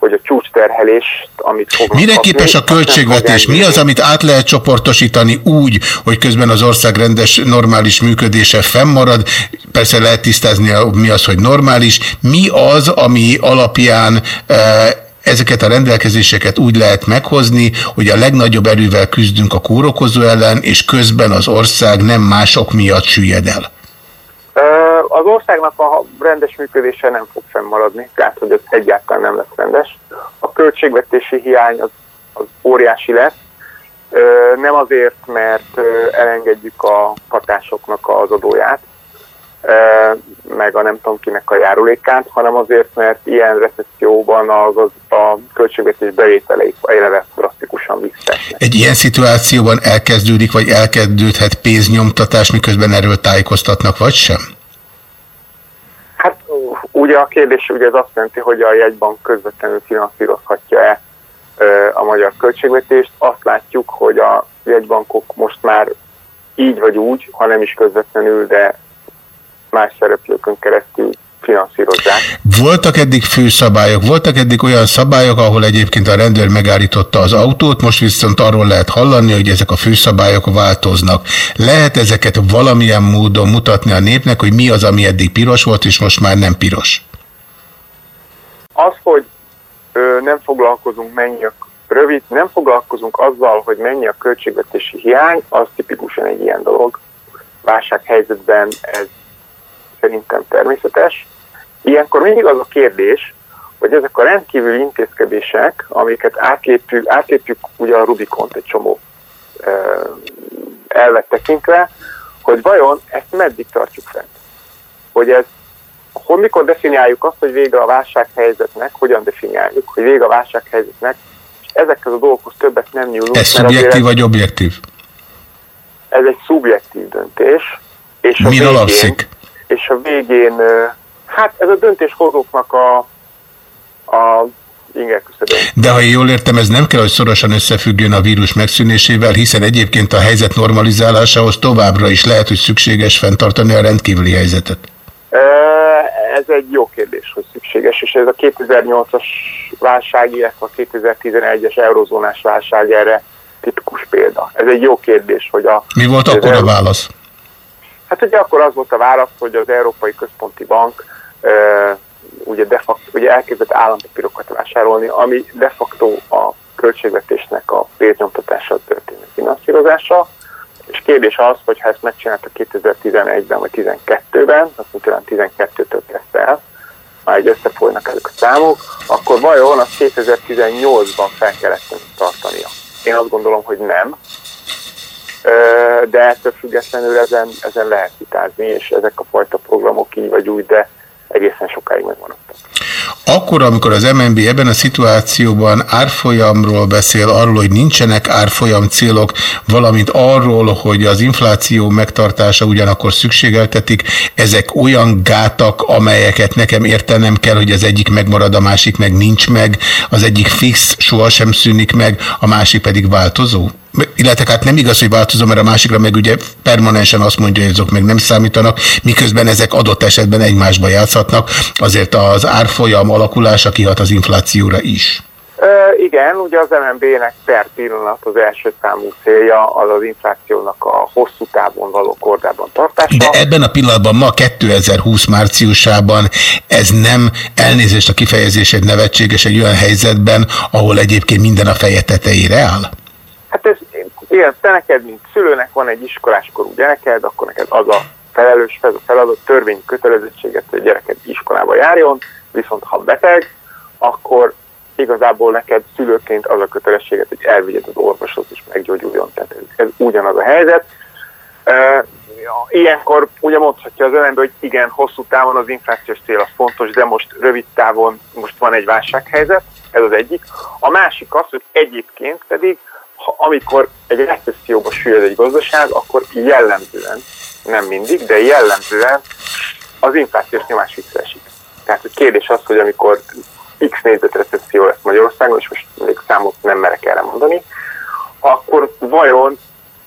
hogy a csúcsterhelést, amit fognak Mire kapni, képes a költségvetés? Mi az, amit át lehet csoportosítani úgy, hogy közben az ország rendes, normális működése fennmarad? Persze lehet tisztázni, mi az, hogy normális. Mi az, ami alapján e, ezeket a rendelkezéseket úgy lehet meghozni, hogy a legnagyobb erővel küzdünk a kórokozó ellen, és közben az ország nem mások miatt süllyed el? Az országnak a rendes működése nem fog fennmaradni, tehát hogy ez egyáltalán nem lesz rendes. A költségvetési hiány az az óriási lesz. Nem azért, mert elengedjük a hatásoknak az adóját, meg a nem tudom kinek a járulékát, hanem azért, mert ilyen recesszióban az, az a költségvetés bevételeik eleve drasztikusan visszaesnek. Egy ilyen szituációban elkezdődik, vagy elkezdődhet pénznyomtatás, miközben erről tájékoztatnak, vagy sem? Hát ugye a kérdés ugye ez azt jelenti, hogy a jegybank közvetlenül finanszírozhatja-e a magyar költségvetést. Azt látjuk, hogy a jegybankok most már így vagy úgy, ha nem is közvetlenül, de más szereplőkön keresztül finanszírozzák. Voltak eddig főszabályok, voltak eddig olyan szabályok, ahol egyébként a rendőr megállította az autót, most viszont arról lehet hallani, hogy ezek a főszabályok változnak. Lehet ezeket valamilyen módon mutatni a népnek, hogy mi az, ami eddig piros volt, és most már nem piros? Az, hogy ö, nem foglalkozunk mennyi a rövid, nem foglalkozunk azzal, hogy mennyi a költségvetési hiány, az tipikusan egy ilyen dolog. Válsághelyzetben ez szerintem természetes. Ilyenkor mindig az a kérdés, hogy ezek a rendkívüli intézkedések, amiket átlépjük, átlépjük ugye a Rubikont egy csomó elvet tekintve, hogy vajon ezt meddig tartjuk fent? Hogy ez, hogy mikor definiáljuk azt, hogy vége a válsághelyzetnek, hogyan definiáljuk, hogy vége a válsághelyzetnek, és ezekhez a dolgokhoz többet nem nyúlunk. Ez szubjektív vagy objektív? Ez egy szubjektív döntés. És Min végén, alapszik? És a végén, hát ez a döntéshozóknak a, a. De ha én jól értem, ez nem kell, hogy szorosan összefüggjön a vírus megszűnésével, hiszen egyébként a helyzet normalizálásához továbbra is lehet, hogy szükséges fenntartani a rendkívüli helyzetet. Ez egy jó kérdés, hogy szükséges, és ez a 2008-as válság, illetve a 2011-es eurozónás válság erre tipikus példa. Ez egy jó kérdés, hogy a... Mi volt akkor a válasz? Hát ugye akkor az volt a válasz, hogy az Európai Központi Bank ö, ugye, de facto, ugye elkezdett állampapírokat vásárolni, ami de facto a költségvetésnek a pénznyomtatással történő finanszírozása, és kérdés az, hogy ha ezt megcsinálta 2011-ben vagy 2012-ben, azt mondja, 12-től kezdte el, már egy összefolynak ezek a számok, akkor vajon azt 2018-ban fel kellett tartania? Én azt gondolom, hogy nem, de ettől függetlenül ezen, ezen lehet vitázni, és ezek a fajta programok így vagy úgy, de egészen sokáig megmaradtak. Akkor, amikor az MNB ebben a szituációban árfolyamról beszél, arról, hogy nincsenek árfolyam célok, valamint arról, hogy az infláció megtartása ugyanakkor szükségeltetik, ezek olyan gátak, amelyeket nekem értenem kell, hogy az egyik megmarad, a másik meg nincs meg, az egyik fix, sohasem szűnik meg, a másik pedig változó? Illetve hát nem igaz, hogy változó, mert a másikra meg ugye permanensen azt mondja, hogy azok meg nem számítanak, miközben ezek adott esetben egymásba játszhatnak, azért az árfolyam alakulása kihat az inflációra is. Ö, igen, ugye az MNB-nek per pillanat az első számú célja az az inflációnak a hosszú távon való kordában tartása. De ebben a pillanatban ma 2020 márciusában ez nem elnézést a kifejezésed nevetséges egy olyan helyzetben, ahol egyébként minden a feje tetejére áll? Hát ez, igen, te neked, mint szülőnek van egy iskoláskorú gyereked, akkor neked az a felelős, ez a feladat, törvény kötelezettséget, hogy a gyereked iskolába járjon, viszont ha beteg, akkor igazából neked szülőként az a kötelességet, hogy elvigyed az orvoshoz és meggyógyuljon. Tehát ez, ez ugyanaz a helyzet. Uh, ilyenkor ugye mondhatja az ember, hogy igen, hosszú távon az inflációs cél az fontos, de most rövid távon most van egy válsághelyzet, ez az egyik. A másik az, hogy egyébként pedig, ha, amikor egy recesszióba süllyed egy gazdaság, akkor jellemzően, nem mindig, de jellemzően az inflációs nyomás visszaesik. Tehát a kérdés az, hogy amikor X négyzet recesszió lesz Magyarországon, és most még számot nem merek erre mondani, akkor vajon,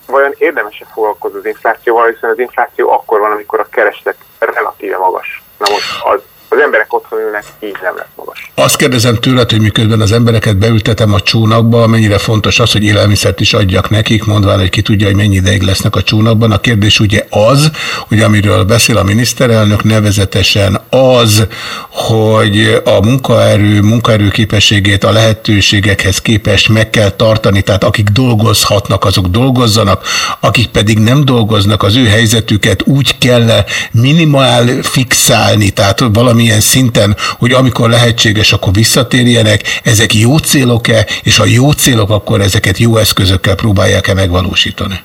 vajon érdemes-e foglalkozni az inflációval, hiszen az infláció akkor van, amikor a kereslet relatíve magas. Na most az, az emberek otthon ülnek, így nem lesz magas. Azt kérdezem tőled, hogy miközben az embereket beültetem a csónakba, mennyire fontos az, hogy élelmiszert is adjak nekik, mondván, hogy ki tudja, hogy mennyi ideig lesznek a csónakban. A kérdés ugye az, hogy amiről beszél a miniszterelnök, nevezetesen az, hogy a munkaerő, munkaerő képességét a lehetőségekhez képest meg kell tartani, tehát akik dolgozhatnak, azok dolgozzanak, akik pedig nem dolgoznak, az ő helyzetüket úgy kell minimál fixálni, tehát valamilyen szinten, hogy amikor lehetséges, akkor visszatérjenek. Ezek jó célok-e, és ha jó célok, akkor ezeket jó eszközökkel próbálják-e megvalósítani?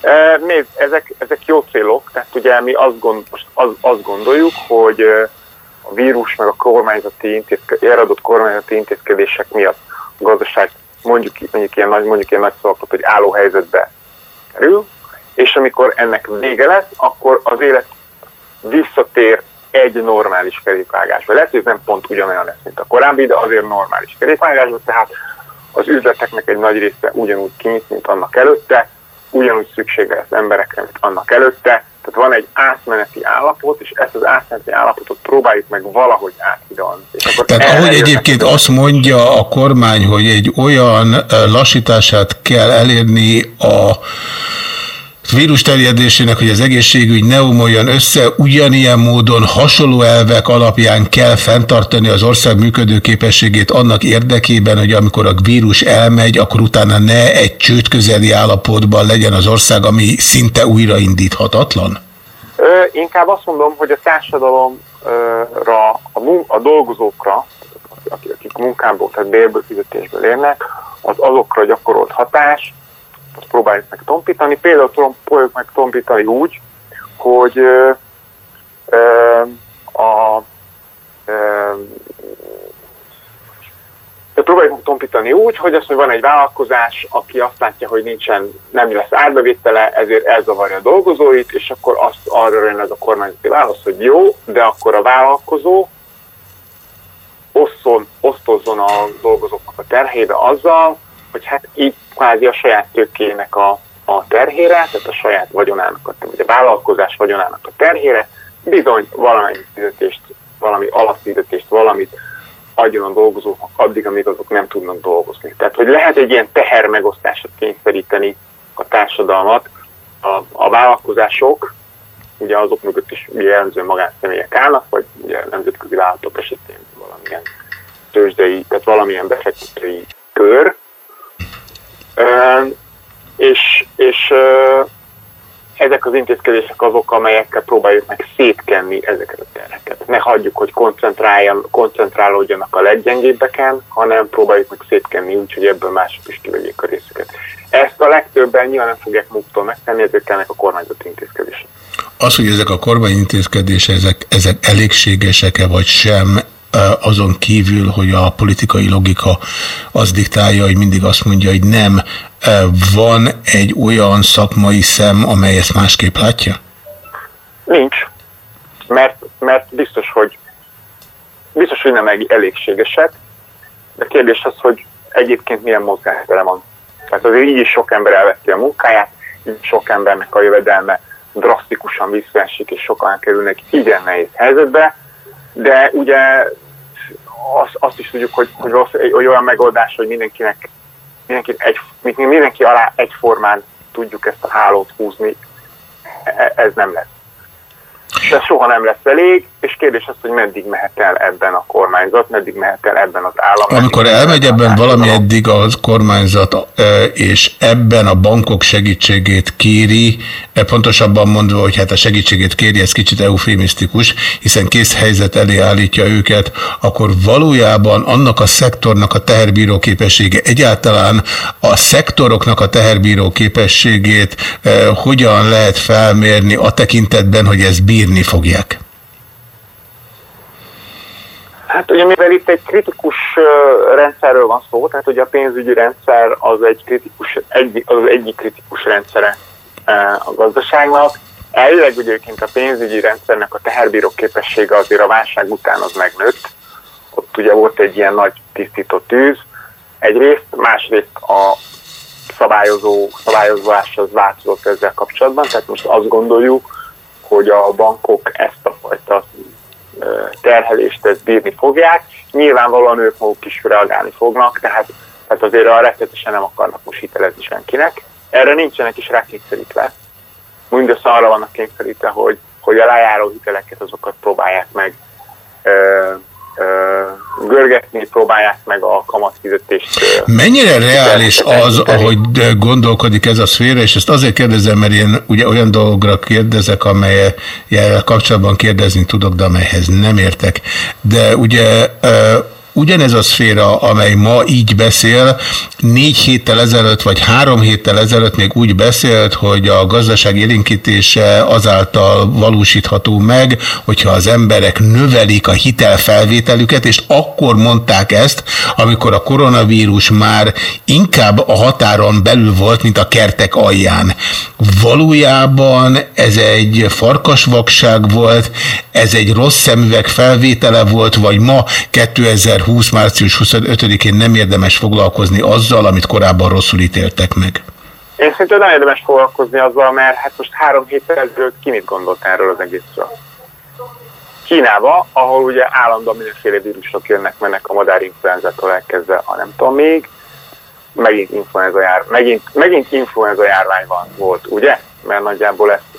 E, Nézd, ezek, ezek jó célok, tehát ugye mi azt, gond, az, azt gondoljuk, hogy ö, a vírus meg a kormányzati intézkedések, eladott kormányzati intézkedések miatt a gazdaság mondjuk, mondjuk, ilyen nagy, mondjuk ilyen nagy szavakat, hogy álló helyzetbe kerül, és amikor ennek vége lesz, akkor az élet visszatér egy normális kerékvágásba. Lehet, hogy ez nem pont ugyanolyan lesz, mint a korábbi, de azért normális kerékvágásba, tehát az üzleteknek egy nagy része ugyanúgy kinyit, mint annak előtte, ugyanúgy szüksége lesz emberekre, mint annak előtte. Tehát van egy átmeneti állapot, és ezt az átmeneti állapotot próbáljuk meg valahogy áthidalni. Tehát ahogy egyébként azt mondja a kormány, hogy egy olyan ö, lassítását kell elérni a vírus terjedésének, hogy az egészségügy ne omoljon össze, ugyanilyen módon hasonló elvek alapján kell fenntartani az ország működőképességét annak érdekében, hogy amikor a vírus elmegy, akkor utána ne egy csőd közeli állapotban legyen az ország, ami szinte újraindíthatatlan? Ö, inkább azt mondom, hogy a társadalomra, a, a dolgozókra, akik, munkából, tehát bérből, fizetésből élnek, az azokra gyakorolt hatás, azt próbáljuk meg tompítani. Például próbáljuk meg tompítani úgy, hogy ö, a ö, de próbáljuk tompítani úgy, hogy azt, hogy van egy vállalkozás, aki azt látja, hogy nincsen, nem lesz árbevétele, ezért elzavarja a dolgozóit, és akkor azt arra jön ez a kormányzati válasz, hogy jó, de akkor a vállalkozó osszon, osztozzon a dolgozóknak a terhébe azzal, hogy hát így kvázi a saját tőkének a, a terhére, tehát a saját vagyonának, vagy a vállalkozás vagyonának a terhére, bizony valamennyi fizetést, valami alapfizetést, valamit adjon a dolgozóknak addig, amíg azok nem tudnak dolgozni. Tehát, hogy lehet egy ilyen teher megosztásra kényszeríteni a társadalmat, a, a vállalkozások, ugye azok mögött is jellemzően magánszemélyek állnak, vagy ugye nemzetközi vállalatok esetén valamilyen tőzsdei, tehát valamilyen befektetői kör, és, és ezek az intézkedések azok, amelyekkel próbáljuk meg szétkenni ezeket a terheket. Ne hagyjuk, hogy koncentráljan, koncentrálódjanak a leggyengébbeken, hanem próbáljuk meg szétkenni úgy, hogy ebből mások is kivegyék a részüket. Ezt a legtöbben nyilván nem fogják maguktól megtenni, ezért kellnek a kormányzati intézkedések. Az, hogy ezek a kormányintézkedések, ezek, ezek elégségesek-e vagy sem, azon kívül, hogy a politikai logika az diktálja, hogy mindig azt mondja, hogy nem. Van egy olyan szakmai szem, amely ezt másképp látja? Nincs. Mert, mert biztos, hogy biztos, hogy nem elégségesek, de kérdés az, hogy egyébként milyen mozgástere van. Tehát azért így is sok ember elveszti a munkáját, így sok embernek a jövedelme drasztikusan visszaesik, és sokan kerülnek igen nehéz helyzetbe, de ugye azt, azt is tudjuk, hogy, hogy, hogy olyan megoldás, hogy mindenkinek, mindenki, egy, mindenki alá egyformán tudjuk ezt a hálót húzni, e- ez nem lesz. De soha nem lesz elég, és kérdés az, hogy meddig mehet el ebben a kormányzat, meddig mehet el ebben az állam. Amikor elmegy ebben valami eddig a kormányzat, és ebben a bankok segítségét kéri, pontosabban mondva, hogy hát a segítségét kéri, ez kicsit eufémisztikus, hiszen kész helyzet elé állítja őket, akkor valójában annak a szektornak a teherbíró képessége, egyáltalán a szektoroknak a teherbíró képességét hogyan lehet felmérni a tekintetben, hogy ez bírni fogják? Hát ugye mivel itt egy kritikus rendszerről van szó, tehát ugye a pénzügyi rendszer az egy kritikus, egy, az egyik kritikus rendszere a gazdaságnak. Elvileg egyébként a pénzügyi rendszernek a teherbíró képessége azért a válság után az megnőtt. Ott ugye volt egy ilyen nagy tisztító tűz. Egyrészt, másrészt a szabályozó, szabályozás az változott ezzel kapcsolatban, tehát most azt gondoljuk, hogy a bankok ezt a fajta terhelést ezt bírni fogják. Nyilvánvalóan ők maguk is reagálni fognak, tehát, tehát azért a rettetesen nem akarnak most hitelezni senkinek. Erre nincsenek is rákényszerítve. Mindössze arra vannak kényszerítve, hogy, hogy a lejáró hiteleket azokat próbálják meg görgetni próbálják meg a kamatfizetést. Mennyire reális az, ahogy gondolkodik ez a szféra, és ezt azért kérdezem, mert én ugye olyan dolgokra kérdezek, amelyel kapcsolatban kérdezni tudok, de amelyhez nem értek. De ugye ugyanez a szféra, amely ma így beszél, négy héttel ezelőtt, vagy három héttel ezelőtt még úgy beszélt, hogy a gazdaság élénkítése azáltal valósítható meg, hogyha az emberek növelik a hitelfelvételüket, és akkor mondták ezt, amikor a koronavírus már inkább a határon belül volt, mint a kertek alján. Valójában ez egy farkasvakság volt, ez egy rossz szemüveg felvétele volt, vagy ma 2020. március 25-én nem érdemes foglalkozni azzal, amit korábban rosszul ítéltek meg? Én szerintem nem érdemes foglalkozni azzal, mert hát most három héttel ezelőtt ki mit gondolt erről az egészről. Kínába, ahol ugye állandóan mindenféle vírusok jönnek, mennek a madárinfluenzától elkezdve, ha nem tudom még, megint influenza, jár, megint, megint influenza járvány van, volt, ugye? Mert nagyjából ezt,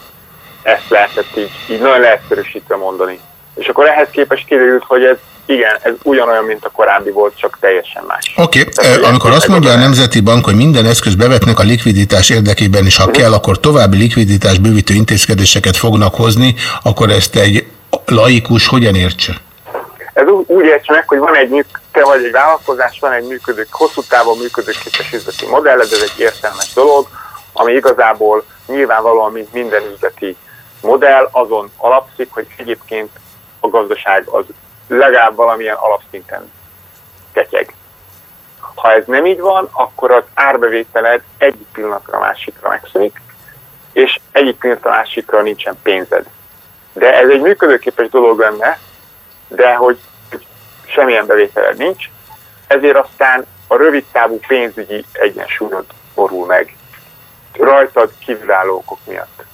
ezt lehetett így, így nagyon leegyszerűsítve mondani. És akkor ehhez képest kiderült, hogy ez igen, ez ugyanolyan, mint a korábbi volt, csak teljesen más. Oké, okay. amikor azt mondja a Nemzeti Bank, hogy minden eszköz bevetnek a likviditás érdekében, és ha kell, akkor további likviditás bővítő intézkedéseket fognak hozni, akkor ezt egy laikus hogyan értse? Ez úgy, értse meg, hogy van egy te vagy egy vállalkozás, van egy működő, hosszú távon működőképes üzleti modelled, ez egy értelmes dolog, ami igazából nyilvánvalóan, mint minden üzleti modell, azon alapszik, hogy egyébként a gazdaság az legalább valamilyen alapszinten ketyeg. Ha ez nem így van, akkor az árbevételed egyik pillanatra a másikra megszűnik, és egyik pillanatra a másikra nincsen pénzed. De ez egy működőképes dolog lenne, de hogy semmilyen bevételed nincs, ezért aztán a rövid távú pénzügyi egyensúlyod borul meg. Rajtad kívülálló okok miatt.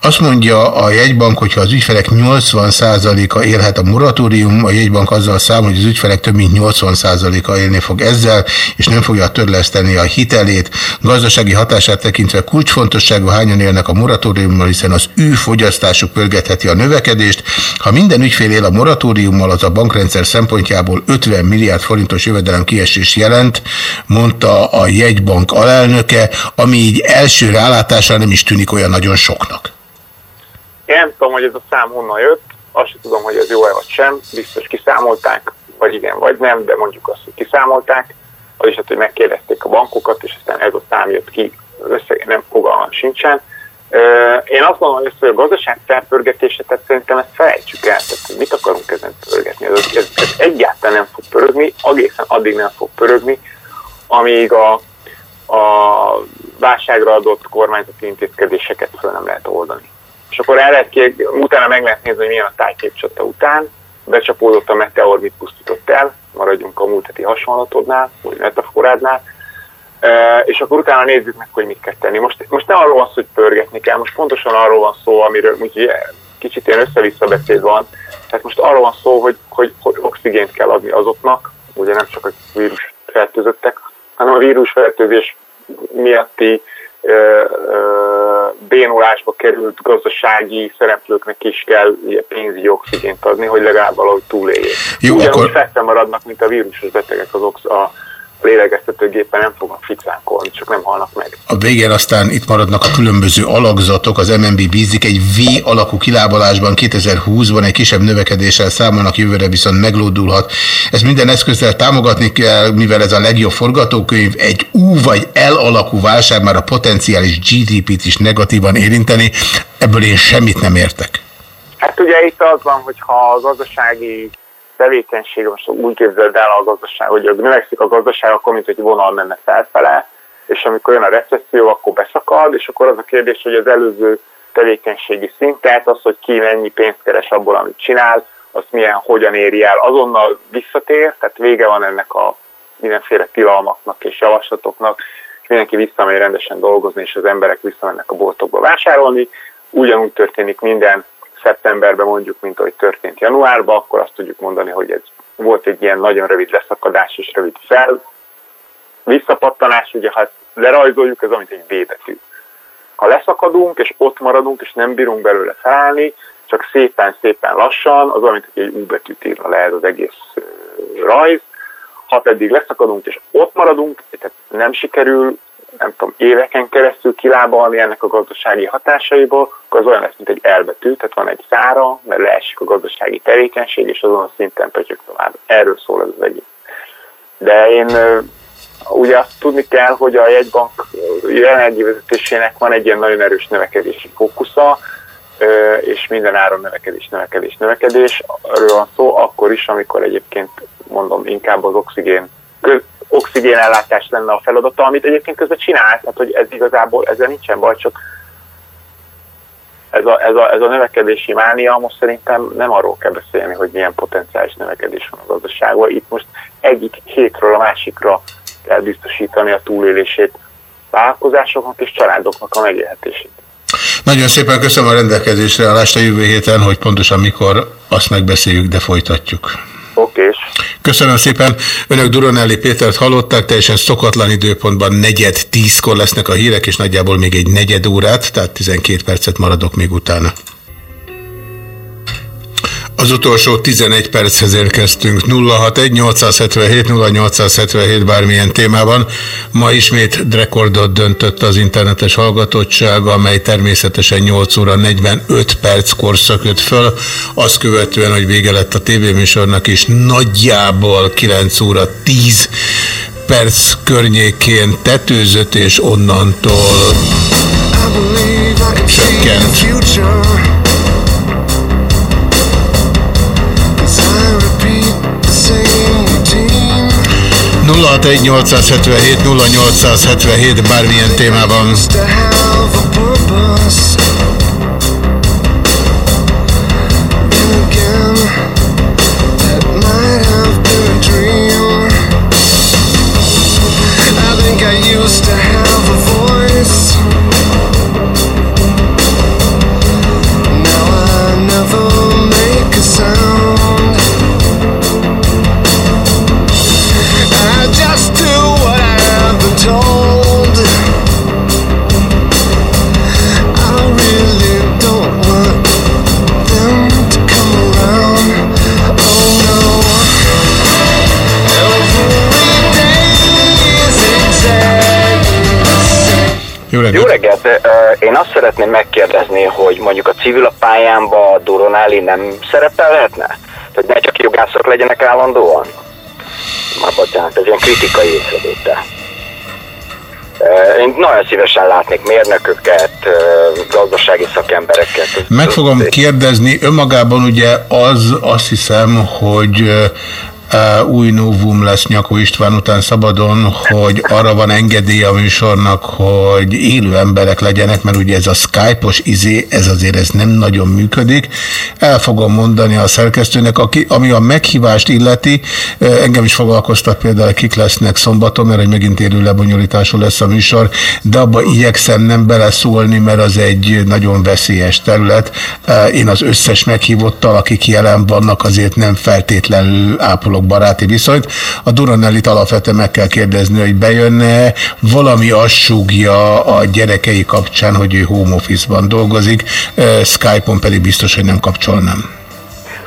Azt mondja a jegybank, hogyha az ügyfelek 80%-a élhet a moratórium, a jegybank azzal számol, hogy az ügyfelek több mint 80%-a élni fog ezzel, és nem fogja törleszteni a hitelét. Gazdasági hatását tekintve kulcsfontosságú hányan élnek a moratóriummal, hiszen az ő fogyasztásuk pörgetheti a növekedést. Ha minden ügyfél él a moratóriummal, az a bankrendszer szempontjából 50 milliárd forintos jövedelem kiesés jelent, mondta a jegybank alelnöke, ami így első rálátásra nem is tűnik olyan nagyon soknak. Én tudom, hogy ez a szám honnan jött, azt sem tudom, hogy ez jó-e vagy sem, biztos kiszámolták, vagy igen, vagy nem, de mondjuk azt, hogy kiszámolták, az is, hogy megkérdezték a bankokat, és aztán ez a szám jött ki, összeg nem fogalmam sincsen. Én azt mondom, hogy a gazdaság felpörgetése, tehát szerintem ezt felejtsük el, tehát hogy mit akarunk ezen pörgetni. Ez, ez, ez egyáltalán nem fog pörögni, egészen addig nem fog pörögni, amíg a, a válságra adott kormányzati intézkedéseket föl nem lehet oldani és akkor el lehet ki, utána meg lehet nézni, hogy milyen a tájképcsata után, becsapódott a meteor, mit pusztított el, maradjunk a múlt heti hasonlatodnál, vagy metaforádnál, és akkor utána nézzük meg, hogy mit kell tenni. Most, most nem arról van szó, hogy pörgetni kell, most pontosan arról van szó, amiről úgyhogy kicsit ilyen össze-vissza beszéd van, tehát most arról van szó, hogy, hogy, hogy oxigént kell adni azoknak, ugye nem csak a vírus fertőzöttek, hanem a vírusfertőzés miatti bénulásba került gazdasági szereplőknek is kell ugye, pénzügyi oxigént adni, hogy legalább valahogy túléljék. Jó, Ugyanúgy akkor... fektem maradnak, mint a vírusos betegek az ox- a lélegeztetőgépen nem fognak ficánkolni, csak nem halnak meg. A végén aztán itt maradnak a különböző alakzatok, az MNB bízik egy V alakú kilábalásban 2020-ban egy kisebb növekedéssel számolnak, jövőre viszont meglódulhat. Ezt minden eszközzel támogatni kell, mivel ez a legjobb forgatókönyv, egy U vagy L alakú válság már a potenciális GDP-t is negatívan érinteni, ebből én semmit nem értek. Hát ugye itt az van, hogy ha a gazdasági tevékenység, most úgy képzeld el a gazdaság, hogy növekszik a gazdaság, akkor mint hogy vonal menne felfele, és amikor jön a recesszió, akkor beszakad, és akkor az a kérdés, hogy az előző tevékenységi szintet, az, hogy ki mennyi pénzt keres abból, amit csinál, azt milyen, hogyan éri el, azonnal visszatér, tehát vége van ennek a mindenféle tilalmaknak és javaslatoknak, és mindenki visszamegy rendesen dolgozni, és az emberek visszamennek a boltokba vásárolni. Ugyanúgy történik minden szeptemberben mondjuk, mint ahogy történt januárban, akkor azt tudjuk mondani, hogy ez volt egy ilyen nagyon rövid leszakadás és rövid fel. Visszapattanás, ugye ha lerajzoljuk, ez amit egy B betű. Ha leszakadunk, és ott maradunk, és nem bírunk belőle felállni, csak szépen-szépen lassan, az amit egy U betűt írna le ez az egész rajz, ha pedig leszakadunk és ott maradunk, tehát nem sikerül, nem tudom, éveken keresztül kilábalni ennek a gazdasági hatásaiból, akkor az olyan lesz, mint egy elbetű, tehát van egy szára, mert leesik a gazdasági tevékenység, és azon a szinten pötyök tovább. Erről szól ez az egész. De én ugye azt tudni kell, hogy a jegybank jelenlegi vezetésének van egy ilyen nagyon erős növekedési fókusza, és minden áron növekedés, növekedés, növekedés. Arról van szó akkor is, amikor egyébként mondom inkább az oxigén, köz, oxigénellátás lenne a feladata, amit egyébként közben csinál, tehát hogy ez igazából ezzel nincsen baj, csak ez a, ez, a, ez a növekedési mánia most szerintem nem arról kell beszélni, hogy milyen potenciális növekedés van a gazdaságban. Itt most egyik hétről a másikra kell biztosítani a túlélését vállalkozásoknak és családoknak a megélhetését. Nagyon szépen köszönöm a rendelkezésre állást a jövő héten, hogy pontosan mikor azt megbeszéljük, de folytatjuk. Oké. Köszönöm szépen. Önök Duronelli Pétert hallották, teljesen szokatlan időpontban negyed tízkor lesznek a hírek, és nagyjából még egy negyed órát, tehát 12 percet maradok még utána. Az utolsó 11 perchez érkeztünk 061-877-0877 bármilyen témában. Ma ismét rekordot döntött az internetes hallgatottság, amely természetesen 8 óra 45 perckor szökött föl, azt követően, hogy vége lett a tévéműsornak, és nagyjából 9 óra 10 perc környékén tetőzött, és onnantól csökkent. 061 0877 bármilyen témában. Just Jó Jó reggelt! Én azt szeretném megkérdezni, hogy mondjuk a civil pályámba a Duronelli nem szerepelhetne? Tehát ne csak jogászok legyenek állandóan? Már bocsánat, ez ilyen kritikai észrevétel. Én nagyon szívesen látnék mérnököket, gazdasági szakembereket. Meg fogom kérdezni, önmagában ugye az, azt hiszem, hogy új novum lesz Nyakó István után szabadon, hogy arra van engedély a műsornak, hogy élő emberek legyenek, mert ugye ez a Skype-os izé, ez azért ez nem nagyon működik. El fogom mondani a szerkesztőnek, aki, ami a meghívást illeti, ö, engem is foglalkoztat például, kik lesznek szombaton, mert egy megint élő lebonyolítású lesz a műsor, de abba igyekszem nem beleszólni, mert az egy nagyon veszélyes terület. Ö, Én az összes meghívottal, akik jelen vannak, azért nem feltétlenül ápolok baráti viszonyt. A Duranellit alapvetően meg kell kérdezni, hogy bejönne, valami azt súgja a gyerekei kapcsán, hogy ő home office-ban dolgozik, Skype-on pedig biztos, hogy nem kapcsolnám.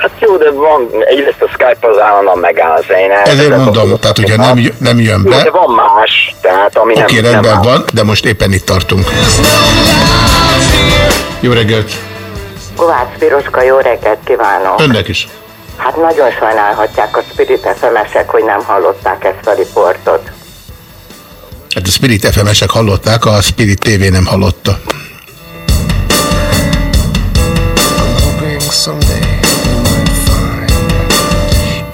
Hát jó, de van, egyrészt a Skype az állandóan megáll az én Ezért mondom, tehát hogyha nem, nem jön Jó, de be, van más, tehát ami oké, nem, nem rendben áll. van, de most éppen itt tartunk. Jó reggelt! Kovács Piroska, jó reggelt kívánok! Önnek is. Hát nagyon sajnálhatják a Spirit fm hogy nem hallották ezt a riportot. Hát a Spirit FM-esek hallották, a Spirit TV nem hallotta.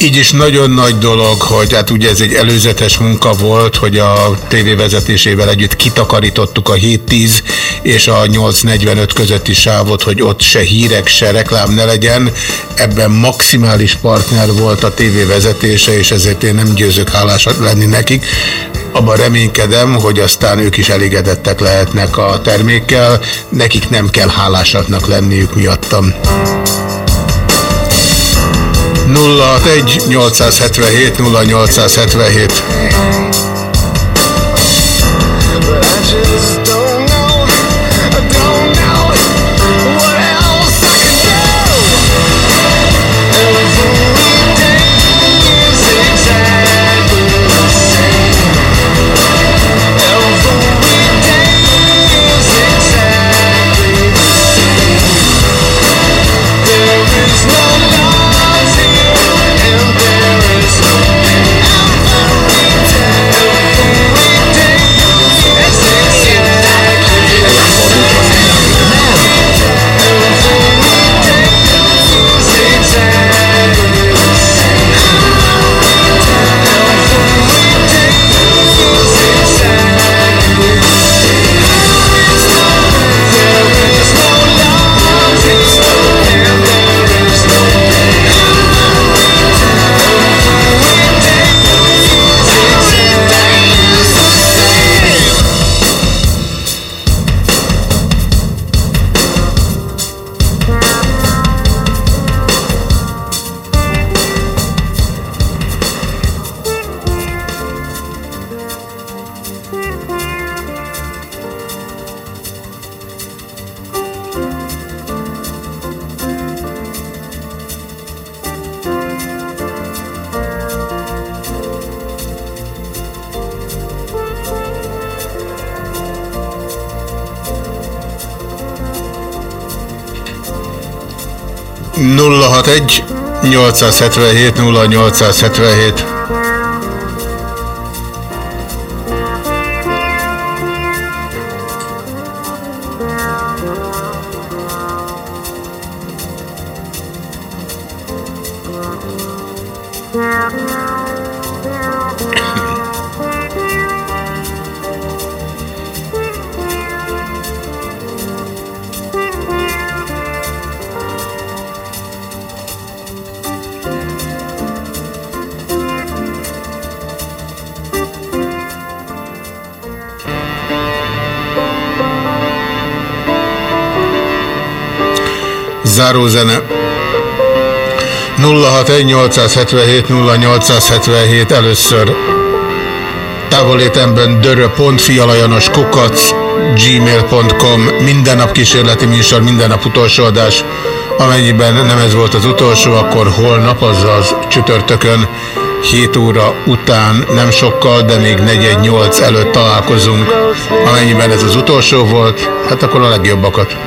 Így is nagyon nagy dolog, hogy hát ugye ez egy előzetes munka volt, hogy a tévévezetésével együtt kitakarítottuk a 7-10 és a 8-45 közötti sávot, hogy ott se hírek, se reklám ne legyen. Ebben maximális partner volt a tévévezetése, és ezért én nem győzök hálás lenni nekik. Abban reménykedem, hogy aztán ők is elégedettek lehetnek a termékkel, nekik nem kell hálásaknak lenniük miattam. 061 877 0877 061 877 0877 Zárózene 061-877-0877 először távolétemben dörö.fialajanos kukac gmail.com minden nap kísérleti műsor, minden nap utolsó adás. Amennyiben nem ez volt az utolsó, akkor holnap, azaz csütörtökön 7 óra után nem sokkal, de még 418 előtt találkozunk. Amennyiben ez az utolsó volt, hát akkor a legjobbakat.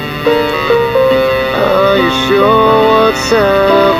outside.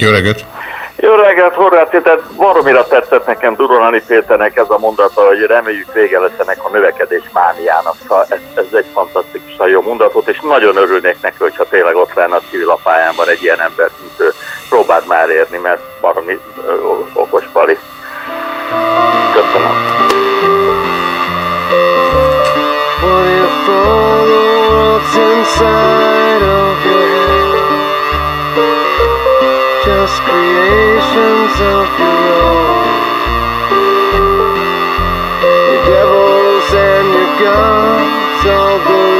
Jó reggelt! Jó reggelt, Horváth Péter, baromira tetszett nekem Durolani Péternek ez a mondata, hogy reméljük vége lesz ennek a növekedés mániának. Szóval ez, ez egy fantasztikusan jó mondatot, és nagyon örülnék neki, hogyha tényleg ott lenne a civil a pályámban egy ilyen ember, mint ő. Próbáld már érni, mert baromi ö, okos pali. Köszönöm. What if all the world's inside of your own. Your devils and your gods, all the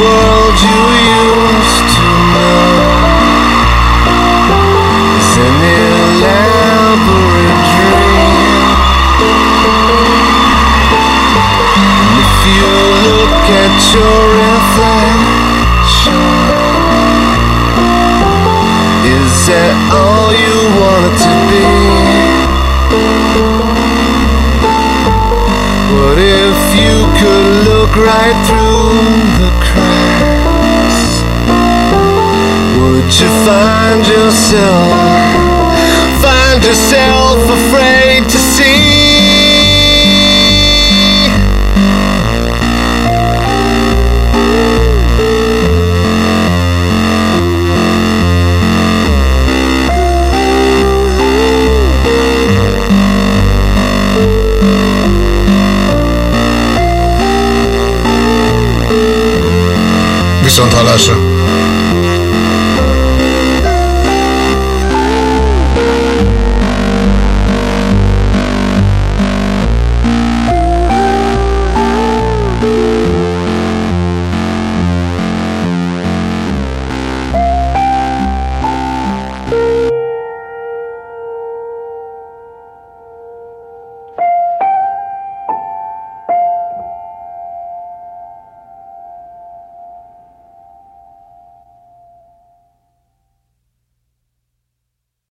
world you used to know is an elaborate dream? And if you look at your reflection, is that all you want it to be? What if you could look right through To find yourself, find yourself afraid to see? Gesundheit Asche.